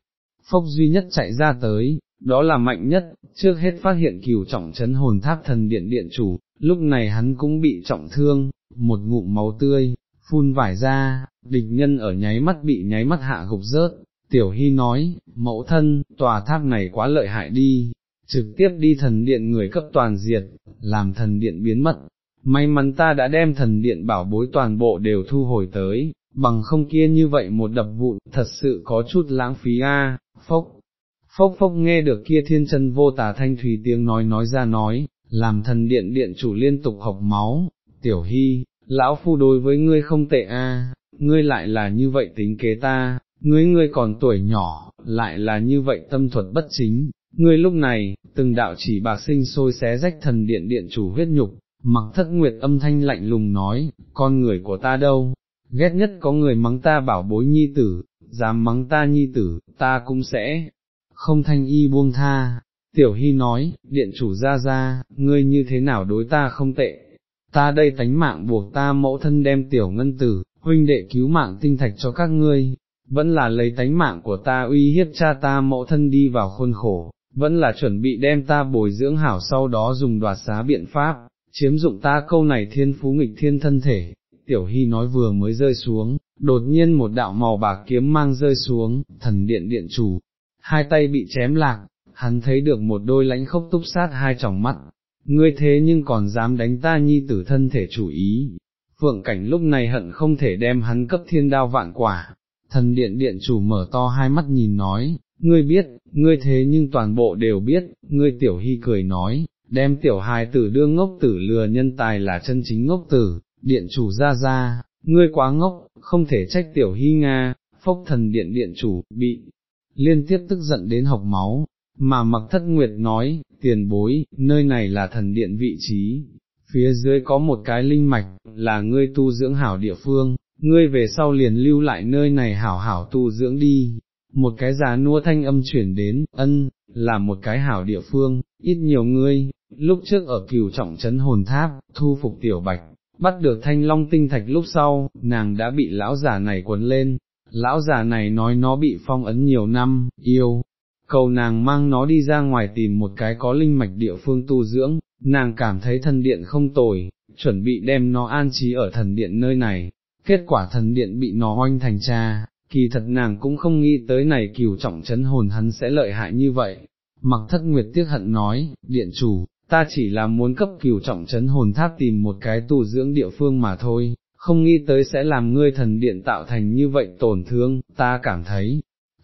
Phốc duy nhất chạy ra tới, đó là mạnh nhất, trước hết phát hiện cửu trọng chấn hồn tháp thần điện điện chủ, lúc này hắn cũng bị trọng thương, một ngụm máu tươi, phun vải ra, địch nhân ở nháy mắt bị nháy mắt hạ gục rớt, tiểu hy nói, mẫu thân, tòa tháp này quá lợi hại đi, trực tiếp đi thần điện người cấp toàn diệt, làm thần điện biến mất, may mắn ta đã đem thần điện bảo bối toàn bộ đều thu hồi tới, bằng không kia như vậy một đập vụn, thật sự có chút lãng phí a. phốc, phốc phốc nghe được kia thiên chân vô tà thanh thủy tiếng nói nói ra nói, làm thần điện điện chủ liên tục học máu, tiểu hy, lão phu đối với ngươi không tệ a, ngươi lại là như vậy tính kế ta, ngươi ngươi còn tuổi nhỏ, lại là như vậy tâm thuật bất chính, ngươi lúc này, từng đạo chỉ bạc sinh sôi xé rách thần điện điện chủ huyết nhục, mặc thất nguyệt âm thanh lạnh lùng nói, con người của ta đâu, ghét nhất có người mắng ta bảo bối nhi tử, dám mắng ta nhi tử, ta cũng sẽ, không thanh y buông tha. Tiểu Hy nói, điện chủ ra ra, ngươi như thế nào đối ta không tệ, ta đây tánh mạng buộc ta mẫu thân đem tiểu ngân tử, huynh đệ cứu mạng tinh thạch cho các ngươi, vẫn là lấy tánh mạng của ta uy hiếp cha ta mẫu thân đi vào khuôn khổ, vẫn là chuẩn bị đem ta bồi dưỡng hảo sau đó dùng đoạt xá biện pháp, chiếm dụng ta câu này thiên phú nghịch thiên thân thể, tiểu hy nói vừa mới rơi xuống, đột nhiên một đạo màu bạc kiếm mang rơi xuống, thần điện điện chủ, hai tay bị chém lạc, hắn thấy được một đôi lãnh khốc túc sát hai tròng mắt, ngươi thế nhưng còn dám đánh ta nhi tử thân thể chủ ý. Phượng cảnh lúc này hận không thể đem hắn cấp thiên đao vạn quả, thần điện điện chủ mở to hai mắt nhìn nói, ngươi biết, ngươi thế nhưng toàn bộ đều biết, ngươi tiểu hy cười nói, đem tiểu hài tử đương ngốc tử lừa nhân tài là chân chính ngốc tử, điện chủ ra ra, ngươi quá ngốc, không thể trách tiểu hy Nga, phốc thần điện điện chủ, bị, liên tiếp tức giận đến học máu, mà mặc thất nguyệt nói, tiền bối, nơi này là thần điện vị trí, phía dưới có một cái linh mạch, là ngươi tu dưỡng hảo địa phương, ngươi về sau liền lưu lại nơi này hảo hảo tu dưỡng đi. Một cái giá nua thanh âm chuyển đến, ân, là một cái hảo địa phương, ít nhiều ngươi, lúc trước ở cửu trọng trấn hồn tháp, thu phục tiểu bạch, bắt được thanh long tinh thạch lúc sau, nàng đã bị lão giả này quấn lên, lão giả này nói nó bị phong ấn nhiều năm, yêu, cầu nàng mang nó đi ra ngoài tìm một cái có linh mạch địa phương tu dưỡng, nàng cảm thấy thần điện không tồi, chuẩn bị đem nó an trí ở thần điện nơi này, kết quả thần điện bị nó oanh thành cha, kỳ thật nàng cũng không nghĩ tới này cửu trọng chấn hồn hắn sẽ lợi hại như vậy. Mặc thất nguyệt tiếc hận nói, điện chủ, ta chỉ là muốn cấp cửu trọng chấn hồn tháp tìm một cái tu dưỡng địa phương mà thôi, không nghĩ tới sẽ làm ngươi thần điện tạo thành như vậy tổn thương, ta cảm thấy,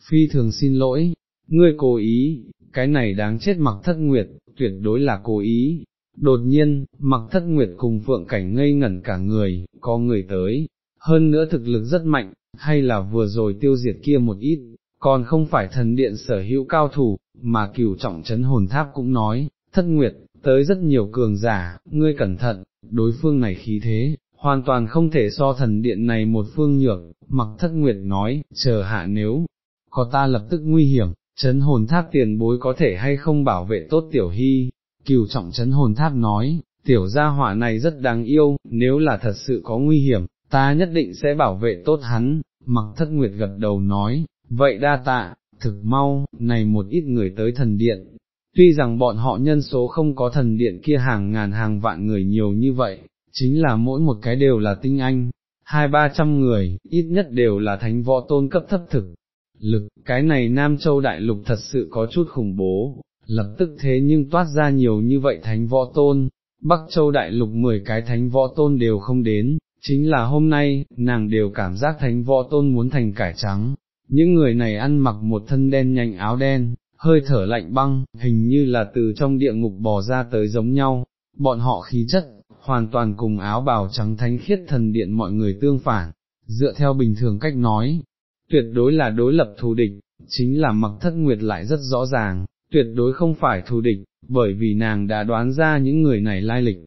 phi thường xin lỗi, ngươi cố ý, cái này đáng chết mặc thất nguyệt, tuyệt đối là cố ý. Đột nhiên, mặc thất nguyệt cùng phượng cảnh ngây ngẩn cả người, có người tới, hơn nữa thực lực rất mạnh, hay là vừa rồi tiêu diệt kia một ít, còn không phải thần điện sở hữu cao thủ, mà cửu trọng chấn hồn tháp cũng nói, thất nguyệt, tới rất nhiều cường giả, ngươi cẩn thận, đối phương này khí thế, hoàn toàn không thể so thần điện này một phương nhược, mặc thất nguyệt nói, chờ hạ nếu, có ta lập tức nguy hiểm, chấn hồn tháp tiền bối có thể hay không bảo vệ tốt tiểu hy, cửu trọng chấn hồn tháp nói, tiểu gia hỏa này rất đáng yêu, nếu là thật sự có nguy hiểm, ta nhất định sẽ bảo vệ tốt hắn, mặc thất nguyệt gật đầu nói, vậy đa tạ, thực mau, này một ít người tới thần điện, tuy rằng bọn họ nhân số không có thần điện kia hàng ngàn hàng vạn người nhiều như vậy, chính là mỗi một cái đều là tinh anh, hai ba trăm người, ít nhất đều là thánh võ tôn cấp thấp thực. Lực, cái này Nam Châu Đại Lục thật sự có chút khủng bố, lập tức thế nhưng toát ra nhiều như vậy thánh võ tôn, Bắc Châu Đại Lục 10 cái thánh võ tôn đều không đến, chính là hôm nay, nàng đều cảm giác thánh võ tôn muốn thành cải trắng, những người này ăn mặc một thân đen nhanh áo đen, hơi thở lạnh băng, hình như là từ trong địa ngục bò ra tới giống nhau, bọn họ khí chất, hoàn toàn cùng áo bào trắng thánh khiết thần điện mọi người tương phản, dựa theo bình thường cách nói, tuyệt đối là đối lập thù địch, chính là mặc thất nguyệt lại rất rõ ràng, tuyệt đối không phải thù địch, bởi vì nàng đã đoán ra những người này lai lịch.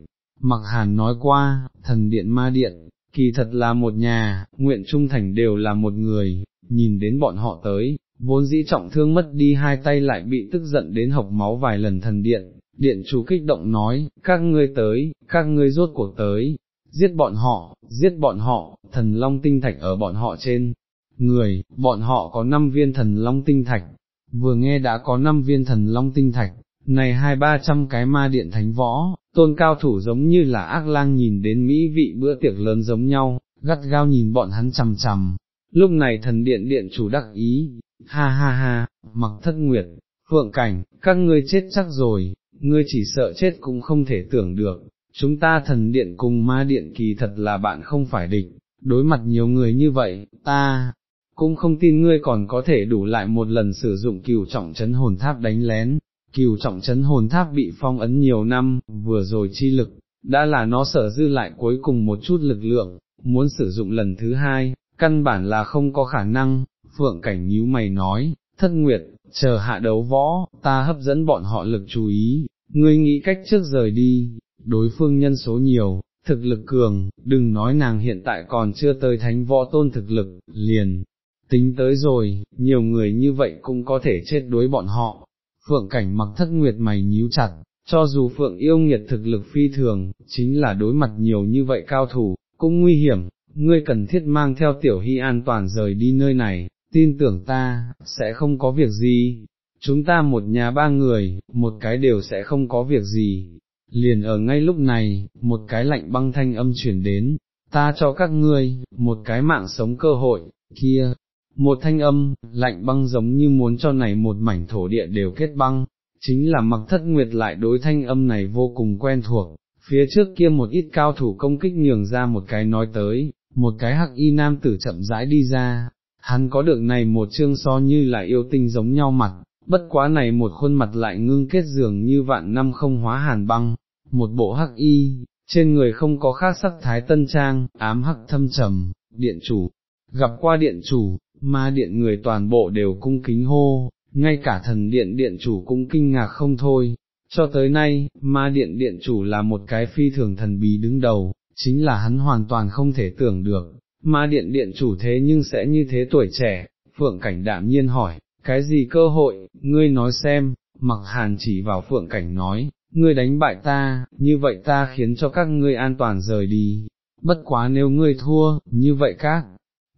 Mặc hàn nói qua, thần điện ma điện, kỳ thật là một nhà, nguyện trung thành đều là một người, nhìn đến bọn họ tới, vốn dĩ trọng thương mất đi hai tay lại bị tức giận đến hộc máu vài lần thần điện, điện chủ kích động nói, các ngươi tới, các ngươi rốt cuộc tới, giết bọn họ, giết bọn họ, thần long tinh thạch ở bọn họ trên, người, bọn họ có năm viên thần long tinh thạch, vừa nghe đã có năm viên thần long tinh thạch, này hai ba trăm cái ma điện thánh võ, tôn cao thủ giống như là ác lang nhìn đến mỹ vị bữa tiệc lớn giống nhau, gắt gao nhìn bọn hắn chằm chằm. Lúc này thần điện điện chủ đắc ý, ha ha ha, mặc thất nguyệt, phượng cảnh, các ngươi chết chắc rồi, ngươi chỉ sợ chết cũng không thể tưởng được, chúng ta thần điện cùng ma điện kỳ thật là bạn không phải địch, đối mặt nhiều người như vậy, ta, cũng không tin ngươi còn có thể đủ lại một lần sử dụng cừu trọng chấn hồn tháp đánh lén, cừu trọng chấn hồn tháp bị phong ấn nhiều năm, vừa rồi chi lực, đã là nó sở dư lại cuối cùng một chút lực lượng, muốn sử dụng lần thứ hai, căn bản là không có khả năng, phượng cảnh nhíu mày nói, thất nguyệt, chờ hạ đấu võ, ta hấp dẫn bọn họ lực chú ý, ngươi nghĩ cách trước rời đi, đối phương nhân số nhiều, thực lực cường, đừng nói nàng hiện tại còn chưa tới thánh võ tôn thực lực, liền, tính tới rồi, nhiều người như vậy cũng có thể chết đuối bọn họ. Phượng cảnh mặc thất nguyệt mày nhíu chặt, cho dù Phượng yêu nghiệt thực lực phi thường, chính là đối mặt nhiều như vậy cao thủ, cũng nguy hiểm, ngươi cần thiết mang theo tiểu hy an toàn rời đi nơi này, tin tưởng ta, sẽ không có việc gì, chúng ta một nhà ba người, một cái đều sẽ không có việc gì. Liền ở ngay lúc này, một cái lạnh băng thanh âm chuyển đến, ta cho các ngươi, một cái mạng sống cơ hội, kia, một thanh âm, lạnh băng giống như muốn cho này một mảnh thổ địa đều kết băng, chính là mặc thất nguyệt lại đối thanh âm này vô cùng quen thuộc, phía trước kia một ít cao thủ công kích nhường ra một cái nói tới, một cái hắc y nam tử chậm rãi đi ra, hắn có được này một chương so như là yêu tinh giống nhau mặt, bất quá này một khuôn mặt lại ngưng kết dường như vạn năm không hóa hàn băng, một bộ hắc y, trên người không có khác sắc thái tân trang, ám hắc thâm trầm, điện chủ, gặp qua điện chủ, ma điện người toàn bộ đều cung kính hô, ngay cả thần điện điện chủ cũng kinh ngạc không thôi, cho tới nay, ma điện điện chủ là một cái phi thường thần bí đứng đầu, chính là hắn hoàn toàn không thể tưởng được, ma điện điện chủ thế nhưng sẽ như thế tuổi trẻ, phượng cảnh đạm nhiên hỏi, cái gì cơ hội, ngươi nói xem, mặc hàn chỉ vào phượng cảnh nói, ngươi đánh bại ta, như vậy ta khiến cho các ngươi an toàn rời đi, bất quá nếu ngươi thua, như vậy các,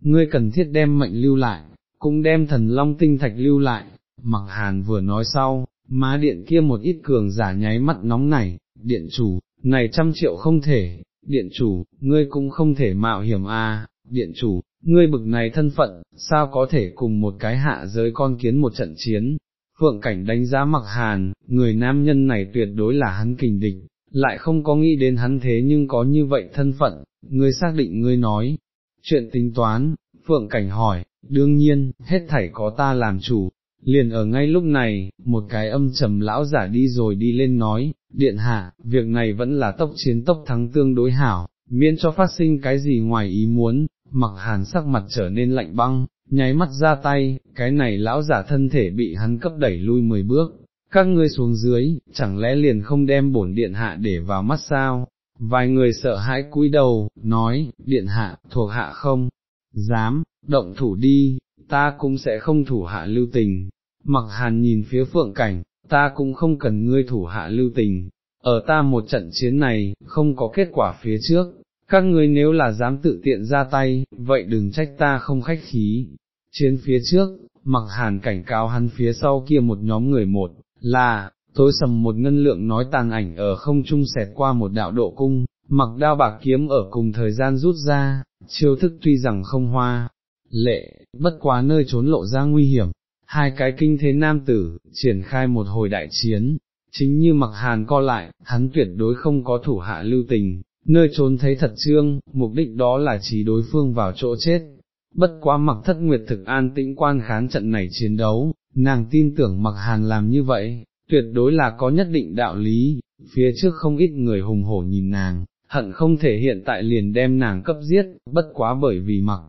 ngươi cần thiết đem mệnh lưu lại, cũng đem thần long tinh thạch lưu lại, mặc hàn vừa nói sau, má điện kia một ít cường giả nháy mắt nóng này, điện chủ, này trăm triệu không thể, điện chủ, ngươi cũng không thể mạo hiểm à, điện chủ, ngươi bực này thân phận, sao có thể cùng một cái hạ giới con kiến một trận chiến, phượng cảnh đánh giá mặc hàn, người nam nhân này tuyệt đối là hắn kình địch, lại không có nghĩ đến hắn thế nhưng có như vậy thân phận, ngươi xác định ngươi nói, chuyện tính toán, phượng cảnh hỏi, đương nhiên, hết thảy có ta làm chủ, liền ở ngay lúc này, một cái âm trầm lão giả đi rồi đi lên nói, điện hạ, việc này vẫn là tốc chiến tốc thắng tương đối hảo, miễn cho phát sinh cái gì ngoài ý muốn, mặc hàn sắc mặt trở nên lạnh băng, nháy mắt ra tay, cái này lão giả thân thể bị hắn cấp đẩy lui mười bước, các ngươi xuống dưới, chẳng lẽ liền không đem bổn điện hạ để vào mắt sao? Vài người sợ hãi cúi đầu, nói, điện hạ, thuộc hạ không, dám, động thủ đi, ta cũng sẽ không thủ hạ lưu tình. Mặc hàn nhìn phía phượng cảnh, ta cũng không cần ngươi thủ hạ lưu tình, ở ta một trận chiến này, không có kết quả phía trước, các ngươi nếu là dám tự tiện ra tay, vậy đừng trách ta không khách khí. Chiến phía trước, mặc hàn cảnh cáo hắn phía sau kia một nhóm người một, là, tối sầm một ngân lượng nói tàn ảnh ở không trung xẹt qua một đạo độ cung, mặc đao bạc kiếm ở cùng thời gian rút ra, chiêu thức tuy rằng không hoa, lệ, bất quá nơi trốn lộ ra nguy hiểm, hai cái kinh thế nam tử, triển khai một hồi đại chiến, chính như mặc hàn co lại, hắn tuyệt đối không có thủ hạ lưu tình, nơi trốn thấy thật trương, mục đích đó là chỉ đối phương vào chỗ chết. Bất quá mặc thất nguyệt thực an tĩnh quan khán trận này chiến đấu, nàng tin tưởng mặc hàn làm như vậy, tuyệt đối là có nhất định đạo lý, phía trước không ít người hùng hổ nhìn nàng, hận không thể hiện tại liền đem nàng cấp giết, bất quá bởi vì mặc.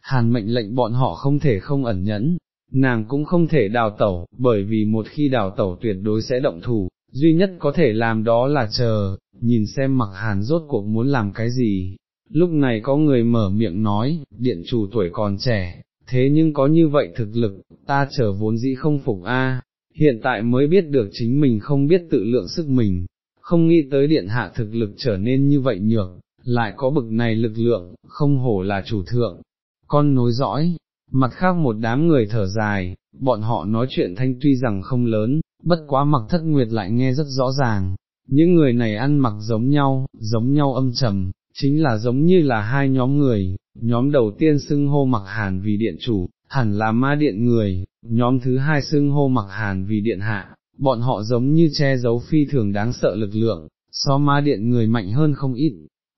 Hàn mệnh lệnh bọn họ không thể không ẩn nhẫn, nàng cũng không thể đào tẩu, bởi vì một khi đào tẩu tuyệt đối sẽ động thủ, duy nhất có thể làm đó là chờ, nhìn xem mặc hàn rốt cuộc muốn làm cái gì. Lúc này có người mở miệng nói, điện chủ tuổi còn trẻ, thế nhưng có như vậy thực lực, ta chờ vốn dĩ không phục a, hiện tại mới biết được chính mình không biết tự lượng sức mình, không nghĩ tới điện hạ thực lực trở nên như vậy nhược, lại có bực này lực lượng, không hổ là chủ thượng, con nối dõi, mặt khác một đám người thở dài, bọn họ nói chuyện thanh tuy rằng không lớn, bất quá mặc thất nguyệt lại nghe rất rõ ràng, những người này ăn mặc giống nhau, giống nhau âm trầm, chính là giống như là hai nhóm người, nhóm đầu tiên xưng hô mặc hàn vì điện chủ, hẳn là ma điện người, nhóm thứ hai xưng hô mặc hàn vì điện hạ, bọn họ giống như che giấu phi thường đáng sợ lực lượng, so ma điện người mạnh hơn không ít,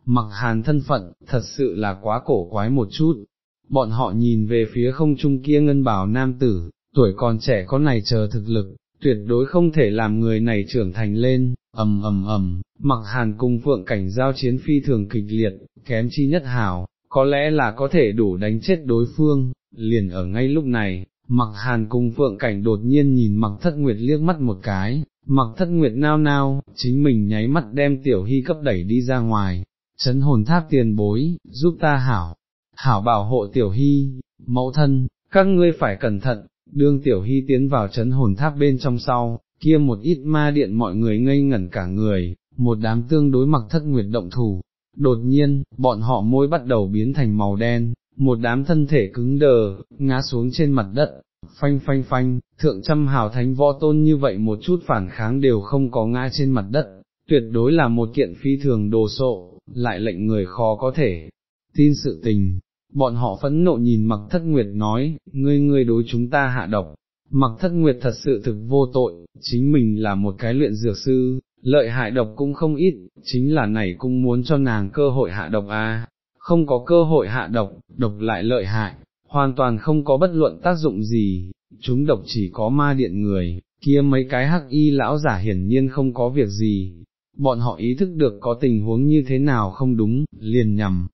mặc hàn thân phận, thật sự là quá cổ quái một chút, bọn họ nhìn về phía không trung kia ngân bảo nam tử, tuổi còn trẻ có này chờ thực lực, tuyệt đối không thể làm người này trưởng thành lên, ầm ầm ầm, mặc hàn cùng phượng cảnh giao chiến phi thường kịch liệt, kém chi nhất hảo, có lẽ là có thể đủ đánh chết đối phương, liền ở ngay lúc này, mặc hàn cùng phượng cảnh đột nhiên nhìn mặc thất nguyệt liếc mắt một cái, mặc thất nguyệt nao nao, chính mình nháy mắt đem tiểu hy cấp đẩy đi ra ngoài, chấn hồn tháp tiền bối, giúp ta hảo, hảo bảo hộ tiểu hy, mẫu thân, các ngươi phải cẩn thận, đương tiểu hy tiến vào chấn hồn tháp bên trong sau, kia một ít ma điện mọi người ngây ngẩn cả người, một đám tương đối mặc thất nguyệt động thủ, đột nhiên, bọn họ môi bắt đầu biến thành màu đen, một đám thân thể cứng đờ, ngã xuống trên mặt đất, phanh phanh phanh, thượng trăm hào thánh võ tôn như vậy một chút phản kháng đều không có ngã trên mặt đất, tuyệt đối là một kiện phi thường đồ sộ, lại lệnh người khó có thể tin sự tình. Bọn họ phẫn nộ nhìn mặc thất nguyệt nói, ngươi ngươi đối chúng ta hạ độc, mặc thất nguyệt thật sự thực vô tội, chính mình là một cái luyện dược sư, lợi hại độc cũng không ít, chính là này cũng muốn cho nàng cơ hội hạ độc a, không có cơ hội hạ độc, độc lại lợi hại, hoàn toàn không có bất luận tác dụng gì, chúng độc chỉ có ma điện người, kia mấy cái hắc y lão giả hiển nhiên không có việc gì, bọn họ ý thức được có tình huống như thế nào không đúng, liền nhầm,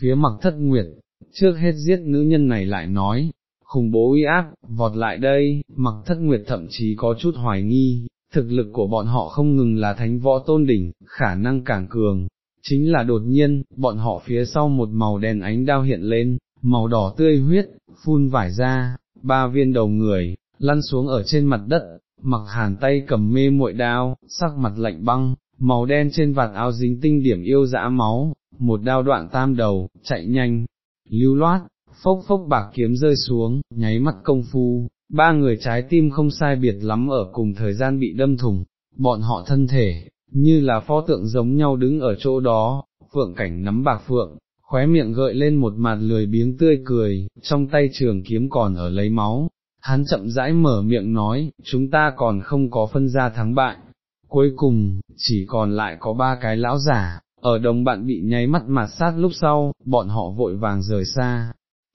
phía mặc thất nguyệt, trước hết giết nữ nhân này lại nói, khủng bố uy áp, vọt lại đây, mặc thất nguyệt thậm chí có chút hoài nghi, thực lực của bọn họ không ngừng là thánh võ tôn đỉnh, khả năng càng cường, chính là đột nhiên, bọn họ phía sau một màu đen ánh đao hiện lên, màu đỏ tươi huyết, phun vải ra, ba viên đầu người, lăn xuống ở trên mặt đất, mặc hàn tay cầm mê muội đao, sắc mặt lạnh băng, màu đen trên vạt áo dính tinh điểm yêu dã máu, một đao đoạn tam đầu, chạy nhanh, lưu loát, phốc phốc bạc kiếm rơi xuống, nháy mắt công phu, ba người trái tim không sai biệt lắm ở cùng thời gian bị đâm thủng, bọn họ thân thể, như là pho tượng giống nhau đứng ở chỗ đó, phượng cảnh nắm bạc phượng, khóe miệng gợi lên một mặt lười biếng tươi cười, trong tay trường kiếm còn ở lấy máu, hắn chậm rãi mở miệng nói, chúng ta còn không có phân ra thắng bại, cuối cùng, chỉ còn lại có ba cái lão giả, ở đồng bạn bị nháy mắt mà sát lúc sau, bọn họ vội vàng rời xa,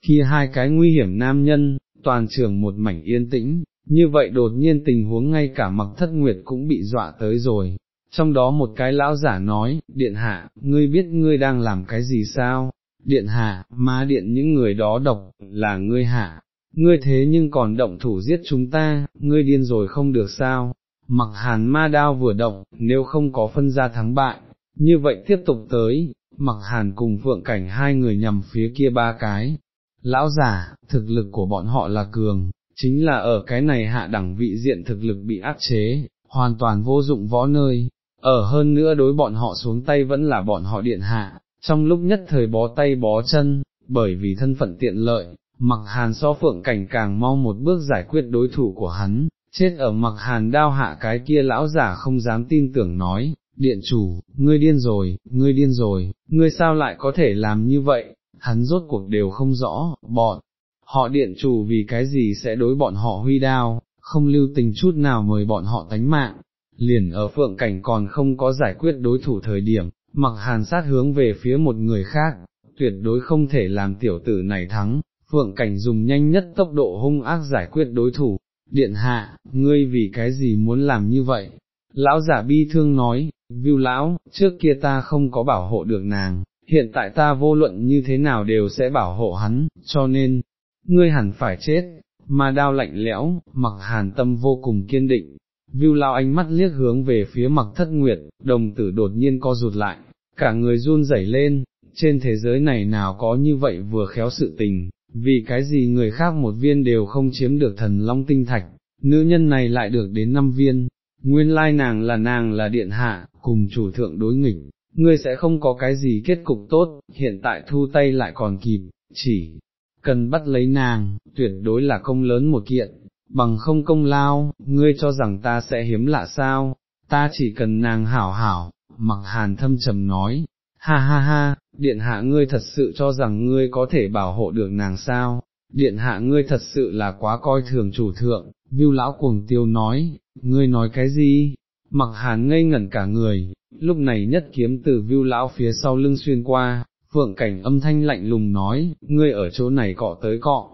kia hai cái nguy hiểm nam nhân, toàn trường một mảnh yên tĩnh, như vậy đột nhiên tình huống ngay cả mặc thất nguyệt cũng bị dọa tới rồi. Trong đó một cái lão giả nói, điện hạ, ngươi biết ngươi đang làm cái gì sao? Điện hạ, má điện những người đó độc, là ngươi hạ, ngươi thế nhưng còn động thủ giết chúng ta, ngươi điên rồi không được sao? Mặc hàn ma đao vừa động, nếu không có phân ra thắng bại, như vậy tiếp tục tới, mặc hàn cùng phượng cảnh hai người nhằm phía kia ba cái. Lão giả, thực lực của bọn họ là cường, chính là ở cái này hạ đẳng vị diện thực lực bị áp chế, hoàn toàn vô dụng võ nơi, ở hơn nữa đối bọn họ xuống tay vẫn là bọn họ điện hạ, trong lúc nhất thời bó tay bó chân, bởi vì thân phận tiện lợi, mặc hàn so phượng cảnh càng mau một bước giải quyết đối thủ của hắn, chết ở mặc hàn đao hạ cái kia lão giả không dám tin tưởng nói, điện chủ, ngươi điên rồi, ngươi điên rồi, ngươi sao lại có thể làm như vậy, hắn rốt cuộc đều không rõ, bọn, họ điện chủ vì cái gì sẽ đối bọn họ huy đao, không lưu tình chút nào mời bọn họ tánh mạng, liền ở phượng cảnh còn không có giải quyết đối thủ thời điểm, mặc hàn sát hướng về phía một người khác, tuyệt đối không thể làm tiểu tử này thắng, phượng cảnh dùng nhanh nhất tốc độ hung ác giải quyết đối thủ, điện hạ, ngươi vì cái gì muốn làm như vậy? Lão giả bi thương nói, Vưu lão, trước kia ta không có bảo hộ được nàng, hiện tại ta vô luận như thế nào đều sẽ bảo hộ hắn, cho nên, ngươi hẳn phải chết, mà đao lạnh lẽo, mặc hàn tâm vô cùng kiên định. Viu lao ánh mắt liếc hướng về phía mặc thất nguyệt, đồng tử đột nhiên co rụt lại, cả người run rẩy lên, trên thế giới này nào có như vậy vừa khéo sự tình, vì cái gì người khác một viên đều không chiếm được thần long tinh thạch, nữ nhân này lại được đến năm viên, nguyên lai nàng là nàng là điện hạ, cùng chủ thượng đối nghịch, ngươi sẽ không có cái gì kết cục tốt, hiện tại thu tay lại còn kịp, chỉ cần bắt lấy nàng, tuyệt đối là công lớn một kiện, bằng không công lao, ngươi cho rằng ta sẽ hiếm lạ sao, ta chỉ cần nàng hảo hảo, mặc hàn thâm trầm nói, ha ha ha, điện hạ ngươi thật sự cho rằng ngươi có thể bảo hộ được nàng sao, điện hạ ngươi thật sự là quá coi thường chủ thượng, viu lão cuồng tiêu nói, ngươi nói cái gì, mặc hàn ngây ngẩn cả người, lúc này nhất kiếm từ viu lão phía sau lưng xuyên qua, phượng cảnh âm thanh lạnh lùng nói, ngươi ở chỗ này cọ tới cọ,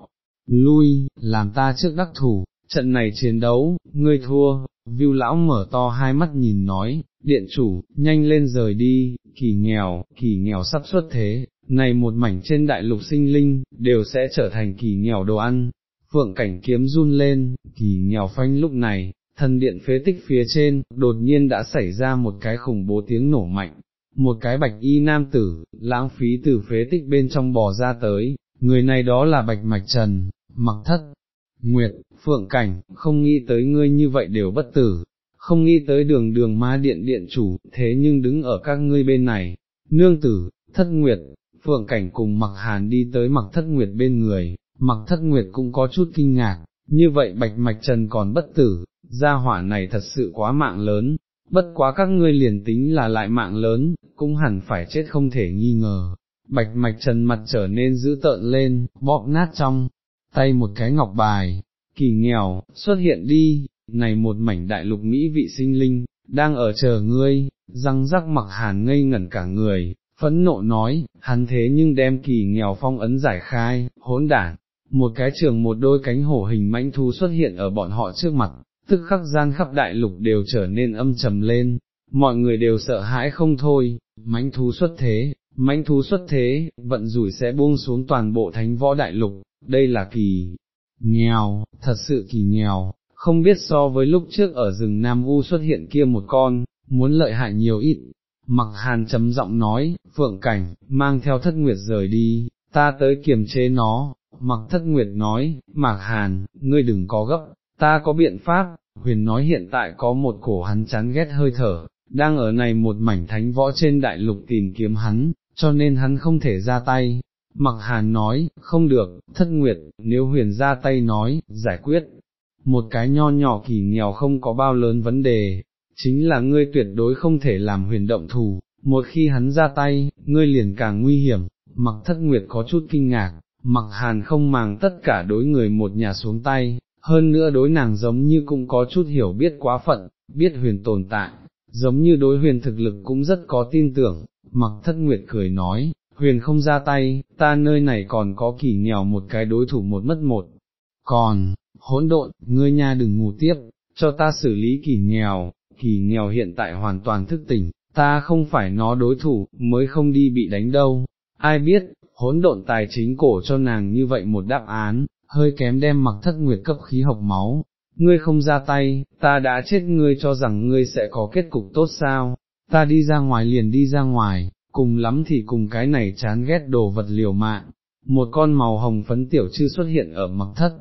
lui, làm ta trước đắc thủ, trận này chiến đấu, ngươi thua, viu lão mở to hai mắt nhìn nói, điện chủ, nhanh lên rời đi, kỳ nghèo, kỳ nghèo sắp xuất thế, này một mảnh trên đại lục sinh linh, đều sẽ trở thành kỳ nghèo đồ ăn. Phượng cảnh kiếm run lên, kỳ nghèo phanh lúc này, thần điện phế tích phía trên, đột nhiên đã xảy ra một cái khủng bố tiếng nổ mạnh, một cái bạch y nam tử, lãng phí từ phế tích bên trong bò ra tới, người này đó là bạch mạch trần, mặc thất, nguyệt, phượng cảnh, không nghĩ tới ngươi như vậy đều bất tử, không nghĩ tới đường đường ma điện điện chủ, thế nhưng đứng ở các ngươi bên này, nương tử, thất nguyệt, phượng cảnh cùng mặc hàn đi tới mặc thất nguyệt bên người, mặc thất nguyệt cũng có chút kinh ngạc, như vậy bạch mạch trần còn bất tử, gia hỏa này thật sự quá mạng lớn, bất quá các ngươi liền tính là lại mạng lớn, cũng hẳn phải chết không thể nghi ngờ. Bạch mạch trần mặt trở nên dữ tợn lên, bóp nát trong, tay một cái ngọc bài, kỳ nghèo, xuất hiện đi, này một mảnh đại lục Mỹ vị sinh linh, đang ở chờ ngươi, răng rắc mặc hàn ngây ngẩn cả người, phẫn nộ nói, hắn thế nhưng đem kỳ nghèo phong ấn giải khai, hỗn đản, một cái trường một đôi cánh hổ hình mãnh thu xuất hiện ở bọn họ trước mặt, tức khắc gian khắp đại lục đều trở nên âm trầm lên, mọi người đều sợ hãi không thôi, mãnh thú xuất thế, mãnh thú xuất thế, vận rủi sẽ buông xuống toàn bộ thánh võ đại lục, đây là kỳ nghèo, thật sự kỳ nghèo, không biết so với lúc trước ở rừng Nam U xuất hiện kia một con, muốn lợi hại nhiều ít. Mặc hàn chấm giọng nói, phượng cảnh, mang theo thất nguyệt rời đi, ta tới kiềm chế nó, mặc thất nguyệt nói, mạc hàn, ngươi đừng có gấp, ta có biện pháp, huyền nói hiện tại có một cổ hắn chán ghét hơi thở, đang ở này một mảnh thánh võ trên đại lục tìm kiếm hắn, cho nên hắn không thể ra tay. Mặc hàn nói, không được, thất nguyệt, nếu huyền ra tay nói, giải quyết, một cái nho nhỏ kỳ nghèo không có bao lớn vấn đề, chính là ngươi tuyệt đối không thể làm huyền động thủ, một khi hắn ra tay, ngươi liền càng nguy hiểm, mặc thất nguyệt có chút kinh ngạc, mặc hàn không màng tất cả đối người một nhà xuống tay, hơn nữa đối nàng giống như cũng có chút hiểu biết quá phận, biết huyền tồn tại, giống như đối huyền thực lực cũng rất có tin tưởng, mặc thất nguyệt cười nói, huyền không ra tay, ta nơi này còn có kỳ nghèo một cái đối thủ một mất một, còn, hỗn độn, ngươi nha đừng ngủ tiếp, cho ta xử lý kỳ nghèo, kỳ nghèo hiện tại hoàn toàn thức tỉnh, ta không phải nó đối thủ, mới không đi bị đánh đâu, ai biết, hỗn độn tài chính cổ cho nàng như vậy một đáp án, hơi kém đem mặc thất nguyệt cấp khí học máu, ngươi không ra tay, ta đã chết ngươi cho rằng ngươi sẽ có kết cục tốt sao, ta đi ra ngoài liền đi ra ngoài, cùng lắm thì cùng cái này chán ghét đồ vật liều mạng, một con màu hồng phấn tiểu chư xuất hiện ở mặc thất.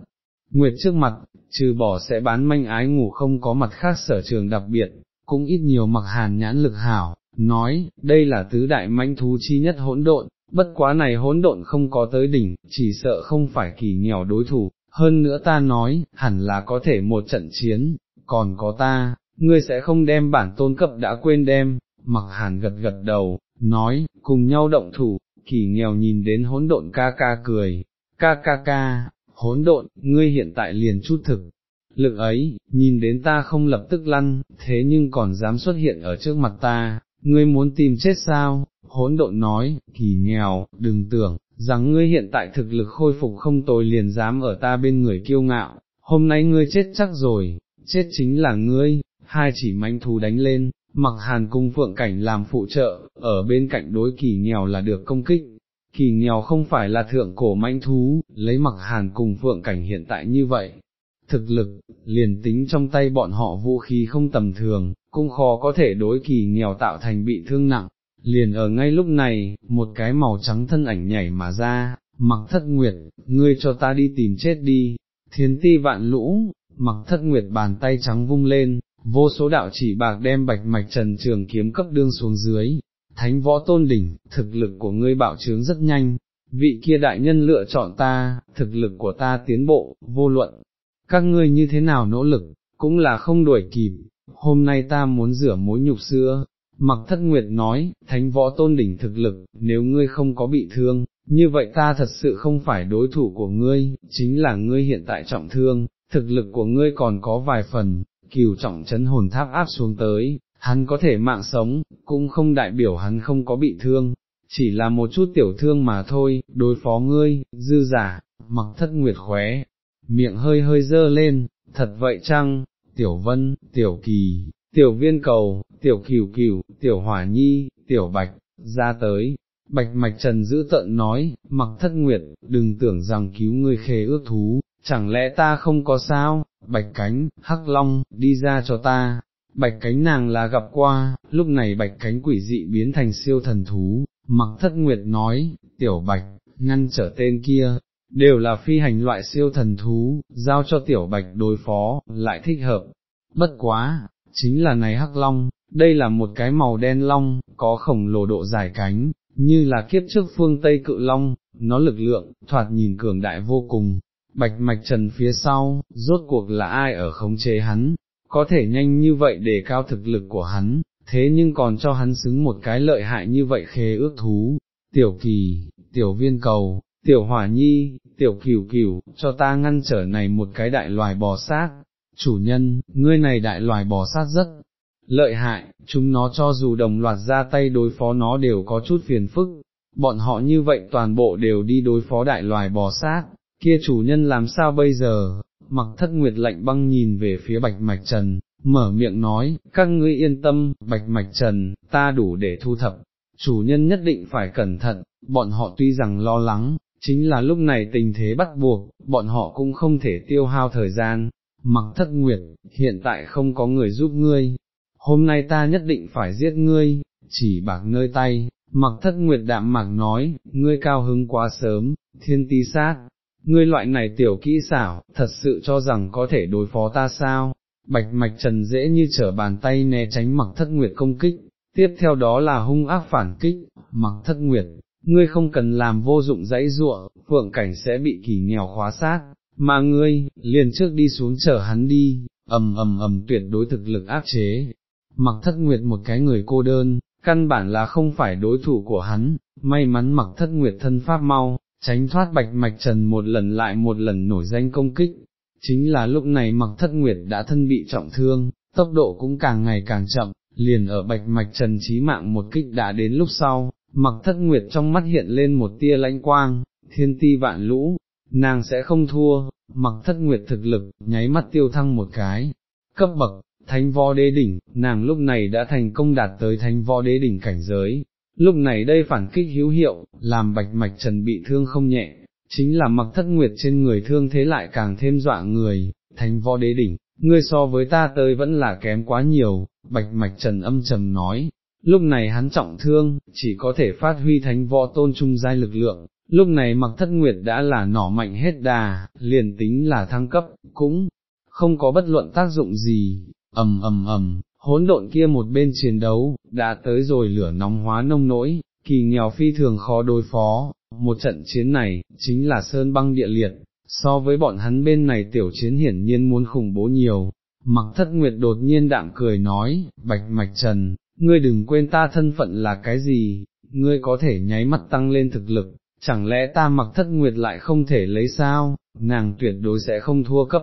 Nguyệt trước mặt, trừ bỏ sẽ bán manh ái ngủ không có mặt khác sở trường đặc biệt, cũng ít nhiều mặc hàn nhãn lực hảo, nói, đây là tứ đại manh thú chi nhất hỗn độn, bất quá này hỗn độn không có tới đỉnh, chỉ sợ không phải kỳ nghèo đối thủ, hơn nữa ta nói, hẳn là có thể một trận chiến, còn có ta, ngươi sẽ không đem bản tôn cấp đã quên đem, mặc hàn gật gật đầu, nói, cùng nhau động thủ, kỳ nghèo nhìn đến hỗn độn ca ca cười, ca ca ca, hỗn độn, ngươi hiện tại liền chút thực. Lực ấy, nhìn đến ta không lập tức lăn, thế nhưng còn dám xuất hiện ở trước mặt ta, ngươi muốn tìm chết sao, hỗn độn nói, kỳ nghèo, đừng tưởng, rằng ngươi hiện tại thực lực khôi phục không tồi liền dám ở ta bên người kiêu ngạo, hôm nay ngươi chết chắc rồi, chết chính là ngươi, hai chỉ manh thú đánh lên, mặc hàn cung phượng cảnh làm phụ trợ, ở bên cạnh đối kỳ nghèo là được công kích. Kỳ nghèo không phải là thượng cổ manh thú, lấy mặc hàn cùng phượng cảnh hiện tại như vậy. Thực lực, liền tính trong tay bọn họ vũ khí không tầm thường, cũng khó có thể đối kỳ nghèo tạo thành bị thương nặng, liền ở ngay lúc này, một cái màu trắng thân ảnh nhảy mà ra, mặc thất nguyệt, ngươi cho ta đi tìm chết đi, thiên ti vạn lũ, mặc thất nguyệt bàn tay trắng vung lên, vô số đạo chỉ bạc đem bạch mạch trần trường kiếm cấp đương xuống dưới, thánh võ tôn đỉnh, thực lực của ngươi bạo trướng rất nhanh, vị kia đại nhân lựa chọn ta, thực lực của ta tiến bộ, vô luận, các ngươi như thế nào nỗ lực, cũng là không đuổi kịp, hôm nay ta muốn rửa mối nhục xưa, Mặc thất nguyệt nói, thánh võ tôn đỉnh thực lực, nếu ngươi không có bị thương, như vậy ta thật sự không phải đối thủ của ngươi, chính là ngươi hiện tại trọng thương, thực lực của ngươi còn có vài phần, cửu trọng chấn hồn tháp áp xuống tới, hắn có thể mạng sống, cũng không đại biểu hắn không có bị thương, chỉ là một chút tiểu thương mà thôi, đối phó ngươi, dư giả, mặc thất nguyệt khóe, miệng hơi hơi dơ lên, thật vậy chăng, tiểu vân, tiểu kỳ, tiểu viên cầu, tiểu cửu cửu, tiểu hỏa nhi, tiểu bạch, ra tới, bạch mạch trần giữ tận nói, mặc thất nguyệt, đừng tưởng rằng cứu ngươi khê ước thú, chẳng lẽ ta không có sao, bạch cánh, hắc long, đi ra cho ta. Bạch cánh nàng là gặp qua, lúc này bạch cánh quỷ dị biến thành siêu thần thú, mặc thất nguyệt nói, tiểu bạch, ngăn trở tên kia, đều là phi hành loại siêu thần thú, giao cho tiểu bạch đối phó, lại thích hợp. Bất quá, chính là này hắc long, đây là một cái màu đen long, có khổng lồ độ dài cánh, như là kiếp trước phương Tây cự long, nó lực lượng, thoạt nhìn cường đại vô cùng. Bạch mạch trần phía sau, rốt cuộc là ai ở khống chế hắn, có thể nhanh như vậy để cao thực lực của hắn, thế nhưng còn cho hắn xứng một cái lợi hại như vậy khế ước thú, tiểu kỳ, tiểu viên cầu, tiểu hỏa nhi, tiểu cửu cửu, cho ta ngăn trở này một cái đại loài bò sát, chủ nhân, ngươi này đại loài bò sát rất lợi hại, chúng nó cho dù đồng loạt ra tay đối phó nó đều có chút phiền phức, bọn họ như vậy toàn bộ đều đi đối phó đại loài bò sát, kia chủ nhân làm sao bây giờ, mặc thất nguyệt lạnh băng nhìn về phía bạch mạch trần, mở miệng nói, các ngươi yên tâm, bạch mạch trần, ta đủ để thu thập, chủ nhân nhất định phải cẩn thận, bọn họ tuy rằng lo lắng, chính là lúc này tình thế bắt buộc, bọn họ cũng không thể tiêu hao thời gian, mặc thất nguyệt, hiện tại không có người giúp ngươi, hôm nay ta nhất định phải giết ngươi, chỉ bạc nơi tay, mặc thất nguyệt đạm mạc nói, ngươi cao hứng quá sớm, thiên tí sát, ngươi loại này tiểu kỹ xảo, thật sự cho rằng có thể đối phó ta sao, bạch mạch trần dễ như trở bàn tay né tránh mặc thất nguyệt công kích, tiếp theo đó là hung ác phản kích, mặc thất nguyệt, ngươi không cần làm vô dụng dãy ruộng, phượng cảnh sẽ bị kỳ nghèo khóa sát, mà ngươi, liền trước đi xuống chở hắn đi, ầm ầm ầm tuyệt đối thực lực áp chế, mặc thất nguyệt một cái người cô đơn, căn bản là không phải đối thủ của hắn, may mắn mặc thất nguyệt thân pháp mau, tránh thoát bạch mạch trần một lần lại một lần nổi danh công kích, chính là lúc này mặc thất nguyệt đã thân bị trọng thương, tốc độ cũng càng ngày càng chậm, liền ở bạch mạch trần trí mạng một kích đã đến lúc sau, mặc thất nguyệt trong mắt hiện lên một tia lãnh quang, thiên ti vạn lũ, nàng sẽ không thua, mặc thất nguyệt thực lực, nháy mắt tiêu thăng một cái, cấp bậc, thánh võ đế đỉnh, nàng lúc này đã thành công đạt tới thánh võ đế đỉnh cảnh giới, lúc này đây phản kích hữu hiệu, làm bạch mạch trần bị thương không nhẹ, chính là mặc thất nguyệt trên người thương thế lại càng thêm dọa người, thánh võ đế đỉnh, ngươi so với ta tới vẫn là kém quá nhiều, bạch mạch trần âm trầm nói, lúc này hắn trọng thương, chỉ có thể phát huy thánh võ tôn trung giai lực lượng, lúc này mặc thất nguyệt đã là nỏ mạnh hết đà, liền tính là thăng cấp, cũng không có bất luận tác dụng gì, ầm ầm ầm, hỗn độn kia một bên chiến đấu, đã tới rồi lửa nóng hóa nông nỗi, kỳ nghèo phi thường khó đối phó, một trận chiến này, chính là sơn băng địa liệt, so với bọn hắn bên này tiểu chiến hiển nhiên muốn khủng bố nhiều. Mặc thất nguyệt đột nhiên đạm cười nói, bạch mạch trần, ngươi đừng quên ta thân phận là cái gì, ngươi có thể nháy mắt tăng lên thực lực, chẳng lẽ ta mặc thất nguyệt lại không thể lấy sao, nàng tuyệt đối sẽ không thua cấp.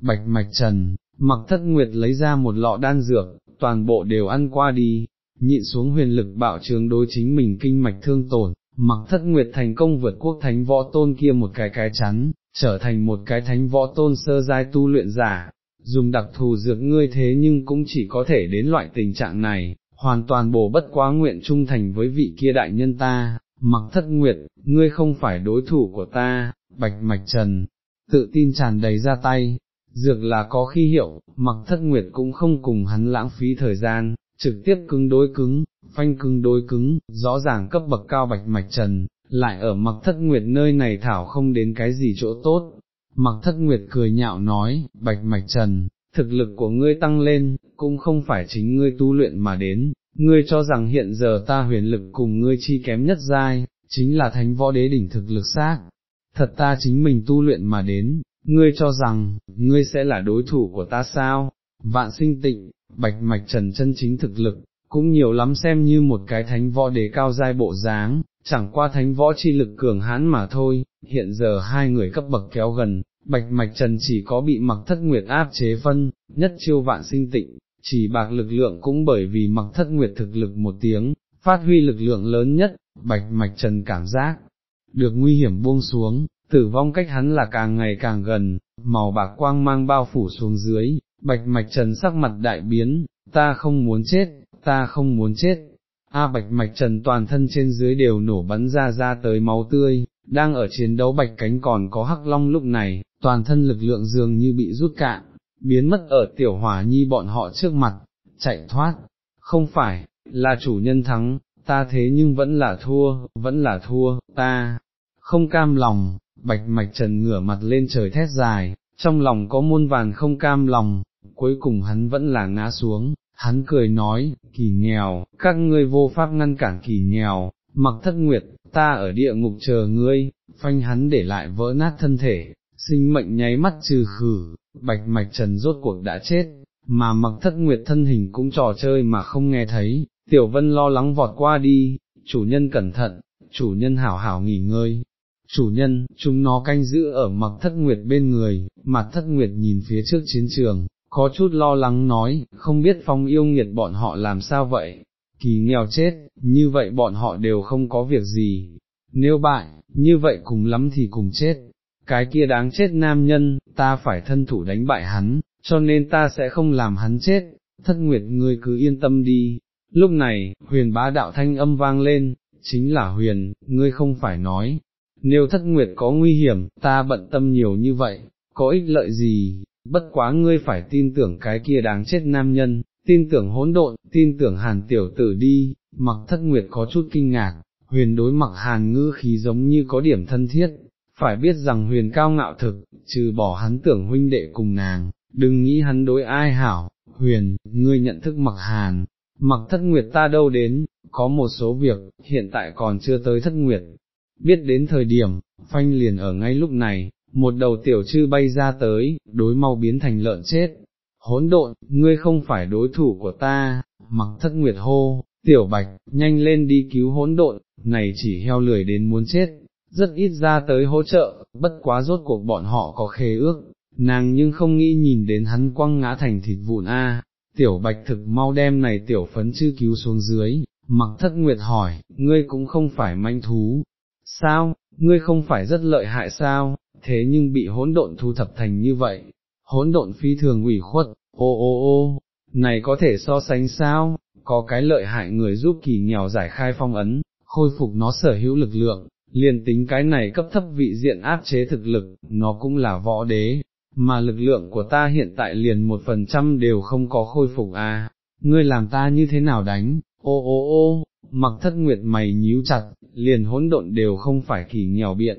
Bạch mạch trần, mặc thất nguyệt lấy ra một lọ đan dược, toàn bộ đều ăn qua đi, nhịn xuống huyền lực bạo trường đối chính mình kinh mạch thương tổn, mặc thất nguyệt thành công vượt quốc thánh võ tôn kia một cái cái chắn, trở thành một cái thánh võ tôn sơ giai tu luyện giả, dùng đặc thù dược ngươi thế nhưng cũng chỉ có thể đến loại tình trạng này, hoàn toàn bổ bất quá nguyện trung thành với vị kia đại nhân ta, mặc thất nguyệt, ngươi không phải đối thủ của ta, bạch mạch trần, tự tin tràn đầy ra tay, dược là có khi hiệu, mặc thất nguyệt cũng không cùng hắn lãng phí thời gian, trực tiếp cứng đối cứng, phanh cứng đối cứng, rõ ràng cấp bậc cao bạch mạch trần, lại ở mặc thất nguyệt nơi này thảo không đến cái gì chỗ tốt. Mặc thất nguyệt cười nhạo nói, bạch mạch trần, thực lực của ngươi tăng lên, cũng không phải chính ngươi tu luyện mà đến, ngươi cho rằng hiện giờ ta huyền lực cùng ngươi chi kém nhất giai, chính là thánh võ đế đỉnh thực lực xác. Thật ta chính mình tu luyện mà đến, ngươi cho rằng, ngươi sẽ là đối thủ của ta sao? Vạn sinh tịnh, bạch mạch trần chân chính thực lực, cũng nhiều lắm xem như một cái thánh võ đế cao giai bộ dáng, chẳng qua thánh võ chi lực cường hãn mà thôi, hiện giờ hai người cấp bậc kéo gần, bạch mạch trần chỉ có bị mặc thất nguyệt áp chế phân, nhất chiêu vạn sinh tịnh, chỉ bạc lực lượng cũng bởi vì mặc thất nguyệt thực lực một tiếng, phát huy lực lượng lớn nhất, bạch mạch trần cảm giác, được nguy hiểm buông xuống, tử vong cách hắn là càng ngày càng gần, màu bạc quang mang bao phủ xuống dưới, bạch mạch trần sắc mặt đại biến, ta không muốn chết, ta không muốn chết. A bạch mạch trần toàn thân trên dưới đều nổ bắn ra ra tới máu tươi, đang ở chiến đấu bạch cánh còn có hắc long lúc này, toàn thân lực lượng dường như bị rút cạn, biến mất ở tiểu hỏa nhi bọn họ trước mặt, chạy thoát, không phải, là chủ nhân thắng, ta thế nhưng vẫn là thua, vẫn là thua, ta, không cam lòng, bạch mạch trần ngửa mặt lên trời thét dài, trong lòng có muôn vàn không cam lòng, cuối cùng hắn vẫn là ngã xuống, hắn cười nói, kỳ nghèo, các ngươi vô pháp ngăn cản kỳ nghèo, mặc thất nguyệt, ta ở địa ngục chờ ngươi, phanh hắn để lại vỡ nát thân thể, sinh mệnh nháy mắt trừ khử, bạch mạch trần rốt cuộc đã chết, mà mặc thất nguyệt thân hình cũng trò chơi mà không nghe thấy, tiểu vân lo lắng vọt qua đi, chủ nhân cẩn thận, chủ nhân hảo hảo nghỉ ngơi. Chủ nhân, chúng nó canh giữ ở mặc thất nguyệt bên người, mặt thất nguyệt nhìn phía trước chiến trường, có chút lo lắng nói, không biết phong yêu nghiệt bọn họ làm sao vậy, kỳ nghèo chết, như vậy bọn họ đều không có việc gì, nếu bại, như vậy cùng lắm thì cùng chết, cái kia đáng chết nam nhân, ta phải thân thủ đánh bại hắn, cho nên ta sẽ không làm hắn chết, thất nguyệt ngươi cứ yên tâm đi. Lúc này, huyền bá đạo thanh âm vang lên, chính là huyền, ngươi không phải nói, nếu thất nguyệt có nguy hiểm, ta bận tâm nhiều như vậy, có ích lợi gì, bất quá ngươi phải tin tưởng cái kia đáng chết nam nhân, tin tưởng hỗn độn, tin tưởng hàn tiểu tử đi, mặc thất nguyệt có chút kinh ngạc, huyền đối mặc hàn ngư khí giống như có điểm thân thiết, phải biết rằng huyền cao ngạo thực, trừ bỏ hắn tưởng huynh đệ cùng nàng, đừng nghĩ hắn đối ai hảo, huyền, ngươi nhận thức mặc hàn, mặc thất nguyệt ta đâu đến, có một số việc, hiện tại còn chưa tới thất nguyệt, biết đến thời điểm, phanh liền ở ngay lúc này, một đầu tiểu chư bay ra tới, đối mau biến thành lợn chết. Hỗn độn, ngươi không phải đối thủ của ta, mặc thất nguyệt hô, tiểu bạch, nhanh lên đi cứu hỗn độn, này chỉ heo lười đến muốn chết, rất ít ra tới hỗ trợ, bất quá rốt cuộc bọn họ có khế ước, nàng nhưng không nghĩ nhìn đến hắn quăng ngã thành thịt vụn a. Tiểu bạch thực mau đem này tiểu phấn chư cứu xuống dưới, mặc thất nguyệt hỏi, ngươi cũng không phải manh thú, sao, ngươi không phải rất lợi hại sao, thế nhưng bị hỗn độn thu thập thành như vậy, hỗn độn phi thường ủy khuất, ô ô ô, này có thể so sánh sao, có cái lợi hại người giúp kỳ nghèo giải khai phong ấn, khôi phục nó sở hữu lực lượng, liền tính cái này cấp thấp vị diện áp chế thực lực, nó cũng là võ đế, mà lực lượng của ta hiện tại liền một phần trăm đều không có khôi phục à, ngươi làm ta như thế nào đánh, ô ô ô, mặc thất nguyệt mày nhíu chặt, liền hỗn độn đều không phải kỳ nghèo biện.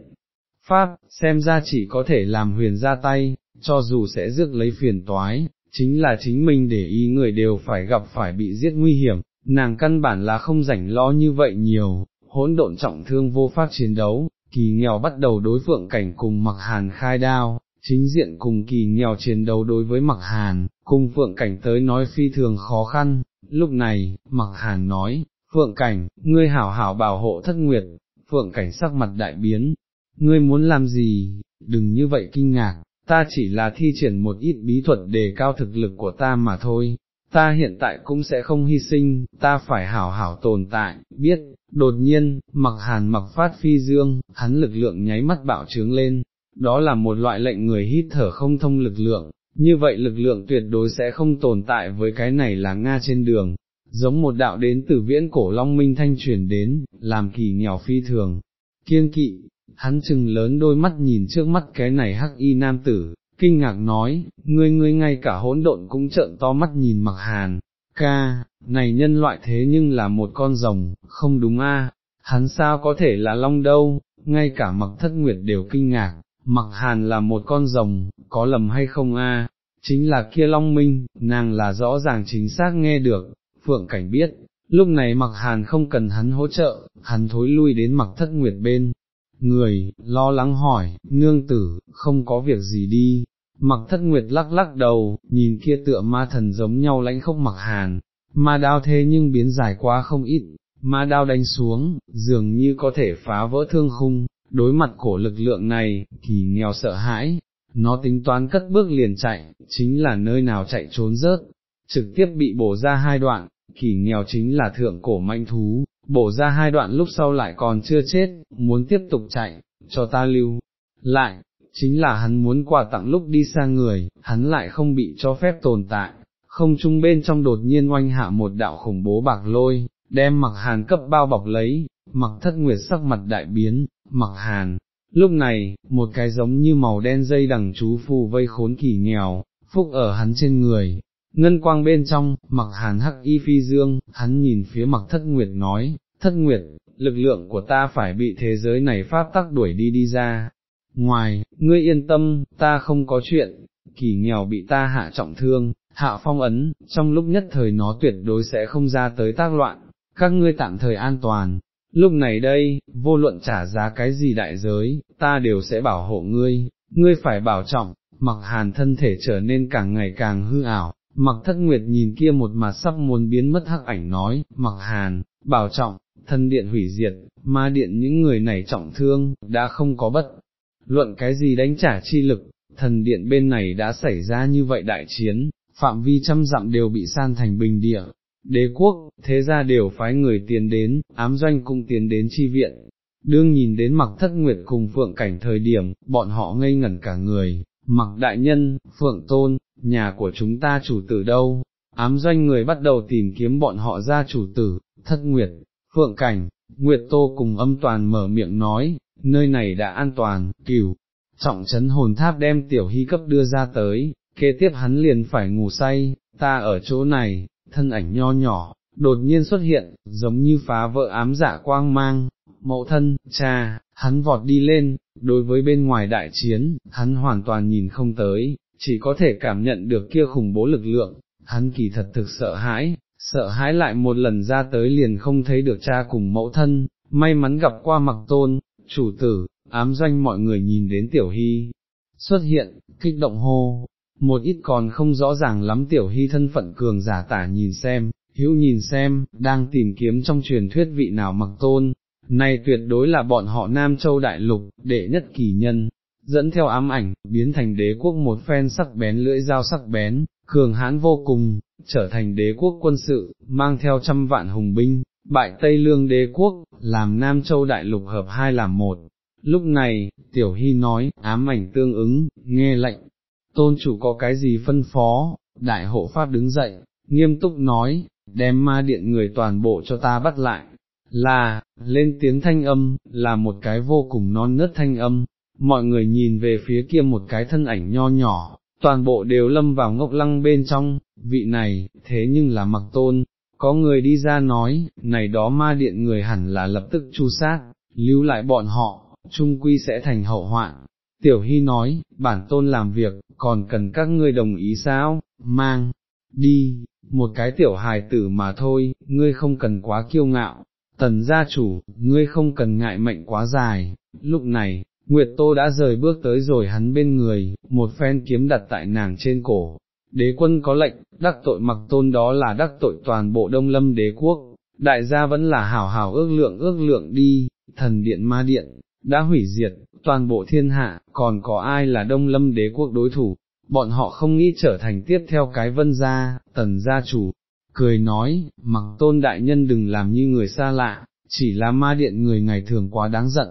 Pháp, xem ra chỉ có thể làm huyền ra tay, cho dù sẽ rước lấy phiền toái, chính là chính mình để ý người đều phải gặp phải bị giết nguy hiểm, nàng căn bản là không rảnh lo như vậy nhiều, hỗn độn trọng thương vô pháp chiến đấu, kỳ nghèo bắt đầu đối phượng cảnh cùng mặc hàn khai đao, chính diện cùng kỳ nghèo chiến đấu đối với mặc hàn, cùng phượng cảnh tới nói phi thường khó khăn, lúc này, mặc hàn nói, phượng cảnh, ngươi hảo hảo bảo hộ thất nguyệt, phượng cảnh sắc mặt đại biến, ngươi muốn làm gì, đừng như vậy kinh ngạc, ta chỉ là thi triển một ít bí thuật để cao thực lực của ta mà thôi, ta hiện tại cũng sẽ không hy sinh, ta phải hảo hảo tồn tại, biết, đột nhiên, mặc hàn mặc phát phi dương, hắn lực lượng nháy mắt bạo trướng lên, đó là một loại lệnh người hít thở không thông lực lượng, như vậy lực lượng tuyệt đối sẽ không tồn tại với cái này là Nga trên đường, giống một đạo đến từ viễn cổ long minh thanh truyền đến, làm kỳ nghèo phi thường, kiên kỵ, hắn chừng lớn đôi mắt nhìn trước mắt cái này hắc y nam tử, kinh ngạc nói, ngươi ngươi ngay cả hỗn độn cũng trợn to mắt nhìn mặc hàn, ca, này nhân loại thế nhưng là một con rồng, không đúng a? hắn sao có thể là long đâu, ngay cả mặc thất nguyệt đều kinh ngạc, mặc hàn là một con rồng, có lầm hay không a? chính là kia long minh, nàng là rõ ràng chính xác nghe được, phượng cảnh biết, lúc này mặc hàn không cần hắn hỗ trợ, hắn thối lui đến mặc thất nguyệt bên, người, lo lắng hỏi, nương tử, không có việc gì đi, mặc thất nguyệt lắc lắc đầu, nhìn kia tựa ma thần giống nhau lãnh khốc mặc hàn, ma đao thế nhưng biến dài quá không ít, ma đao đánh xuống, dường như có thể phá vỡ thương khung, đối mặt cổ lực lượng này, kỳ nghèo sợ hãi, nó tính toán cất bước liền chạy, chính là nơi nào chạy trốn rớt, trực tiếp bị bổ ra hai đoạn, kỳ nghèo chính là thượng cổ manh thú, bổ ra hai đoạn lúc sau lại còn chưa chết, muốn tiếp tục chạy, cho ta lưu, lại, chính là hắn muốn quà tặng lúc đi xa người, hắn lại không bị cho phép tồn tại, không chung bên trong đột nhiên oanh hạ một đạo khủng bố bạc lôi, đem mặc hàn cấp bao bọc lấy, mặc thất nguyệt sắc mặt đại biến, mặc hàn. Lúc này, một cái giống như màu đen dây đằng chú phù vây khốn kỳ nghèo, phúc ở hắn trên người, ngân quang bên trong, mặc hàn hắc y phi dương, hắn nhìn phía mặc thất nguyệt nói, thất nguyệt, lực lượng của ta phải bị thế giới này pháp tắc đuổi đi đi ra. Ngoài, ngươi yên tâm, ta không có chuyện, kỳ nghèo bị ta hạ trọng thương, hạ phong ấn, trong lúc nhất thời nó tuyệt đối sẽ không ra tới tác loạn, các ngươi tạm thời an toàn. Lúc này đây, vô luận trả giá cái gì đại giới, ta đều sẽ bảo hộ ngươi, ngươi phải bảo trọng, mặc hàn thân thể trở nên càng ngày càng hư ảo, Mặc thất nguyệt nhìn kia một mặt sắp muốn biến mất hắc ảnh nói, mặc hàn, bảo trọng, thân điện hủy diệt, ma điện những người này trọng thương, đã không có bất, luận cái gì đánh trả chi lực, thần điện bên này đã xảy ra như vậy đại chiến, phạm vi trăm dặm đều bị san thành bình địa, đế quốc, thế gia đều phái người tiến đến, ám doanh cũng tiến đến chi viện. Đương nhìn đến mặc thất nguyệt cùng phượng cảnh thời điểm, bọn họ ngây ngẩn cả người, mặc đại nhân, phượng tôn, nhà của chúng ta chủ tử đâu, ám doanh người bắt đầu tìm kiếm bọn họ ra chủ tử, thất nguyệt, phượng cảnh, nguyệt tô cùng âm toàn mở miệng nói, nơi này đã an toàn, cửu, trọng trấn hồn tháp đem tiểu hy cấp đưa ra tới, kế tiếp hắn liền phải ngủ say, ta ở chỗ này, thân ảnh nho nhỏ, đột nhiên xuất hiện, giống như phá vỡ ám dạ quang mang, mẫu thân, cha, hắn vọt đi lên, đối với bên ngoài đại chiến, hắn hoàn toàn nhìn không tới, chỉ có thể cảm nhận được kia khủng bố lực lượng, hắn kỳ thật thực sợ hãi, sợ hãi lại một lần ra tới liền không thấy được cha cùng mẫu thân, may mắn gặp qua mặc tôn, chủ tử, ám doanh mọi người nhìn đến tiểu hy, xuất hiện, kích động hô, một ít còn không rõ ràng lắm tiểu hy thân phận cường giả tả nhìn xem, hữu nhìn xem, đang tìm kiếm trong truyền thuyết vị nào mặc tôn, này tuyệt đối là bọn họ Nam Châu Đại Lục, đệ nhất kỳ nhân, dẫn theo ám ảnh, biến thành đế quốc một phen sắc bén lưỡi dao sắc bén, cường hãn vô cùng, trở thành đế quốc quân sự, mang theo trăm vạn hùng binh, bại Tây Lương đế quốc, làm Nam Châu Đại Lục hợp hai làm một. Lúc này, Tiểu Hy nói, ám ảnh tương ứng, nghe lệnh, tôn chủ có cái gì phân phó, đại hộ pháp đứng dậy, nghiêm túc nói, đem ma điện người toàn bộ cho ta bắt lại, là, lên tiếng thanh âm, là một cái vô cùng non nớt thanh âm, mọi người nhìn về phía kia một cái thân ảnh nho nhỏ, toàn bộ đều lâm vào ngốc lăng bên trong, vị này, thế nhưng là mặc tôn, có người đi ra nói, này đó ma điện người hẳn là lập tức chu sát, lưu lại bọn họ, trung quy sẽ thành hậu hoạn. Tiểu Hy nói, bản tôn làm việc, còn cần các ngươi đồng ý sao, mang, đi, một cái tiểu hài tử mà thôi, ngươi không cần quá kiêu ngạo, tần gia chủ, ngươi không cần ngại mệnh quá dài, lúc này, Nguyệt Tô đã rời bước tới rồi hắn bên người, một phen kiếm đặt tại nàng trên cổ. Đế quân có lệnh, đắc tội mặc tôn đó là đắc tội toàn bộ đông lâm đế quốc, đại gia vẫn là hảo hảo ước lượng ước lượng đi, thần điện ma điện, đã hủy diệt, toàn bộ thiên hạ, còn có ai là đông lâm đế quốc đối thủ, bọn họ không nghĩ trở thành tiếp theo cái vân gia, tần gia chủ, cười nói, mặc tôn đại nhân đừng làm như người xa lạ, chỉ là ma điện người ngày thường quá đáng giận,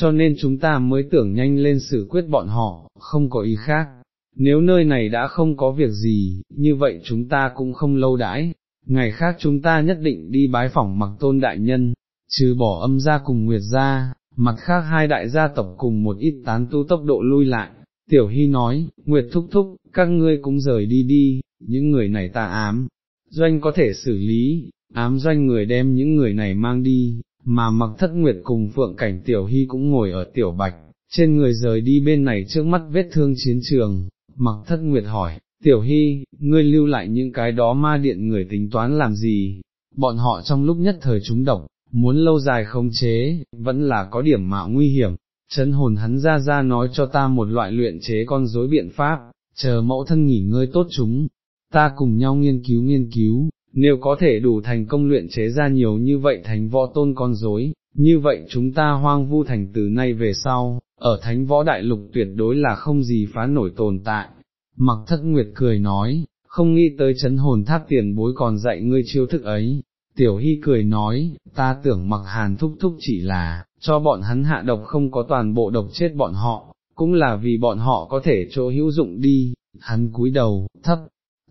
cho nên chúng ta mới tưởng nhanh lên xử quyết bọn họ, không có ý khác. Nếu nơi này đã không có việc gì, như vậy chúng ta cũng không lâu đãi, ngày khác chúng ta nhất định đi bái phỏng mặc tôn đại nhân, trừ bỏ âm gia cùng nguyệt gia, mặt khác hai đại gia tộc cùng một ít tán tu tốc độ lui lại. Tiểu Hy nói, Nguyệt thúc thúc, các ngươi cũng rời đi đi, những người này ta ám, doanh có thể xử lý, ám doanh người đem những người này mang đi, mà mặc thất nguyệt cùng phượng cảnh tiểu hy cũng ngồi ở tiểu bạch, trên người rời đi bên này trước mắt vết thương chiến trường, mặc thất nguyệt hỏi, tiểu hy, ngươi lưu lại những cái đó ma điện người tính toán làm gì, bọn họ trong lúc nhất thời chúng độc, muốn lâu dài không chế, vẫn là có điểm mạo nguy hiểm, chấn hồn hắn ra ra nói cho ta một loại luyện chế con rối biện pháp, chờ mẫu thân nghỉ ngơi tốt chúng, ta cùng nhau nghiên cứu nghiên cứu, nếu có thể đủ thành công luyện chế ra nhiều như vậy thành võ tôn con rối, như vậy chúng ta hoang vu thành từ nay về sau, ở thánh võ đại lục tuyệt đối là không gì phá nổi tồn tại. Mặc thất nguyệt cười nói, không nghĩ tới chấn hồn tháp tiền bối còn dạy ngươi chiêu thức ấy. Tiểu Hy cười nói, ta tưởng mặc hàn thúc thúc chỉ là, cho bọn hắn hạ độc không có toàn bộ độc chết bọn họ, cũng là vì bọn họ có thể chỗ hữu dụng đi, hắn cúi đầu, thấp,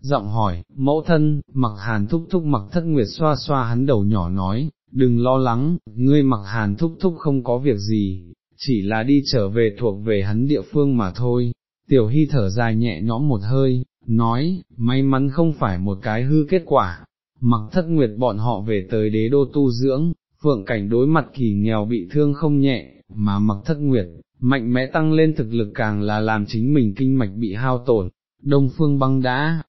giọng hỏi, mẫu thân, mặc hàn thúc thúc mặc thất nguyệt xoa xoa hắn đầu nhỏ nói, đừng lo lắng, ngươi mặc hàn thúc thúc không có việc gì, chỉ là đi trở về thuộc về hắn địa phương mà thôi. Tiểu hy thở dài nhẹ nhõm một hơi, nói, may mắn không phải một cái hư kết quả, mặc thất nguyệt bọn họ về tới đế đô tu dưỡng, phượng cảnh đối mặt kỳ nghèo bị thương không nhẹ, mà mặc thất nguyệt, mạnh mẽ tăng lên thực lực càng là làm chính mình kinh mạch bị hao tổn, đông phương băng đã,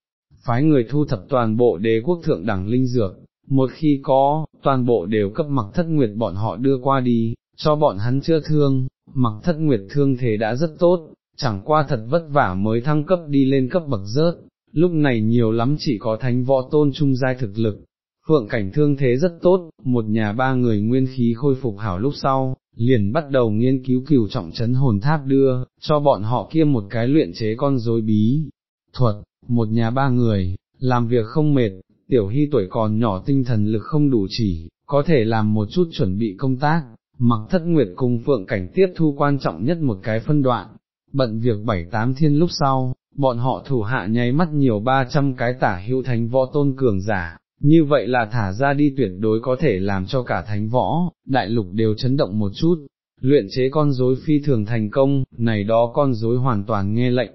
phái người thu thập toàn bộ đế quốc thượng đẳng linh dược, một khi có, toàn bộ đều cấp mặc thất nguyệt bọn họ đưa qua đi, cho bọn hắn chưa thương, mặc thất nguyệt thương thế đã rất tốt, chẳng qua thật vất vả mới thăng cấp đi lên cấp bậc rớt, lúc này nhiều lắm chỉ có thánh võ tôn trung giai thực lực. Phượng cảnh thương thế rất tốt, một nhà ba người nguyên khí khôi phục hảo lúc sau, liền bắt đầu nghiên cứu cửu trọng chấn hồn tháp đưa, cho bọn họ kia một cái luyện chế con rối bí, thuật, một nhà ba người, làm việc không mệt, tiểu hy tuổi còn nhỏ tinh thần lực không đủ chỉ, có thể làm một chút chuẩn bị công tác, mặc thất nguyệt cùng phượng cảnh tiếp thu quan trọng nhất một cái phân đoạn, bận việc bảy tám thiên lúc sau, bọn họ thủ hạ nháy mắt nhiều ba trăm cái tả hữu thánh võ tôn cường giả, như vậy là thả ra đi tuyệt đối có thể làm cho cả thánh võ, đại lục đều chấn động một chút, luyện chế con rối phi thường thành công, này đó con rối hoàn toàn nghe lệnh,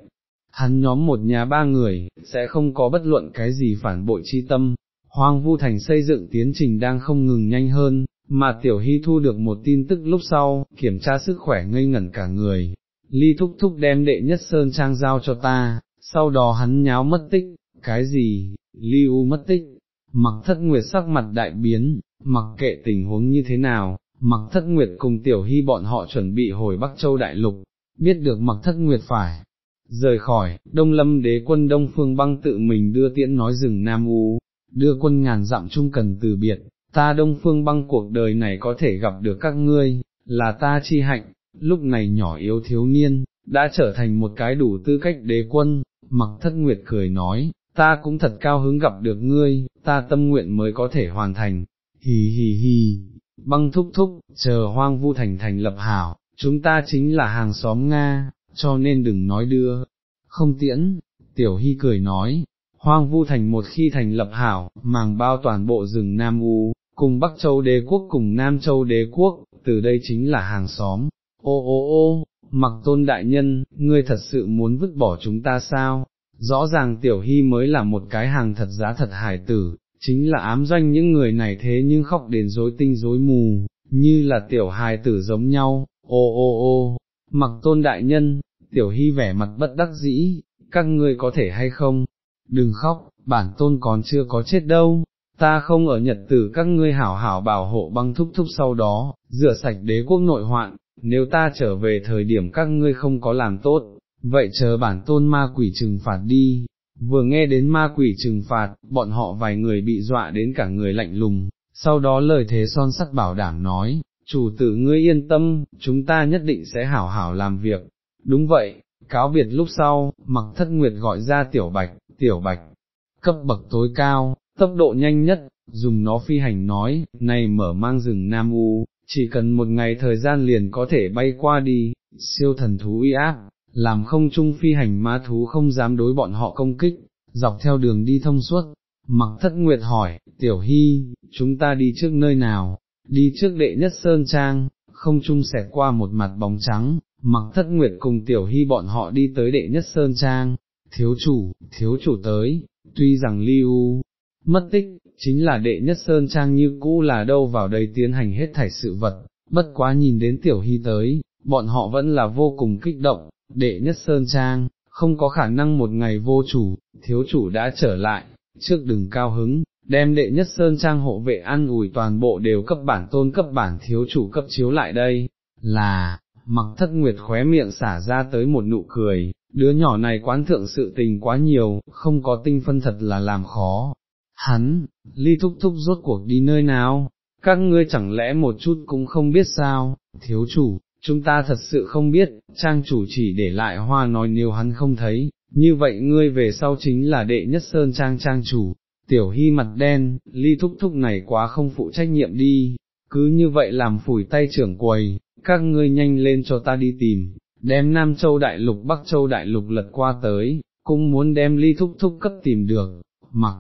hắn nhóm một nhà ba người, sẽ không có bất luận cái gì phản bội chi tâm, hoang vu thành xây dựng tiến trình đang không ngừng nhanh hơn, mà tiểu hy thu được một tin tức lúc sau, kiểm tra sức khỏe ngây ngẩn cả người, ly thúc thúc đem đệ nhất sơn trang giao cho ta, sau đó hắn nháo mất tích, cái gì, ly u mất tích, mặc thất nguyệt sắc mặt đại biến, mặc kệ tình huống như thế nào, mặc thất nguyệt cùng tiểu hy bọn họ chuẩn bị hồi Bắc Châu Đại Lục, biết được mặc thất nguyệt phải rời khỏi, đông lâm đế quân đông phương băng tự mình đưa tiễn nói rừng Nam U, đưa quân ngàn dặm chung cần từ biệt, ta đông phương băng cuộc đời này có thể gặp được các ngươi, là ta chi hạnh, lúc này nhỏ yếu thiếu niên, đã trở thành một cái đủ tư cách đế quân, mặc thất nguyệt cười nói, ta cũng thật cao hứng gặp được ngươi, ta tâm nguyện mới có thể hoàn thành, hì hì hì, băng thúc thúc, chờ hoang vu thành thành lập hảo, chúng ta chính là hàng xóm Nga, cho nên đừng nói đưa, không tiễn, tiểu hy cười nói, hoang vu thành một khi thành lập hảo, màng bao toàn bộ rừng Nam U, cùng Bắc Châu đế quốc cùng Nam Châu đế quốc, từ đây chính là hàng xóm, ô ô ô, mặc tôn đại nhân, ngươi thật sự muốn vứt bỏ chúng ta sao? Rõ ràng tiểu hy mới là một cái hàng thật giá thật hải tử, chính là ám doanh những người này thế nhưng khóc đến rối tinh rối mù, như là tiểu hài tử giống nhau, ô ô ô, mặc tôn đại nhân, tiểu hy vẻ mặt bất đắc dĩ, các ngươi có thể hay không, đừng khóc, bản tôn còn chưa có chết đâu, ta không ở nhật tử các ngươi hảo hảo bảo hộ băng thúc thúc sau đó, rửa sạch đế quốc nội hoạn, nếu ta trở về thời điểm các ngươi không có làm tốt, vậy chờ bản tôn ma quỷ trừng phạt đi. Vừa nghe đến ma quỷ trừng phạt, bọn họ vài người bị dọa đến cả người lạnh lùng, sau đó lời thế son sắt bảo đảm nói, chủ tử ngươi yên tâm, chúng ta nhất định sẽ hảo hảo làm việc. Đúng vậy, cáo biệt lúc sau, mặc thất nguyệt gọi ra tiểu bạch, tiểu bạch, cấp bậc tối cao, tốc độ nhanh nhất, dùng nó phi hành nói, này mở mang rừng Nam U, chỉ cần một ngày thời gian liền có thể bay qua đi, siêu thần thú uy ác, làm không trung phi hành ma thú không dám đối bọn họ công kích, dọc theo đường đi thông suốt. Mặc thất nguyệt hỏi, tiểu hy, chúng ta đi trước nơi nào, đi trước đệ nhất sơn trang, không trung xẹt qua một mặt bóng trắng, mặc thất nguyệt cùng tiểu hy bọn họ đi tới đệ nhất sơn trang, thiếu chủ, thiếu chủ tới, tuy rằng lưu mất tích, chính là đệ nhất sơn trang như cũ là đâu vào đây tiến hành hết thảy sự vật, bất quá nhìn đến tiểu hy tới, bọn họ vẫn là vô cùng kích động, đệ nhất sơn trang, không có khả năng một ngày vô chủ, thiếu chủ đã trở lại, trước đừng cao hứng, đem đệ nhất sơn trang hộ vệ ăn ủi toàn bộ đều cấp bản tôn cấp bản thiếu chủ cấp chiếu lại đây, là, mặc thất nguyệt khóe miệng xả ra tới một nụ cười, đứa nhỏ này quán thượng sự tình quá nhiều, không có tinh phân thật là làm khó. Hắn, ly thúc thúc rốt cuộc đi nơi nào, các ngươi chẳng lẽ một chút cũng không biết sao, thiếu chủ, chúng ta thật sự không biết, trang chủ chỉ để lại hoa nói nếu hắn không thấy, như vậy ngươi về sau chính là đệ nhất sơn trang trang chủ, tiểu hy mặt đen, ly thúc thúc này quá không phụ trách nhiệm đi, cứ như vậy làm phủi tay trưởng quầy, các ngươi nhanh lên cho ta đi tìm, đem Nam Châu Đại Lục Bắc Châu Đại Lục lật qua tới, cũng muốn đem ly thúc thúc cấp tìm được, mặc,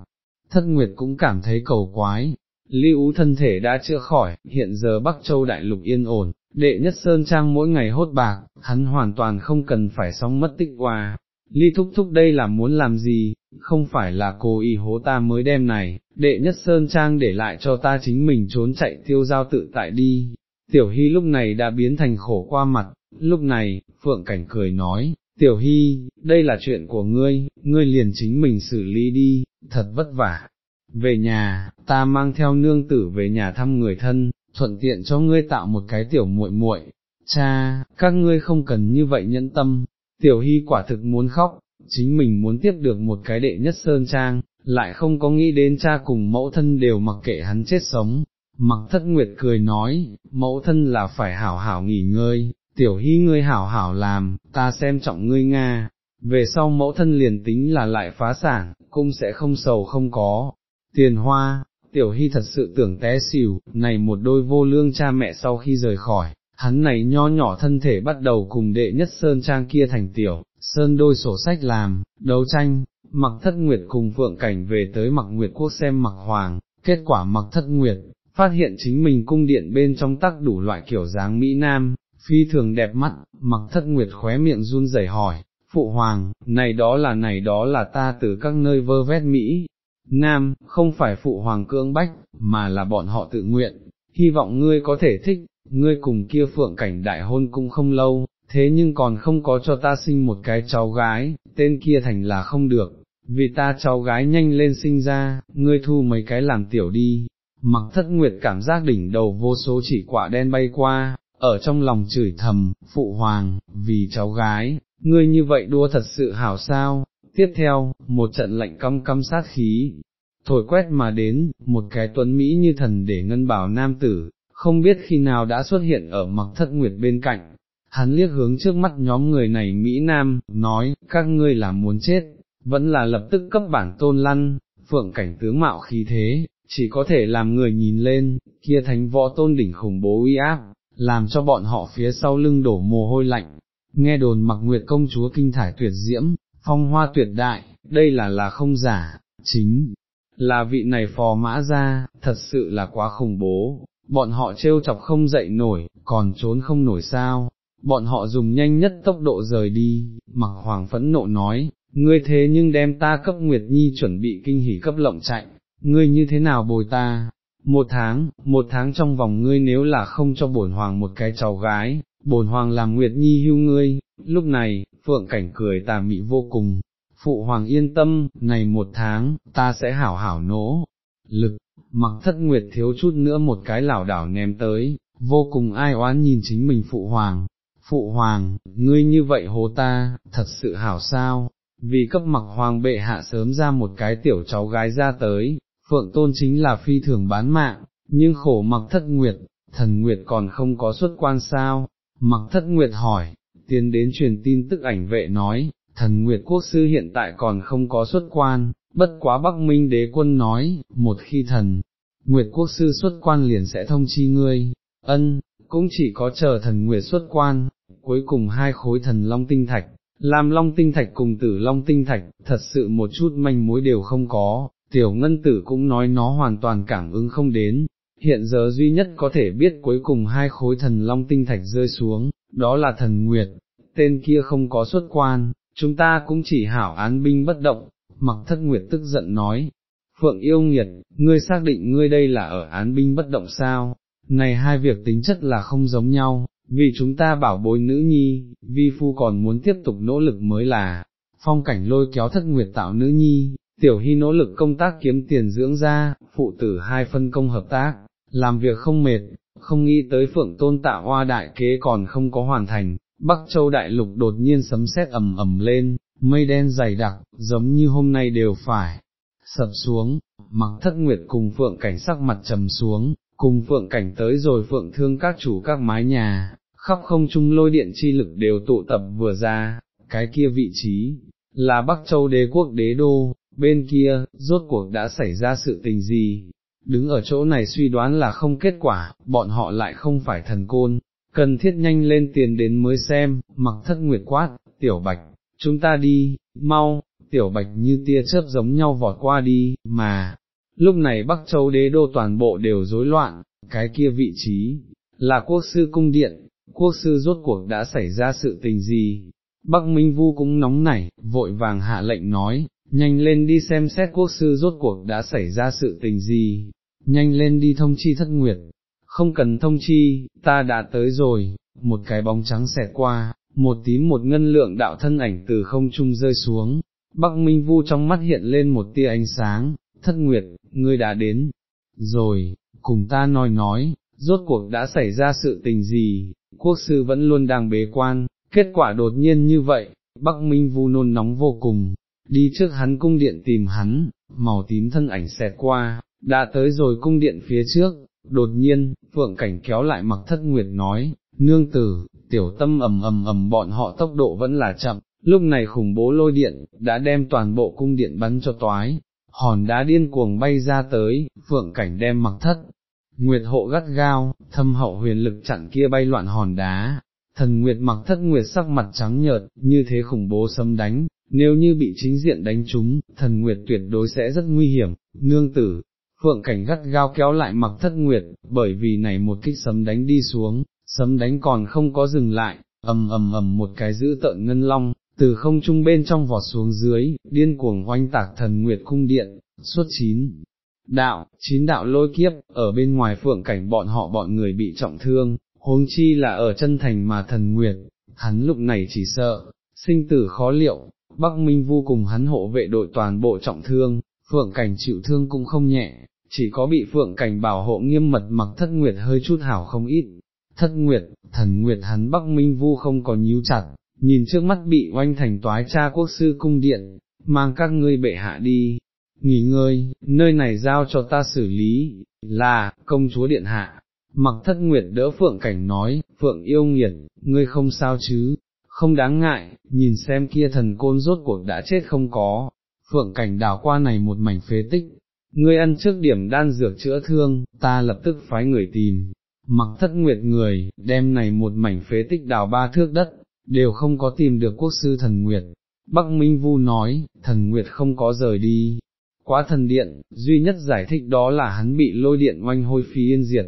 thất nguyệt cũng cảm thấy cầu quái, ly ú thân thể đã chữa khỏi, hiện giờ Bắc Châu Đại Lục yên ổn, đệ nhất Sơn Trang mỗi ngày hốt bạc, hắn hoàn toàn không cần phải sóng mất tích quà, Ly thúc thúc đây là muốn làm gì, không phải là cô y hố ta mới đem này, đệ nhất Sơn Trang để lại cho ta chính mình trốn chạy tiêu giao tự tại đi. Tiểu Hy lúc này đã biến thành khổ qua mặt, lúc này, Phượng Cảnh cười nói, Tiểu Hy, đây là chuyện của ngươi, ngươi liền chính mình xử lý đi, thật vất vả. Về nhà, ta mang theo nương tử về nhà thăm người thân, thuận tiện cho ngươi tạo một cái tiểu muội muội. Cha, các ngươi không cần như vậy nhẫn tâm, tiểu hy quả thực muốn khóc, chính mình muốn tiếp được một cái đệ nhất sơn trang, lại không có nghĩ đến cha cùng mẫu thân đều mặc kệ hắn chết sống. Mặc thất nguyệt cười nói, mẫu thân là phải hảo hảo nghỉ ngơi, tiểu hy ngươi hảo hảo làm, ta xem trọng ngươi Nga, về sau mẫu thân liền tính là lại phá sản, cũng sẽ không sầu không có, tiền hoa, tiểu hy thật sự tưởng té xỉu, này một đôi vô lương cha mẹ sau khi rời khỏi, hắn này nho nhỏ thân thể bắt đầu cùng đệ nhất sơn trang kia thành tiểu, sơn đôi sổ sách làm, đấu tranh, mặc thất nguyệt cùng phượng cảnh về tới mặc nguyệt quốc xem mặc hoàng, kết quả mặc thất nguyệt, phát hiện chính mình cung điện bên trong tắc đủ loại kiểu dáng Mỹ Nam, phi thường đẹp mắt, mặc thất nguyệt khóe miệng run rẩy hỏi, phụ hoàng, này đó là này đó là ta từ các nơi vơ vét Mỹ, Nam, không phải phụ hoàng cưỡng bách, mà là bọn họ tự nguyện, hy vọng ngươi có thể thích, ngươi cùng kia phượng cảnh đại hôn cũng không lâu, thế nhưng còn không có cho ta sinh một cái cháu gái, tên kia thành là không được, vì ta cháu gái nhanh lên sinh ra, ngươi thu mấy cái làm tiểu đi. Mặc thất nguyệt cảm giác đỉnh đầu vô số chỉ quả đen bay qua, ở trong lòng chửi thầm, phụ hoàng, vì cháu gái, ngươi như vậy đua thật sự hảo sao, tiếp theo, một trận lạnh căm căm sát khí, thổi quét mà đến, một cái tuấn Mỹ như thần để ngân bảo nam tử, không biết khi nào đã xuất hiện ở mặc thất nguyệt bên cạnh. Hắn liếc hướng trước mắt nhóm người này Mỹ Nam, nói, các ngươi là muốn chết, vẫn là lập tức cấp bản tôn lăn, phượng cảnh tướng mạo khí thế, chỉ có thể làm người nhìn lên, kia thánh võ tôn đỉnh khủng bố uy áp, làm cho bọn họ phía sau lưng đổ mồ hôi lạnh. Nghe đồn mặc nguyệt công chúa kinh thải tuyệt diễm, phong hoa tuyệt đại, đây là là không giả, chính là vị này phò mã ra, thật sự là quá khủng bố, bọn họ trêu chọc không dậy nổi, còn trốn không nổi sao, bọn họ dùng nhanh nhất tốc độ rời đi, mặc hoàng phẫn nộ nói, ngươi thế nhưng đem ta cấp Nguyệt Nhi chuẩn bị kinh hỉ cấp lộng chạy, ngươi như thế nào bồi ta, một tháng, một tháng trong vòng ngươi nếu là không cho bổn hoàng một cái cháu gái, bổn hoàng làm Nguyệt Nhi hưu ngươi, lúc này, phượng cảnh cười tà mị vô cùng, phụ hoàng yên tâm, này một tháng, ta sẽ hảo hảo nỗ, lực, mặc thất nguyệt thiếu chút nữa một cái lảo đảo ném tới, vô cùng ai oán nhìn chính mình phụ hoàng, phụ hoàng, ngươi như vậy hố ta, thật sự hảo sao, vì cấp mặc hoàng bệ hạ sớm ra một cái tiểu cháu gái ra tới, phượng tôn chính là phi thường bán mạng, nhưng khổ mặc thất nguyệt, thần nguyệt còn không có xuất quan sao, mặc thất nguyệt hỏi, tiến đến truyền tin tức ảnh vệ nói, thần nguyệt quốc sư hiện tại còn không có xuất quan, bất quá Bắc Minh đế quân nói, một khi thần, Nguyệt quốc sư xuất quan liền sẽ thông chi ngươi, ân, cũng chỉ có chờ thần Nguyệt xuất quan, cuối cùng hai khối thần long tinh thạch, làm long tinh thạch cùng tử long tinh thạch, thật sự một chút manh mối đều không có, tiểu ngân tử cũng nói nó hoàn toàn cảm ứng không đến, hiện giờ duy nhất có thể biết cuối cùng hai khối thần long tinh thạch rơi xuống, đó là thần Nguyệt, tên kia không có xuất quan, chúng ta cũng chỉ hảo án binh bất động, mặc thất nguyệt tức giận nói, Phượng yêu nghiệt, ngươi xác định ngươi đây là ở án binh bất động sao, này hai việc tính chất là không giống nhau, vì chúng ta bảo bối nữ nhi, vi phu còn muốn tiếp tục nỗ lực mới là, phong cảnh lôi kéo thất nguyệt tạo nữ nhi, tiểu hy nỗ lực công tác kiếm tiền dưỡng ra, phụ tử hai phân công hợp tác, làm việc không mệt, không nghĩ tới phượng tôn tạo hoa đại kế còn không có hoàn thành, Bắc Châu Đại Lục đột nhiên sấm sét ầm ầm lên, mây đen dày đặc, giống như hôm nay đều phải sập xuống, mặc thất nguyệt cùng phượng cảnh sắc mặt trầm xuống, cùng phượng cảnh tới rồi phượng thương các chủ các mái nhà, khắp không trung lôi điện chi lực đều tụ tập vừa ra, cái kia vị trí, là Bắc Châu đế quốc đế đô, bên kia, rốt cuộc đã xảy ra sự tình gì, đứng ở chỗ này suy đoán là không kết quả, bọn họ lại không phải thần côn, cần thiết nhanh lên tiền đến mới xem, mặc thất nguyệt quát, tiểu bạch, chúng ta đi, mau, tiểu bạch như tia chớp giống nhau vọt qua đi, mà, lúc này Bắc Châu đế đô toàn bộ đều rối loạn, cái kia vị trí, là quốc sư cung điện, quốc sư rốt cuộc đã xảy ra sự tình gì, Bắc Minh Vu cũng nóng nảy, vội vàng hạ lệnh nói, nhanh lên đi xem xét quốc sư rốt cuộc đã xảy ra sự tình gì, nhanh lên đi thông chi thất nguyệt, không cần thông chi, ta đã tới rồi, một cái bóng trắng xẹt qua, một tím một ngân lượng đạo thân ảnh từ không trung rơi xuống, Bắc Minh Vu trong mắt hiện lên một tia ánh sáng, thất nguyệt, ngươi đã đến, rồi, cùng ta nói nói, rốt cuộc đã xảy ra sự tình gì, quốc sư vẫn luôn đang bế quan, kết quả đột nhiên như vậy, Bắc Minh Vu nôn nóng vô cùng, đi trước hắn cung điện tìm hắn, màu tím thân ảnh xẹt qua, đã tới rồi cung điện phía trước, đột nhiên, Phượng Cảnh kéo lại mặc thất nguyệt nói, nương tử, tiểu tâm ầm ầm ầm bọn họ tốc độ vẫn là chậm, lúc này khủng bố lôi điện, đã đem toàn bộ cung điện bắn cho toái, hòn đá điên cuồng bay ra tới, Phượng Cảnh đem mặc thất. Nguyệt hộ gắt gao, thâm hậu huyền lực chặn kia bay loạn hòn đá, thần Nguyệt mặc thất Nguyệt sắc mặt trắng nhợt, như thế khủng bố sấm đánh, nếu như bị chính diện đánh trúng, thần Nguyệt tuyệt đối sẽ rất nguy hiểm, nương tử, phượng cảnh gắt gao kéo lại mặc thất nguyệt, bởi vì này một kích sấm đánh đi xuống, sấm đánh còn không có dừng lại, ầm ầm ầm một cái giữ tợn ngân long, từ không trung bên trong vọt xuống dưới, điên cuồng oanh tạc thần nguyệt cung điện, suốt chín. Đạo, chín đạo lôi kiếp, ở bên ngoài phượng cảnh bọn họ bọn người bị trọng thương, huống chi là ở chân thành mà thần nguyệt, hắn lúc này chỉ sợ, sinh tử khó liệu, Bắc Minh vô cùng hắn hộ vệ đội toàn bộ trọng thương, phượng cảnh chịu thương cũng không nhẹ, chỉ có bị phượng cảnh bảo hộ nghiêm mật mặc thất nguyệt hơi chút hảo không ít. Thất nguyệt, thần nguyệt hắn Bắc Minh Vu không có nhíu chặt, nhìn trước mắt bị oanh thành toái cha quốc sư cung điện, mang các ngươi bệ hạ đi, nghỉ ngơi, nơi này giao cho ta xử lý, là, công chúa điện hạ. Mặc thất nguyệt đỡ Phượng Cảnh nói, Phượng yêu nghiệt, ngươi không sao chứ, không đáng ngại, nhìn xem kia thần côn rốt cuộc đã chết không có, Phượng Cảnh đào qua này một mảnh phế tích, ngươi ăn trước điểm đan dược chữa thương, ta lập tức phái người tìm, mặc thất nguyệt người, đem này một mảnh phế tích đào ba thước đất, đều không có tìm được quốc sư thần nguyệt. Bắc Minh Vu nói, thần nguyệt không có rời đi, quá thần điện, duy nhất giải thích đó là hắn bị lôi điện oanh hôi phi yên diệt.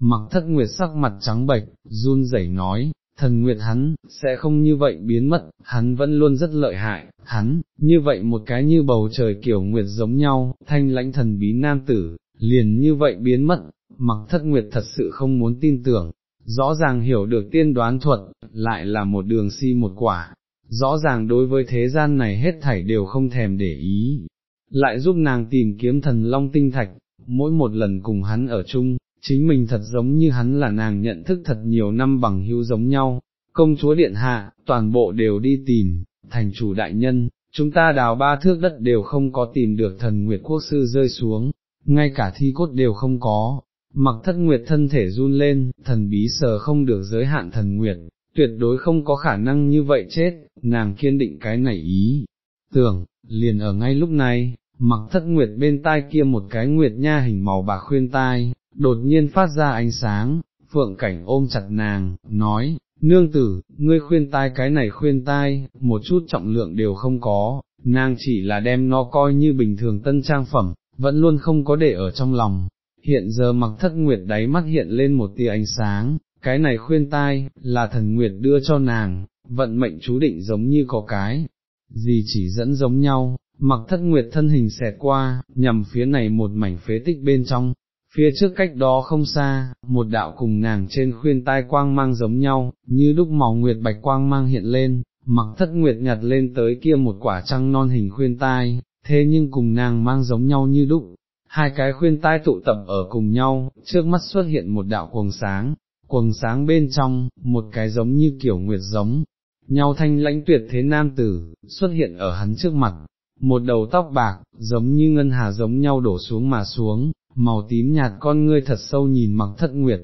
Mặc thất nguyệt sắc mặt trắng bệch, run rẩy nói, thần nguyệt hắn, sẽ không như vậy biến mất, hắn vẫn luôn rất lợi hại, hắn, như vậy một cái như bầu trời kiểu nguyệt giống nhau, thanh lãnh thần bí nam tử, liền như vậy biến mất, mặc thất nguyệt thật sự không muốn tin tưởng, rõ ràng hiểu được tiên đoán thuật, lại là một đường si một quả, rõ ràng đối với thế gian này hết thảy đều không thèm để ý, lại giúp nàng tìm kiếm thần long tinh thạch, mỗi một lần cùng hắn ở chung, chính mình thật giống như hắn là nàng nhận thức thật nhiều năm bằng hữu giống nhau, công chúa điện hạ, toàn bộ đều đi tìm, thành chủ đại nhân, chúng ta đào ba thước đất đều không có tìm được thần Nguyệt Quốc sư rơi xuống, ngay cả thi cốt đều không có, mặc thất Nguyệt thân thể run lên, thần bí sờ không được giới hạn thần Nguyệt, tuyệt đối không có khả năng như vậy chết, nàng kiên định cái này ý, tưởng, liền ở ngay lúc này, mặc thất Nguyệt bên tai kia một cái Nguyệt nha hình màu bạc khuyên tai, đột nhiên phát ra ánh sáng, phượng cảnh ôm chặt nàng, nói, nương tử, ngươi khuyên tai cái này khuyên tai, một chút trọng lượng đều không có, nàng chỉ là đem nó coi như bình thường tân trang phẩm, vẫn luôn không có để ở trong lòng. Hiện giờ mặc thất nguyệt đáy mắt hiện lên một tia ánh sáng, cái này khuyên tai, là thần nguyệt đưa cho nàng, vận mệnh chú định giống như có cái, gì chỉ dẫn giống nhau, mặc thất nguyệt thân hình xẹt qua, nhằm phía này một mảnh phế tích bên trong, Phía trước cách đó không xa, một đạo cùng nàng trên khuyên tai quang mang giống nhau, như đúc màu nguyệt bạch quang mang hiện lên, mặc thất nguyệt nhặt lên tới kia một quả trăng non hình khuyên tai, thế nhưng cùng nàng mang giống nhau như đúc. Hai cái khuyên tai tụ tập ở cùng nhau, trước mắt xuất hiện một đạo cuồng sáng, cuồng sáng bên trong, một cái giống như kiểu nguyệt giống, nhau thanh lãnh tuyệt thế nam tử, xuất hiện ở hắn trước mặt, một đầu tóc bạc, giống như ngân hà giống nhau đổ xuống mà xuống, màu tím nhạt con ngươi thật sâu nhìn mặc thất nguyệt,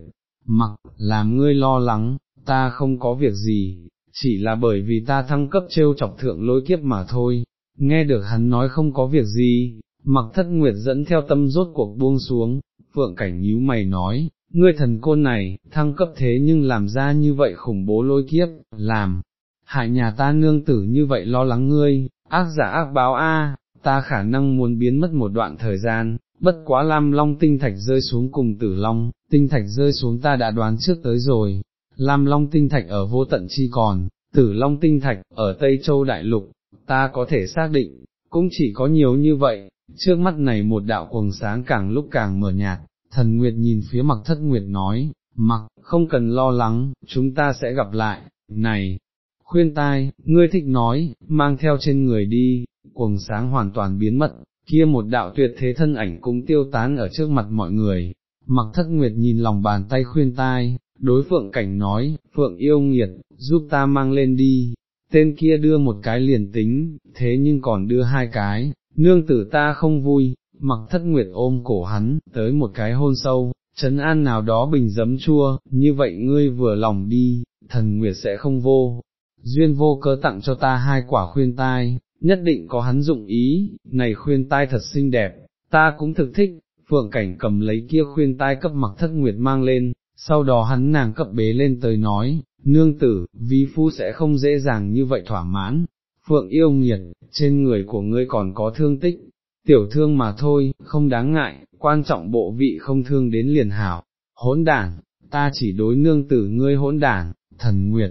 mặc, làm ngươi lo lắng, ta không có việc gì, chỉ là bởi vì ta thăng cấp trêu chọc thượng lôi kiếp mà thôi, nghe được hắn nói không có việc gì, mặc thất nguyệt dẫn theo tâm rốt cuộc buông xuống, phượng cảnh nhíu mày nói, ngươi thần côn này, thăng cấp thế nhưng làm ra như vậy khủng bố lôi kiếp, làm, hại nhà ta nương tử như vậy lo lắng ngươi, ác giả ác báo a, ta khả năng muốn biến mất một đoạn thời gian, bất quá lam long tinh thạch rơi xuống cùng tử long, tinh thạch rơi xuống ta đã đoán trước tới rồi, lam long tinh thạch ở vô tận chi còn, tử long tinh thạch ở Tây Châu Đại Lục, ta có thể xác định, cũng chỉ có nhiều như vậy, trước mắt này một đạo cuồng sáng càng lúc càng mở nhạt, thần Nguyệt nhìn phía mặc thất Nguyệt nói, mặc, không cần lo lắng, chúng ta sẽ gặp lại, này, khuyên tai, ngươi thích nói, mang theo trên người đi, cuồng sáng hoàn toàn biến mất, kia một đạo tuyệt thế thân ảnh cũng tiêu tán ở trước mặt mọi người, mặc thất nguyệt nhìn lòng bàn tay khuyên tai, đối phượng cảnh nói, phượng yêu nghiệt, giúp ta mang lên đi, tên kia đưa một cái liền tính, thế nhưng còn đưa hai cái, nương tử ta không vui, mặc thất nguyệt ôm cổ hắn, tới một cái hôn sâu, chấn an nào đó bình giấm chua, như vậy ngươi vừa lòng đi, thần nguyệt sẽ không vô, duyên vô cớ tặng cho ta hai quả khuyên tai, nhất định có hắn dụng ý, này khuyên tai thật xinh đẹp, ta cũng thực thích, phượng cảnh cầm lấy kia khuyên tai cấp mặc thất nguyệt mang lên, sau đó hắn nàng cấp bế lên tới nói, nương tử, vi phu sẽ không dễ dàng như vậy thỏa mãn, phượng yêu nghiệt, trên người của ngươi còn có thương tích, tiểu thương mà thôi, không đáng ngại, quan trọng bộ vị không thương đến liền hảo, hỗn đản, ta chỉ đối nương tử ngươi hỗn đản, thần nguyệt,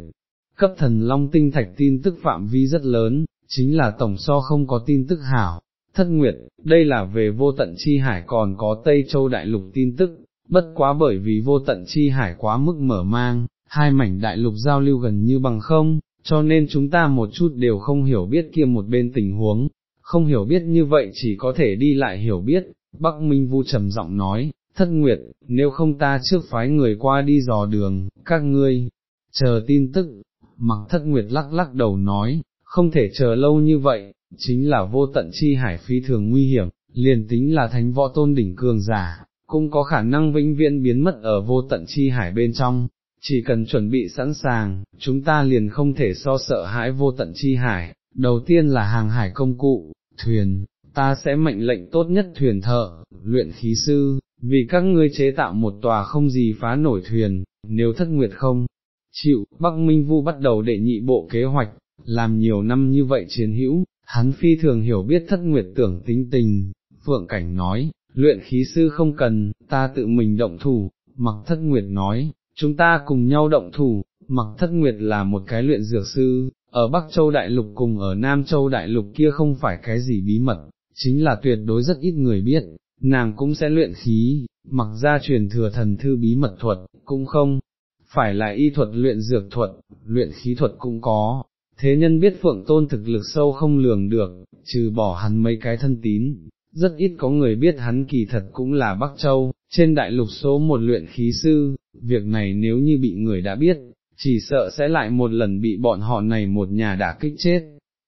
cấp thần long tinh thạch tin tức phạm vi rất lớn, chính là tổng so không có tin tức hảo. Thất Nguyệt, đây là về vô tận chi hải còn có Tây Châu Đại Lục tin tức, bất quá bởi vì vô tận chi hải quá mức mở mang, hai mảnh đại lục giao lưu gần như bằng không, cho nên chúng ta một chút đều không hiểu biết kia một bên tình huống, không hiểu biết như vậy chỉ có thể đi lại hiểu biết, Bắc Minh Vu trầm giọng nói, thất nguyệt, nếu không ta trước phái người qua đi dò đường, các ngươi, chờ tin tức, mặc thất nguyệt lắc lắc đầu nói, không thể chờ lâu như vậy, chính là vô tận chi hải phi thường nguy hiểm, liền tính là thánh võ tôn đỉnh cường giả, cũng có khả năng vĩnh viễn biến mất ở vô tận chi hải bên trong, chỉ cần chuẩn bị sẵn sàng, chúng ta liền không thể so sợ hãi vô tận chi hải, đầu tiên là hàng hải công cụ, thuyền, ta sẽ mệnh lệnh tốt nhất thuyền thợ, luyện khí sư, vì các ngươi chế tạo một tòa không gì phá nổi thuyền, nếu thất nguyệt không, chịu, Bắc Minh Vu bắt đầu đệ nhị bộ kế hoạch, làm nhiều năm như vậy chiến hữu, hắn phi thường hiểu biết thất nguyệt tưởng tính tình, Phượng Cảnh nói, luyện khí sư không cần, ta tự mình động thủ, mặc thất nguyệt nói, chúng ta cùng nhau động thủ, mặc thất nguyệt là một cái luyện dược sư, ở Bắc Châu Đại Lục cùng ở Nam Châu Đại Lục kia không phải cái gì bí mật, chính là tuyệt đối rất ít người biết, nàng cũng sẽ luyện khí, mặc ra truyền thừa thần thư bí mật thuật, cũng không, phải là y thuật luyện dược thuật, luyện khí thuật cũng có, thế nhân biết phượng tôn thực lực sâu không lường được, trừ bỏ hắn mấy cái thân tín, rất ít có người biết hắn kỳ thật cũng là Bắc Châu, trên đại lục số một luyện khí sư, việc này nếu như bị người đã biết, chỉ sợ sẽ lại một lần bị bọn họ này một nhà đả kích chết.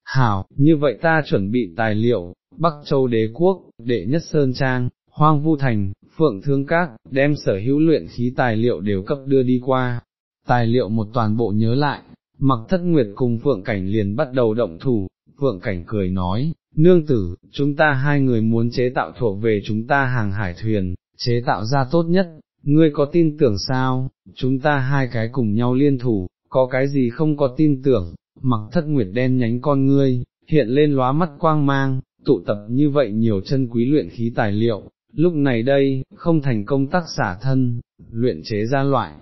Hảo, như vậy ta chuẩn bị tài liệu, Bắc Châu đế quốc, đệ nhất Sơn Trang, Hoang Vu Thành, Phượng Thương Các, đem sở hữu luyện khí tài liệu đều cấp đưa đi qua. Tài liệu một toàn bộ nhớ lại, mặc thất nguyệt cùng Phượng Cảnh liền bắt đầu động thủ, Phượng Cảnh cười nói, nương tử, chúng ta hai người muốn chế tạo thuộc về chúng ta hàng hải thuyền, chế tạo ra tốt nhất, ngươi có tin tưởng sao, chúng ta hai cái cùng nhau liên thủ, có cái gì không có tin tưởng, mặc thất nguyệt đen nhánh con ngươi, hiện lên lóa mắt quang mang, tụ tập như vậy nhiều chân quý luyện khí tài liệu, lúc này đây, không thành công tác xả thân, luyện chế ra loại,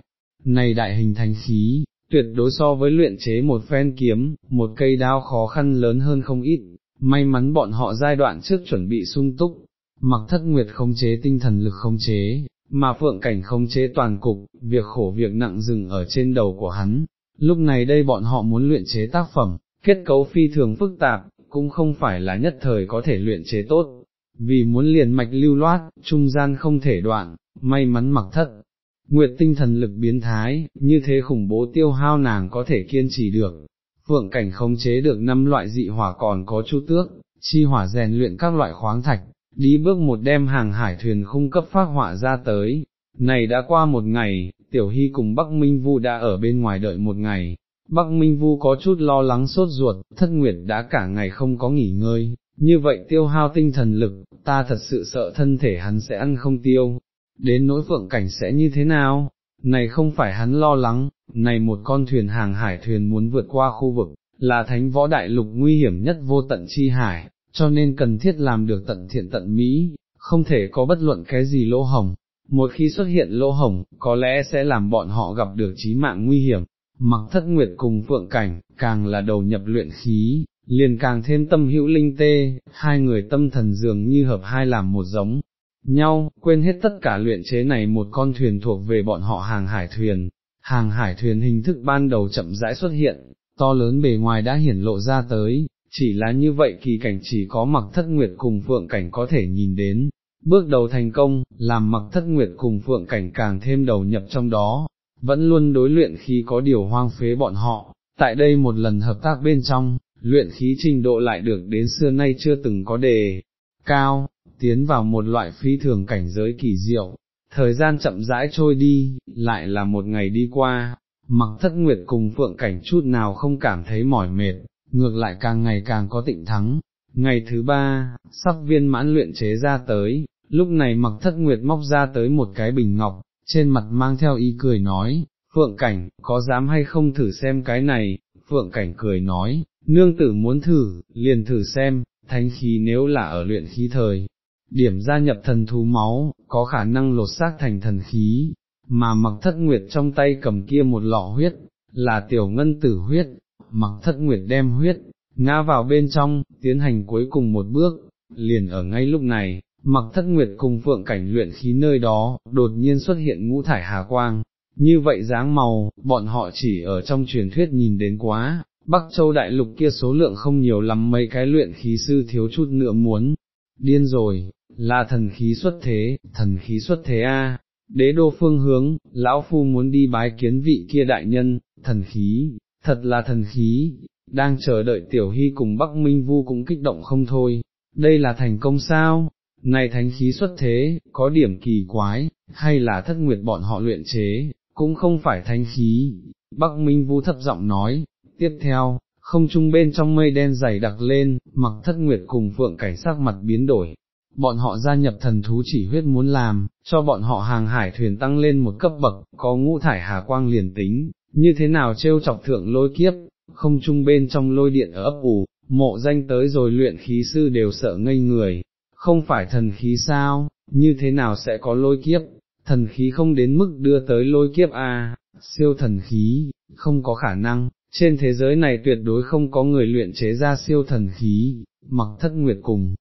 này đại hình thành khí, tuyệt đối so với luyện chế một phen kiếm, một cây đao khó khăn lớn hơn không ít, may mắn bọn họ giai đoạn trước chuẩn bị sung túc, mặc thất nguyệt không chế tinh thần lực không chế, mà phượng cảnh không chế toàn cục, việc khổ việc nặng dừng ở trên đầu của hắn, lúc này đây bọn họ muốn luyện chế tác phẩm, kết cấu phi thường phức tạp, cũng không phải là nhất thời có thể luyện chế tốt, vì muốn liền mạch lưu loát, trung gian không thể đoạn, may mắn mặc thất. Nguyệt tinh thần lực biến thái, như thế khủng bố tiêu hao nàng có thể kiên trì được, phượng cảnh khống chế được năm loại dị hỏa còn có chu tước, chi hỏa rèn luyện các loại khoáng thạch, đi bước một đem hàng hải thuyền khung cấp phát họa ra tới. Này đã qua một ngày, Tiểu Hy cùng Bắc Minh Vu đã ở bên ngoài đợi một ngày, Bắc Minh Vu có chút lo lắng sốt ruột, thất nguyệt đã cả ngày không có nghỉ ngơi, như vậy tiêu hao tinh thần lực, ta thật sự sợ thân thể hắn sẽ ăn không tiêu, đến nỗi phượng cảnh sẽ như thế nào, này không phải hắn lo lắng, này một con thuyền hàng hải thuyền muốn vượt qua khu vực, là thánh võ đại lục nguy hiểm nhất vô tận chi hải, cho nên cần thiết làm được tận thiện tận mỹ, không thể có bất luận cái gì lỗ hồng. Một khi xuất hiện lỗ hồng, có lẽ sẽ làm bọn họ gặp được chí mạng nguy hiểm, mặc thất nguyệt cùng phượng cảnh, càng là đầu nhập luyện khí, liền càng thêm tâm hữu linh tê, hai người tâm thần dường như hợp hai làm một giống. Nhau, quên hết tất cả luyện chế này một con thuyền thuộc về bọn họ hàng hải thuyền, hàng hải thuyền hình thức ban đầu chậm rãi xuất hiện, to lớn bề ngoài đã hiển lộ ra tới, chỉ là như vậy kỳ cảnh chỉ có mặc thất nguyệt cùng phượng cảnh có thể nhìn đến. Bước đầu thành công, làm mặc thất nguyệt cùng phượng cảnh càng thêm đầu nhập trong đó, vẫn luôn đối luyện khi có điều hoang phế bọn họ, tại đây một lần hợp tác bên trong, luyện khí trình độ lại được đến xưa nay chưa từng có đề, cao, tiến vào một loại phi thường cảnh giới kỳ diệu, thời gian chậm rãi trôi đi, lại là một ngày đi qua, mặc thất nguyệt cùng phượng cảnh chút nào không cảm thấy mỏi mệt, ngược lại càng ngày càng có tịnh thắng. Ngày thứ ba, sắp viên mãn luyện chế ra tới, lúc này mặc thất nguyệt móc ra tới một cái bình ngọc, trên mặt mang theo ý cười nói, Phượng Cảnh, có dám hay không thử xem cái này, Phượng Cảnh cười nói, nương tử muốn thử, liền thử xem, thánh khí nếu là ở luyện khí thời, điểm gia nhập thần thú máu, có khả năng lột xác thành thần khí, mà mặc thất nguyệt trong tay cầm kia một lọ huyết, là tiểu ngân tử huyết, mặc thất nguyệt đem huyết, ngã vào bên trong, tiến hành cuối cùng một bước, liền ở ngay lúc này, mặc thất nguyệt cùng phượng cảnh luyện khí nơi đó, đột nhiên xuất hiện ngũ thải hà quang, như vậy dáng màu, bọn họ chỉ ở trong truyền thuyết nhìn đến quá, Bắc Châu Đại Lục kia số lượng không nhiều lắm mấy cái luyện khí sư thiếu chút nữa muốn, điên rồi, là thần khí xuất thế, thần khí xuất thế a. Đế đô phương hướng, lão phu muốn đi bái kiến vị kia đại nhân, thần khí, thật là thần khí, đang chờ đợi tiểu hy cùng Bắc Minh Vu cũng kích động không thôi, đây là thành công sao, này thánh khí xuất thế, có điểm kỳ quái, hay là thất nguyệt bọn họ luyện chế, cũng không phải thánh khí. Bắc Minh Vu thấp giọng nói, tiếp theo, không trung bên trong mây đen dày đặc lên, mặc thất nguyệt cùng phượng cảnh sắc mặt biến đổi. Bọn họ gia nhập thần thú chỉ huyết muốn làm, cho bọn họ hàng hải thuyền tăng lên một cấp bậc, có ngũ thải hà quang liền tính, như thế nào trêu chọc thượng lôi kiếp, không trung bên trong lôi điện ở ấp ủ, mộ danh tới rồi luyện khí sư đều sợ ngây người, không phải thần khí sao, như thế nào sẽ có lôi kiếp, thần khí không đến mức đưa tới lôi kiếp a, à, siêu thần khí, không có khả năng, trên thế giới này tuyệt đối không có người luyện chế ra siêu thần khí, mặc thất nguyệt cùng.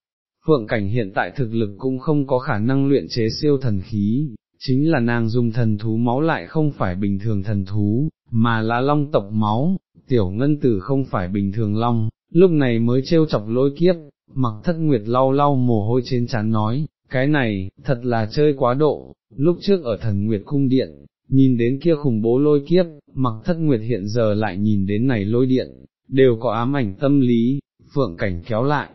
Phượng cảnh hiện tại thực lực cũng không có khả năng luyện chế siêu thần khí, chính là nàng dùng thần thú máu lại không phải bình thường thần thú, mà là long tộc máu, tiểu ngân tử không phải bình thường long, lúc này mới trêu chọc lôi kiếp, mặc thất nguyệt lau lau mồ hôi trên trán nói, cái này, thật là chơi quá độ, lúc trước ở thần nguyệt cung điện, nhìn đến kia khủng bố lôi kiếp, mặc thất nguyệt hiện giờ lại nhìn đến này lôi điện, đều có ám ảnh tâm lý, phượng cảnh kéo lại.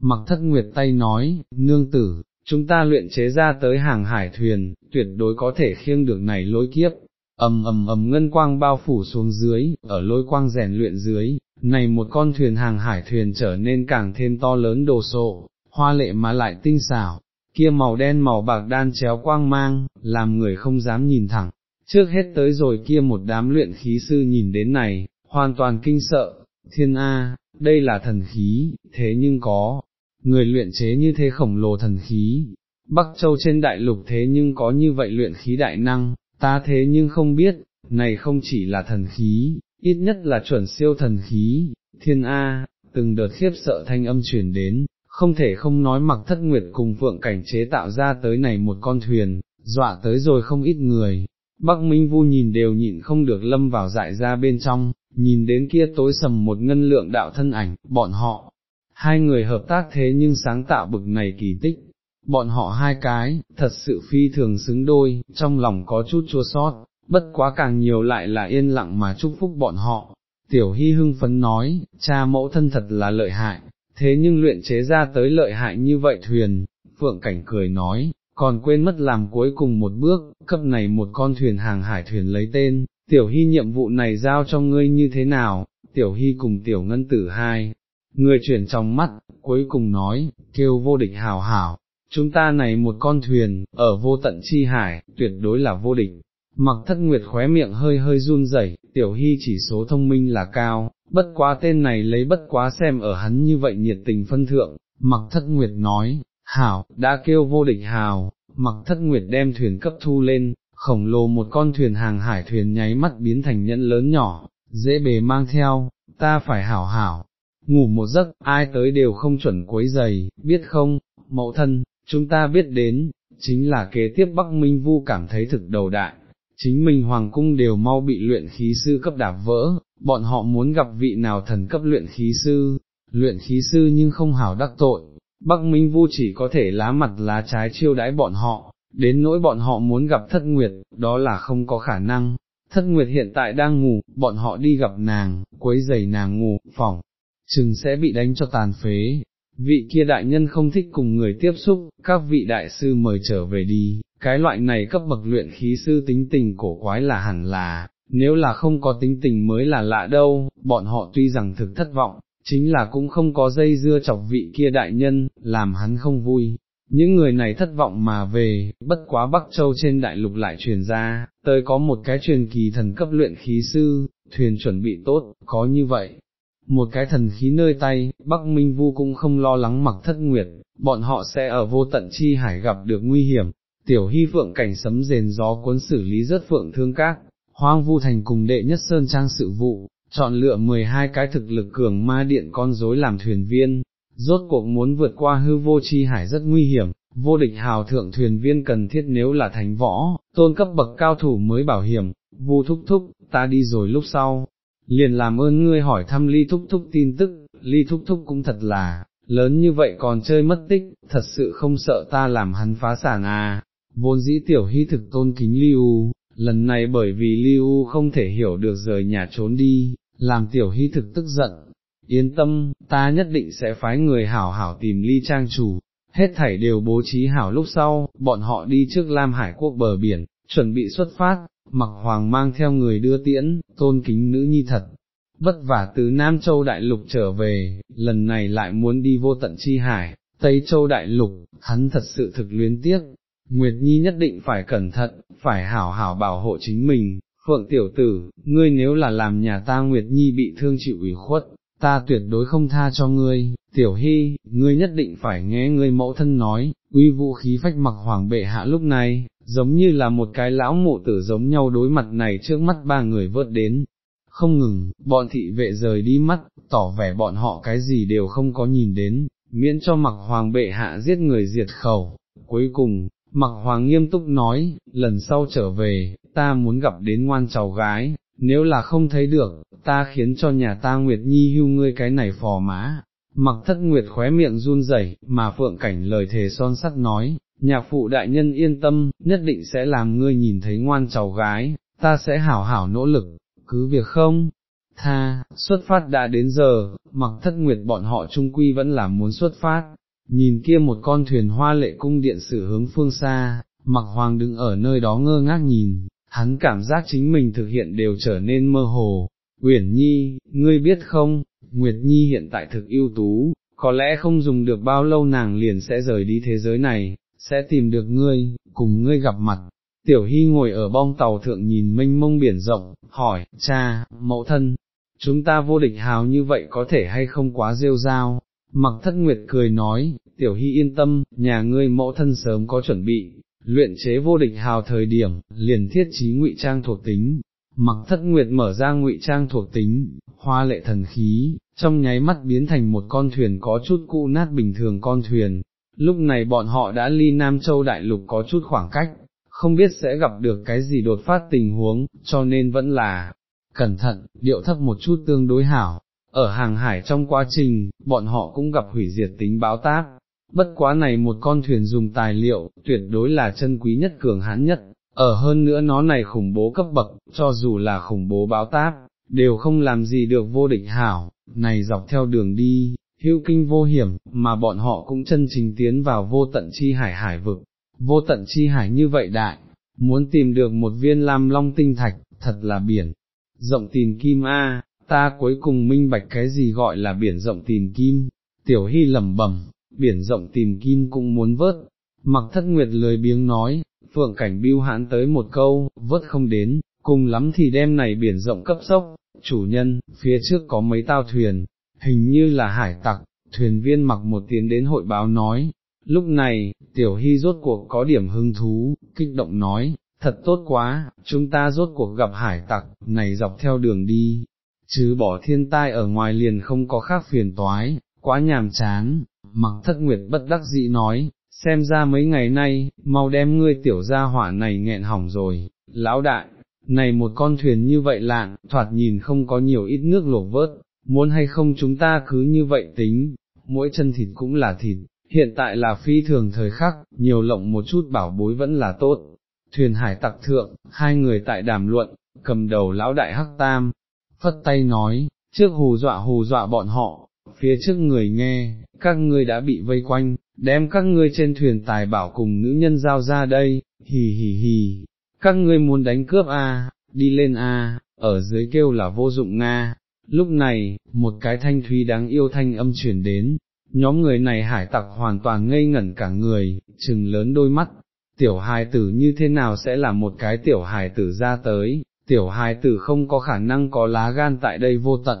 Mặc thất nguyệt tay nói, nương tử, chúng ta luyện chế ra tới hàng hải thuyền, tuyệt đối có thể khiêng được này lôi kiếp, ầm ầm ầm ngân quang bao phủ xuống dưới, ở lôi quang rèn luyện dưới, này một con thuyền hàng hải thuyền trở nên càng thêm to lớn đồ sộ, hoa lệ mà lại tinh xảo, kia màu đen màu bạc đan chéo quang mang, làm người không dám nhìn thẳng, trước hết tới rồi kia một đám luyện khí sư nhìn đến này, hoàn toàn kinh sợ, thiên A, đây là thần khí, thế nhưng có, người luyện chế như thế khổng lồ thần khí, Bắc Châu trên đại lục thế nhưng có như vậy luyện khí đại năng, ta thế nhưng không biết, này không chỉ là thần khí, ít nhất là chuẩn siêu thần khí, thiên A, từng đợt khiếp sợ thanh âm truyền đến, không thể không nói mặc thất nguyệt cùng phượng cảnh chế tạo ra tới này một con thuyền, dọa tới rồi không ít người. Bắc Minh Vu nhìn đều nhịn không được lâm vào dại ra bên trong, nhìn đến kia tối sầm một ngân lượng đạo thân ảnh, bọn họ, hai người hợp tác thế nhưng sáng tạo bực này kỳ tích, bọn họ hai cái, thật sự phi thường xứng đôi, trong lòng có chút chua sót, bất quá càng nhiều lại là yên lặng mà chúc phúc bọn họ. Tiểu Hy hưng phấn nói, cha mẫu thân thật là lợi hại, thế nhưng luyện chế ra tới lợi hại như vậy thuyền, Phượng Cảnh cười nói, còn quên mất làm cuối cùng một bước, cấp này một con thuyền hàng hải thuyền lấy tên, Tiểu Hy nhiệm vụ này giao cho ngươi như thế nào, Tiểu Hy cùng Tiểu Ngân Tử hai, người chuyển trong mắt, cuối cùng nói, kêu vô địch hào hảo, chúng ta này một con thuyền, ở vô tận chi hải, tuyệt đối là vô địch. Mặc thất nguyệt khóe miệng hơi hơi run rẩy, tiểu hy chỉ số thông minh là cao, bất quá tên này lấy bất quá xem ở hắn như vậy nhiệt tình phân thượng, mặc thất nguyệt nói, hảo, đã kêu vô địch hào, mặc thất nguyệt đem thuyền cấp thu lên, khổng lồ một con thuyền hàng hải thuyền nháy mắt biến thành nhẫn lớn nhỏ, dễ bề mang theo, ta phải hảo hảo, ngủ một giấc, ai tới đều không chuẩn quấy giày, biết không, mẫu thân, chúng ta biết đến, chính là kế tiếp Bắc Minh Vu cảm thấy thực đầu đại, chính mình Hoàng Cung đều mau bị luyện khí sư cấp đạp vỡ, bọn họ muốn gặp vị nào thần cấp luyện khí sư, luyện khí sư nhưng không hảo đắc tội, Bắc Minh Vu chỉ có thể lá mặt lá trái chiêu đãi bọn họ, đến nỗi bọn họ muốn gặp thất nguyệt, đó là không có khả năng. Thất Nguyệt hiện tại đang ngủ, bọn họ đi gặp nàng, quấy giày nàng ngủ, phỏng, chừng sẽ bị đánh cho tàn phế, vị kia đại nhân không thích cùng người tiếp xúc, các vị đại sư mời trở về đi, cái loại này cấp bậc luyện khí sư tính tình cổ quái là hẳn là, nếu là không có tính tình mới là lạ đâu, bọn họ tuy rằng thực thất vọng, chính là cũng không có dây dưa chọc vị kia đại nhân, làm hắn không vui. Những người này thất vọng mà về, bất quá Bắc Châu trên đại lục lại truyền ra, tới có một cái truyền kỳ thần cấp luyện khí sư, thuyền chuẩn bị tốt, có như vậy, một cái thần khí nơi tay, Bắc Minh Vu cũng không lo lắng mặc thất nguyệt, bọn họ sẽ ở vô tận chi hải gặp được nguy hiểm, tiểu hy phượng cảnh sấm rền gió cuốn xử lý rất phượng thương các, hoang vu thành cùng đệ nhất sơn trang sự vụ, chọn lựa 12 cái thực lực cường ma điện con rối làm thuyền viên, rốt cuộc muốn vượt qua hư vô chi hải rất nguy hiểm, vô địch hào thượng thuyền viên cần thiết nếu là thánh võ, tôn cấp bậc cao thủ mới bảo hiểm, vu thúc thúc, ta đi rồi lúc sau, liền làm ơn ngươi hỏi thăm ly thúc thúc tin tức, ly thúc thúc cũng thật là, lớn như vậy còn chơi mất tích, thật sự không sợ ta làm hắn phá sản à, vốn dĩ tiểu hy thực tôn kính lưu, lần này bởi vì lưu không thể hiểu được rời nhà trốn đi, làm tiểu hy thực tức giận, yên tâm, ta nhất định sẽ phái người hảo hảo tìm ly trang chủ, hết thảy đều bố trí hảo lúc sau, bọn họ đi trước Lam Hải quốc bờ biển, chuẩn bị xuất phát, mặc hoàng mang theo người đưa tiễn, tôn kính nữ nhi thật. Vất vả từ Nam Châu Đại Lục trở về, lần này lại muốn đi vô tận chi hải, Tây Châu Đại Lục, hắn thật sự thực luyến tiếc, Nguyệt Nhi nhất định phải cẩn thận, phải hảo hảo bảo hộ chính mình, Phượng tiểu tử, ngươi nếu là làm nhà ta Nguyệt Nhi bị thương chịu ủy khuất, ta tuyệt đối không tha cho ngươi, tiểu hy, ngươi nhất định phải nghe ngươi mẫu thân nói, uy vũ khí phách mặc hoàng bệ hạ lúc này, giống như là một cái lão mụ tử giống nhau đối mặt này trước mắt ba người vớt đến. Không ngừng, bọn thị vệ rời đi mắt, tỏ vẻ bọn họ cái gì đều không có nhìn đến, miễn cho mặc hoàng bệ hạ giết người diệt khẩu. Cuối cùng, mặc hoàng nghiêm túc nói, lần sau trở về, ta muốn gặp đến ngoan cháu gái, nếu là không thấy được, ta khiến cho nhà ta Nguyệt Nhi hưu ngươi cái này phò má. Mặc thất Nguyệt khóe miệng run rẩy, mà phượng cảnh lời thề son sắt nói, nhạc phụ đại nhân yên tâm, nhất định sẽ làm ngươi nhìn thấy ngoan cháu gái, ta sẽ hảo hảo nỗ lực, cứ việc không, tha, xuất phát đã đến giờ, mặc thất nguyệt bọn họ trung quy vẫn là muốn xuất phát, nhìn kia một con thuyền hoa lệ cung điện sự hướng phương xa, mặc hoàng đứng ở nơi đó ngơ ngác nhìn, hắn cảm giác chính mình thực hiện đều trở nên mơ hồ. Uyển Nhi, ngươi biết không, Nguyệt Nhi hiện tại thực ưu tú, có lẽ không dùng được bao lâu nàng liền sẽ rời đi thế giới này, sẽ tìm được ngươi, cùng ngươi gặp mặt. Tiểu Hy ngồi ở bong tàu thượng nhìn mênh mông biển rộng, hỏi, cha, mẫu thân, chúng ta vô địch hào như vậy có thể hay không quá rêu rao, mặc thất nguyệt cười nói, Tiểu Hy yên tâm, nhà ngươi mẫu thân sớm có chuẩn bị, luyện chế vô địch hào thời điểm, liền thiết trí ngụy trang thuộc tính, mặc thất nguyệt mở ra ngụy trang thuộc tính, hoa lệ thần khí, trong nháy mắt biến thành một con thuyền có chút cũ nát bình thường con thuyền, lúc này bọn họ đã ly Nam Châu Đại Lục có chút khoảng cách, không biết sẽ gặp được cái gì đột phát tình huống, cho nên vẫn là, cẩn thận, điệu thấp một chút tương đối hảo. Ở hàng hải trong quá trình, bọn họ cũng gặp hủy diệt tính báo tác, bất quá này một con thuyền dùng tài liệu, tuyệt đối là chân quý nhất cường hãn nhất, ở hơn nữa nó này khủng bố cấp bậc, cho dù là khủng bố báo táp, đều không làm gì được vô địch hảo, này dọc theo đường đi, hữu kinh vô hiểm, mà bọn họ cũng chân chính tiến vào vô tận chi hải hải vực, vô tận chi hải như vậy đại, muốn tìm được một viên lam long tinh thạch, thật là biển, rộng tìm kim A, ta cuối cùng minh bạch cái gì gọi là biển rộng tìm kim, tiểu hy lẩm bẩm, biển rộng tìm kim cũng muốn vớt, mặc thất nguyệt lười biếng nói, phượng cảnh biêu hãn tới một câu, vớt không đến, cùng lắm thì đem này biển rộng cấp sốc, chủ nhân, phía trước có mấy tao thuyền, hình như là hải tặc, thuyền viên mặc một tiếng đến hội báo nói, lúc này, tiểu hy rốt cuộc có điểm hứng thú, kích động nói, thật tốt quá, chúng ta rốt cuộc gặp hải tặc, này dọc theo đường đi, chứ bỏ thiên tai ở ngoài liền không có khác phiền toái, quá nhàm chán, mặc thất nguyệt bất đắc dĩ nói, xem ra mấy ngày nay, mau đem ngươi tiểu gia hỏa này nghẹn hỏng rồi, lão đại, này một con thuyền như vậy lạng, thoạt nhìn không có nhiều ít nước lổ vớt, muốn hay không chúng ta cứ như vậy tính, mỗi chân thịt cũng là thịt, hiện tại là phi thường thời khắc, nhiều lộng một chút bảo bối vẫn là tốt. Thuyền hải tặc thượng, hai người tại đàm luận, cầm đầu lão đại hắc tam, phất tay nói, trước hù dọa hù dọa bọn họ, phía trước người nghe, các ngươi đã bị vây quanh, đem các ngươi trên thuyền tài bảo cùng nữ nhân giao ra đây, hì hì hì, các ngươi muốn đánh cướp a, đi lên a, ở dưới kêu là vô dụng nga. Lúc này, một cái thanh thúy đáng yêu thanh âm chuyển đến, nhóm người này hải tặc hoàn toàn ngây ngẩn cả người, trừng lớn đôi mắt, tiểu hài tử như thế nào sẽ là một cái tiểu hài tử ra tới, tiểu hài tử không có khả năng có lá gan tại đây vô tận,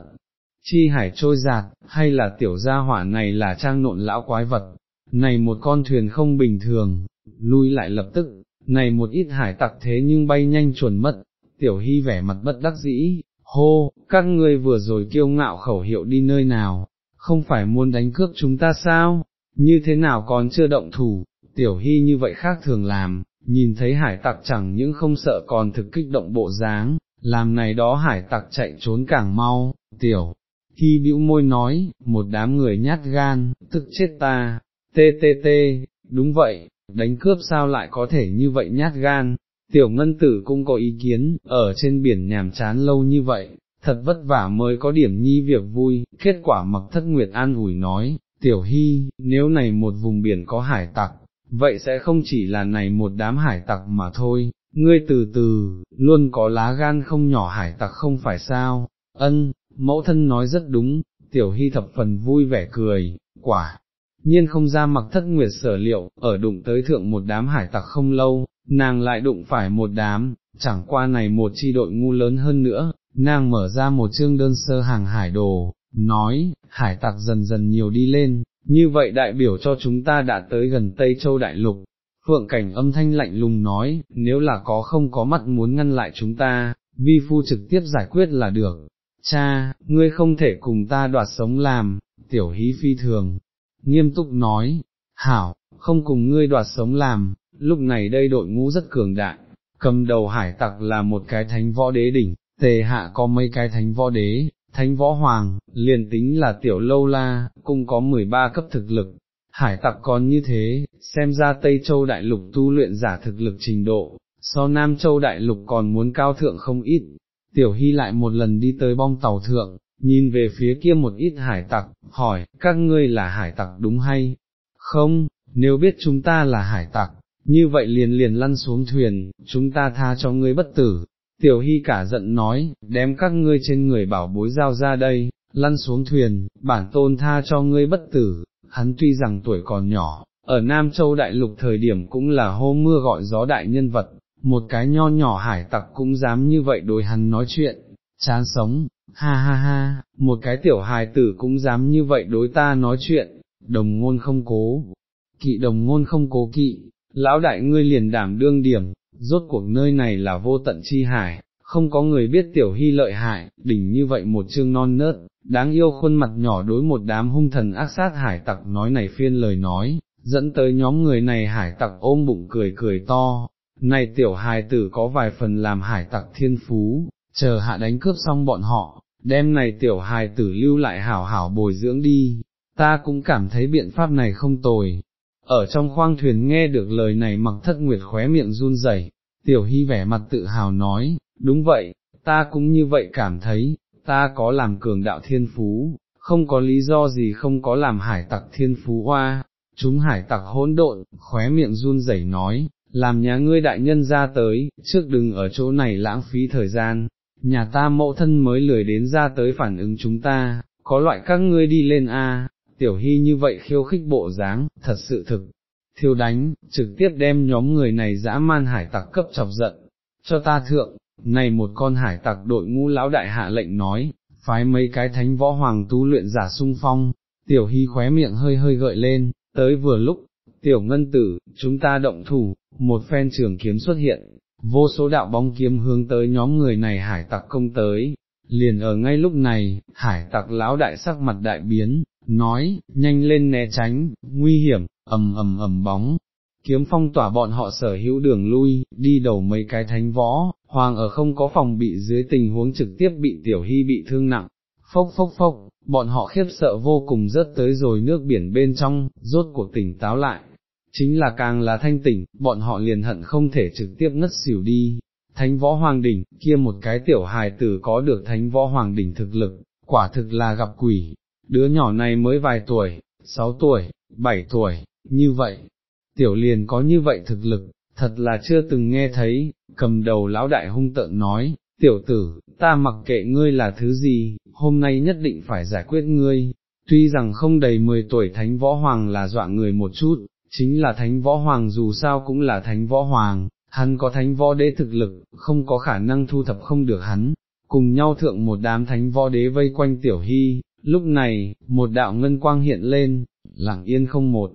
chi hải trôi giạt, hay là tiểu gia hỏa này là trang nộn lão quái vật, này một con thuyền không bình thường, lui lại lập tức, này một ít hải tặc thế nhưng bay nhanh chuẩn mất, tiểu hy vẻ mặt bất đắc dĩ, hô, các ngươi vừa rồi kiêu ngạo khẩu hiệu đi nơi nào, không phải muốn đánh cướp chúng ta sao, như thế nào còn chưa động thủ, tiểu hy như vậy khác thường làm, nhìn thấy hải tặc chẳng những không sợ còn thực kích động bộ dáng, làm này đó hải tặc chạy trốn càng mau, tiểu. Hy bĩu môi nói, một đám người nhát gan, tức chết ta, tê tê tê, đúng vậy, đánh cướp sao lại có thể như vậy nhát gan, tiểu ngân tử cũng có ý kiến, ở trên biển nhàm chán lâu như vậy, thật vất vả mới có điểm nhi việc vui, kết quả mặc thất nguyệt an ủi nói, tiểu hy, nếu này một vùng biển có hải tặc, vậy sẽ không chỉ là này một đám hải tặc mà thôi, ngươi từ từ, luôn có lá gan không nhỏ hải tặc không phải sao, ân, mẫu thân nói rất đúng, tiểu hy thập phần vui vẻ cười, quả, nhiên không ra mặc thất nguyệt sở liệu, ở đụng tới thượng một đám hải tặc không lâu, nàng lại đụng phải một đám, chẳng qua này một chi đội ngu lớn hơn nữa, nàng mở ra một chương đơn sơ hàng hải đồ, nói, hải tặc dần dần nhiều đi lên, như vậy đại biểu cho chúng ta đã tới gần Tây Châu Đại Lục. Phượng cảnh âm thanh lạnh lùng nói, nếu là có không có mặt muốn ngăn lại chúng ta, vi phu trực tiếp giải quyết là được. Cha, ngươi không thể cùng ta đoạt sống làm, tiểu hí phi thường, nghiêm túc nói, hảo, không cùng ngươi đoạt sống làm, lúc này đây đội ngũ rất cường đại, cầm đầu hải tặc là một cái thánh võ đế đỉnh, tề hạ có mấy cái thánh võ đế, thánh võ hoàng, liền tính là tiểu lâu la, cũng có 13 cấp thực lực. Hải tặc còn như thế, xem ra Tây Châu Đại Lục tu luyện giả thực lực trình độ, so Nam Châu Đại Lục còn muốn cao thượng không ít. Tiểu Hy lại một lần đi tới bong tàu thượng, nhìn về phía kia một ít hải tặc, hỏi, các ngươi là hải tặc đúng hay? Không, nếu biết chúng ta là hải tặc, như vậy liền liền lăn xuống thuyền, chúng ta tha cho ngươi bất tử. Tiểu Hy cả giận nói, đem các ngươi trên người bảo bối giao ra đây, lăn xuống thuyền, bản tôn tha cho ngươi bất tử, hắn tuy rằng tuổi còn nhỏ, ở Nam Châu Đại Lục thời điểm cũng là hô mưa gọi gió đại nhân vật, một cái nho nhỏ hải tặc cũng dám như vậy đối hắn nói chuyện, chán sống, ha ha ha, một cái tiểu hài tử cũng dám như vậy đối ta nói chuyện, đồng ngôn không cố, kỵ đồng ngôn không cố kỵ, lão đại ngươi liền đảm đương điểm, rốt cuộc nơi này là vô tận chi hải, không có người biết tiểu hy lợi hại, đỉnh như vậy một chương non nớt, đáng yêu khuôn mặt nhỏ đối một đám hung thần ác sát hải tặc nói này phiên lời nói, dẫn tới nhóm người này hải tặc ôm bụng cười cười to, này tiểu hài tử có vài phần làm hải tặc thiên phú, chờ hạ đánh cướp xong bọn họ, đem này tiểu hài tử lưu lại hảo hảo bồi dưỡng đi, ta cũng cảm thấy biện pháp này không tồi. Ở trong khoang thuyền nghe được lời này mặc thất nguyệt khóe miệng run rẩy, tiểu hy vẻ mặt tự hào nói, đúng vậy, ta cũng như vậy cảm thấy, ta có làm cường đạo thiên phú, không có lý do gì không có làm hải tặc thiên phú hoa, chúng hải tặc hỗn độn, khóe miệng run rẩy nói, làm nhà ngươi đại nhân ra tới, trước đừng ở chỗ này lãng phí thời gian, nhà ta mẫu thân mới lười đến ra tới phản ứng chúng ta, có loại các ngươi đi lên a tiểu hy như vậy khiêu khích bộ dáng, thật sự thực, thiêu đánh, trực tiếp đem nhóm người này dã man hải tặc cấp chọc giận, cho ta thượng, này một con hải tặc đội ngũ lão đại hạ lệnh nói, phái mấy cái thánh võ hoàng tu luyện giả sung phong, tiểu hy khóe miệng hơi hơi gợi lên, tới vừa lúc, tiểu ngân tử, chúng ta động thủ, một phen trường kiếm xuất hiện, vô số đạo bóng kiếm hướng tới nhóm người này hải tặc công tới, liền ở ngay lúc này, hải tặc lão đại sắc mặt đại biến, nói, nhanh lên né tránh, nguy hiểm, ầm ầm ầm bóng, kiếm phong tỏa bọn họ sở hữu đường lui, đi đầu mấy cái thánh võ, hoàng ở không có phòng bị dưới tình huống trực tiếp bị tiểu hy bị thương nặng, phốc phốc phốc, bọn họ khiếp sợ vô cùng rớt tới rồi nước biển bên trong, rốt cuộc tỉnh táo lại, chính là càng là thanh tỉnh, bọn họ liền hận không thể trực tiếp ngất xỉu đi. Thánh võ hoàng đỉnh, kia một cái tiểu hài tử có được thánh võ hoàng đỉnh thực lực, quả thực là gặp quỷ, đứa nhỏ này mới vài tuổi, sáu tuổi, bảy tuổi, như vậy, tiểu liền có như vậy thực lực, thật là chưa từng nghe thấy, cầm đầu lão đại hung tợn nói, tiểu tử, ta mặc kệ ngươi là thứ gì, hôm nay nhất định phải giải quyết ngươi, tuy rằng không đầy 10 tuổi thánh võ hoàng là dọa người một chút, chính là thánh võ hoàng dù sao cũng là thánh võ hoàng, hắn có thánh võ đế thực lực, không có khả năng thu thập không được hắn, cùng nhau thượng một đám thánh võ đế vây quanh tiểu hy, lúc này, một đạo ngân quang hiện lên, lặng yên không một,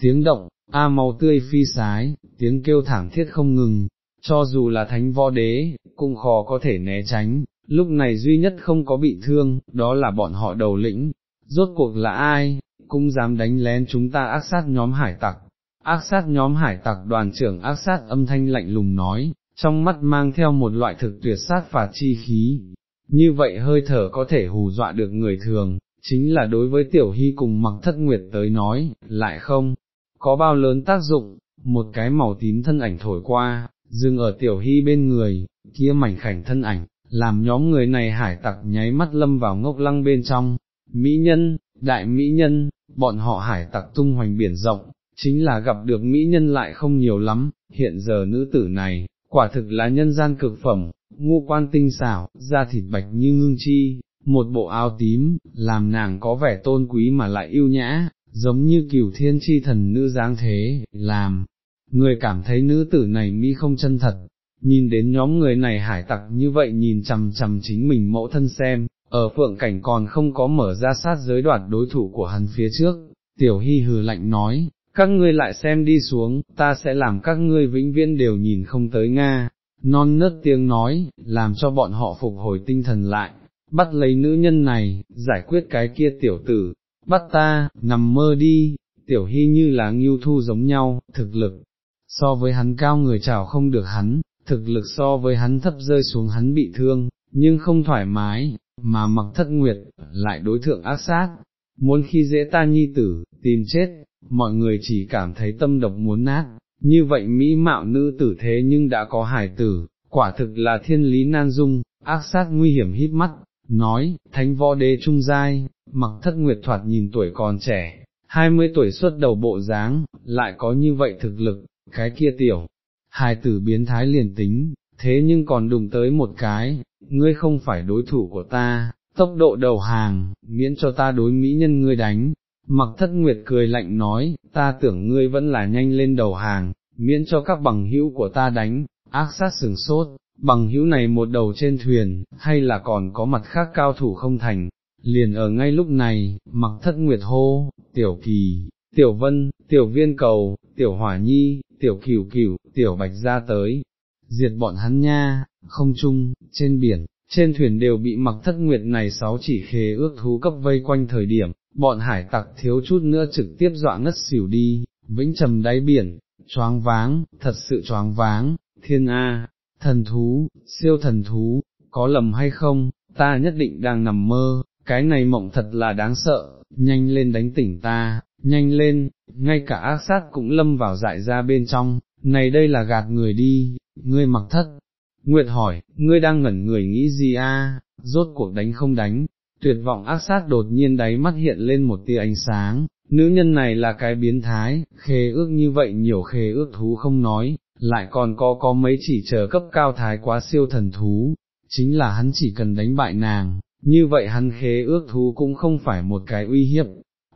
tiếng động, a màu tươi phi sái, tiếng kêu thảm thiết không ngừng, cho dù là thánh võ đế, cũng khó có thể né tránh, lúc này duy nhất không có bị thương, đó là bọn họ đầu lĩnh, rốt cuộc là ai, cũng dám đánh lén chúng ta ác sát nhóm hải tặc. Ác sát nhóm hải tặc đoàn trưởng ác sát âm thanh lạnh lùng nói, trong mắt mang theo một loại thực tuyệt sát phạt chi khí, như vậy hơi thở có thể hù dọa được người thường, chính là đối với tiểu hy cùng mặc thất nguyệt tới nói, lại không, có bao lớn tác dụng, một cái màu tím thân ảnh thổi qua, dừng ở tiểu hy bên người, kia mảnh khảnh thân ảnh, làm nhóm người này hải tặc nháy mắt lâm vào ngốc lăng bên trong, mỹ nhân, đại mỹ nhân, bọn họ hải tặc tung hoành biển rộng, chính là gặp được mỹ nhân lại không nhiều lắm, hiện giờ nữ tử này, quả thực là nhân gian cực phẩm, ngu quan tinh xảo, da thịt bạch như ngưng chi, một bộ áo tím, làm nàng có vẻ tôn quý mà lại yêu nhã, giống như cửu thiên chi thần nữ dáng thế, làm, người cảm thấy nữ tử này mỹ không chân thật, nhìn đến nhóm người này hải tặc như vậy nhìn chằm chằm chính mình mẫu thân xem, ở phượng cảnh còn không có mở ra sát giới đoạt đối thủ của hắn phía trước, tiểu hy hừ lạnh nói, các ngươi lại xem đi xuống, ta sẽ làm các ngươi vĩnh viễn đều nhìn không tới Nga, non nớt tiếng nói, làm cho bọn họ phục hồi tinh thần lại, bắt lấy nữ nhân này, giải quyết cái kia tiểu tử, bắt ta, nằm mơ đi, tiểu hy như là ngưu thu giống nhau, thực lực, so với hắn cao người chào không được hắn, thực lực so với hắn thấp rơi xuống hắn bị thương, nhưng không thoải mái, mà mặc thất nguyệt, lại đối thượng ác sát, muốn khi dễ ta nhi tử, tìm chết, mọi người chỉ cảm thấy tâm độc muốn nát, như vậy mỹ mạo nữ tử thế nhưng đã có hải tử, quả thực là thiên lý nan dung, ác sát nguy hiểm hít mắt, nói, thánh võ đế trung giai, mặc thất nguyệt thoạt nhìn tuổi còn trẻ, hai mươi tuổi xuất đầu bộ dáng, lại có như vậy thực lực, cái kia tiểu, hài tử biến thái liền tính, thế nhưng còn đụng tới một cái, ngươi không phải đối thủ của ta, tốc độ đầu hàng, miễn cho ta đối mỹ nhân ngươi đánh. Mặc thất nguyệt cười lạnh nói, ta tưởng ngươi vẫn là nhanh lên đầu hàng, miễn cho các bằng hữu của ta đánh, ác sát sừng sốt, bằng hữu này một đầu trên thuyền, hay là còn có mặt khác cao thủ không thành, liền ở ngay lúc này, mặc thất nguyệt hô, tiểu kỳ, tiểu vân, tiểu viên cầu, tiểu hỏa nhi, tiểu cửu cửu, tiểu bạch ra tới, diệt bọn hắn nha, không chung, trên biển, trên thuyền đều bị mặc thất nguyệt này sáu chỉ khế ước thú cấp vây quanh thời điểm, bọn hải tặc thiếu chút nữa trực tiếp dọa ngất xỉu đi, vĩnh trầm đáy biển, choáng váng, thật sự choáng váng, thiên A, thần thú, siêu thần thú, có lầm hay không, ta nhất định đang nằm mơ, cái này mộng thật là đáng sợ, nhanh lên đánh tỉnh ta, nhanh lên, ngay cả ác sát cũng lâm vào dại ra bên trong, này đây là gạt người đi, ngươi mặc thất. Nguyệt hỏi, ngươi đang ngẩn người nghĩ gì a? rốt cuộc đánh không đánh, tuyệt vọng ác sát đột nhiên đáy mắt hiện lên một tia ánh sáng, nữ nhân này là cái biến thái, khế ước như vậy nhiều khế ước thú không nói, lại còn có có mấy chỉ chờ cấp cao thái quá siêu thần thú, chính là hắn chỉ cần đánh bại nàng, như vậy hắn khế ước thú cũng không phải một cái uy hiếp,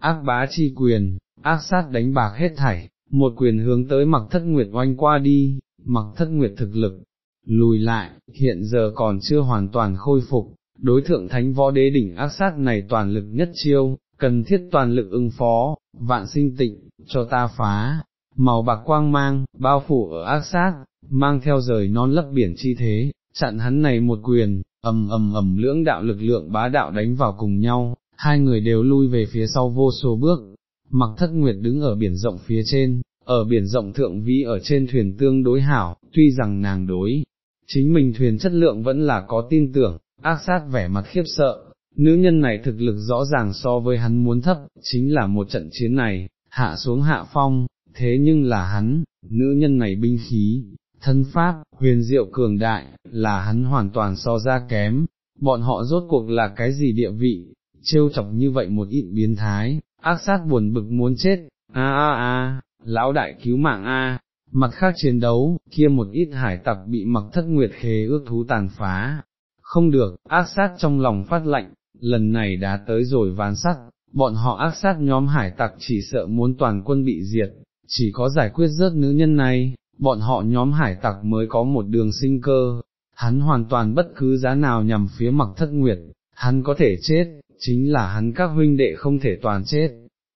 ác bá chi quyền, ác sát đánh bạc hết thảy, một quyền hướng tới mặc thất nguyệt oanh qua đi, mặc thất nguyệt thực lực, lùi lại, hiện giờ còn chưa hoàn toàn khôi phục, đối thượng thánh võ đế đỉnh ác sát này toàn lực nhất chiêu, cần thiết toàn lực ứng phó, vạn sinh tịnh, cho ta phá, màu bạc quang mang, bao phủ ở ác sát, mang theo rời non lấp biển chi thế, chặn hắn này một quyền, ầm ầm ầm lưỡng đạo lực lượng bá đạo đánh vào cùng nhau, hai người đều lui về phía sau vô số bước, mặc thất nguyệt đứng ở biển rộng phía trên, ở biển rộng thượng vĩ ở trên thuyền tương đối hảo, tuy rằng nàng đối, chính mình thuyền chất lượng vẫn là có tin tưởng, ác sát vẻ mặt khiếp sợ, nữ nhân này thực lực rõ ràng so với hắn muốn thấp, chính là một trận chiến này, hạ xuống hạ phong, thế nhưng là hắn, nữ nhân này binh khí, thân pháp, huyền diệu cường đại, là hắn hoàn toàn so ra kém, bọn họ rốt cuộc là cái gì địa vị, trêu chọc như vậy một ít biến thái, ác sát buồn bực muốn chết, a a a, lão đại cứu mạng a. Mặt khác chiến đấu, kia một ít hải tặc bị mặc thất nguyệt khế ước thú tàn phá, không được, ác sát trong lòng phát lạnh, lần này đã tới rồi ván sắt, bọn họ ác sát nhóm hải tặc chỉ sợ muốn toàn quân bị diệt, chỉ có giải quyết rớt nữ nhân này, bọn họ nhóm hải tặc mới có một đường sinh cơ, hắn hoàn toàn bất cứ giá nào nhằm phía mặc thất nguyệt, hắn có thể chết, chính là hắn các huynh đệ không thể toàn chết.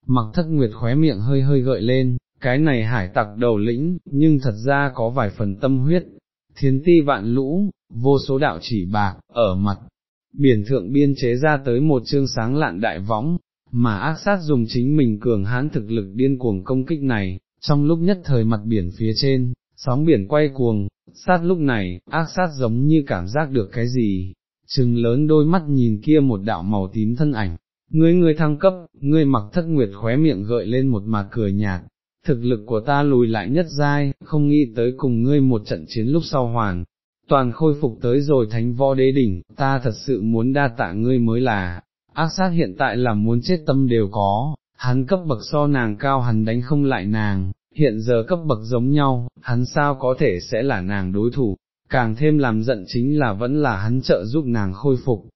Mặc thất nguyệt khóe miệng hơi hơi gợi lên, cái này hải tặc đầu lĩnh, nhưng thật ra có vài phần tâm huyết, thiên ti vạn lũ, vô số đạo chỉ bạc, ở mặt, biển thượng biên chế ra tới một chương sáng lạn đại võng, mà ác sát dùng chính mình cường hãn thực lực điên cuồng công kích này, trong lúc nhất thời mặt biển phía trên, sóng biển quay cuồng, sát lúc này, ác sát giống như cảm giác được cái gì, trừng lớn đôi mắt nhìn kia một đạo màu tím thân ảnh, ngươi ngươi thăng cấp, ngươi mặc thất nguyệt khóe miệng gợi lên một mặt cười nhạt, thực lực của ta lùi lại nhất giai, không nghĩ tới cùng ngươi một trận chiến lúc sau hoàn, toàn khôi phục tới rồi thánh võ đế đỉnh, ta thật sự muốn đa tạ ngươi mới là, ác sát hiện tại là muốn chết tâm đều có, hắn cấp bậc so nàng cao hắn đánh không lại nàng, hiện giờ cấp bậc giống nhau, hắn sao có thể sẽ là nàng đối thủ, càng thêm làm giận chính là vẫn là hắn trợ giúp nàng khôi phục,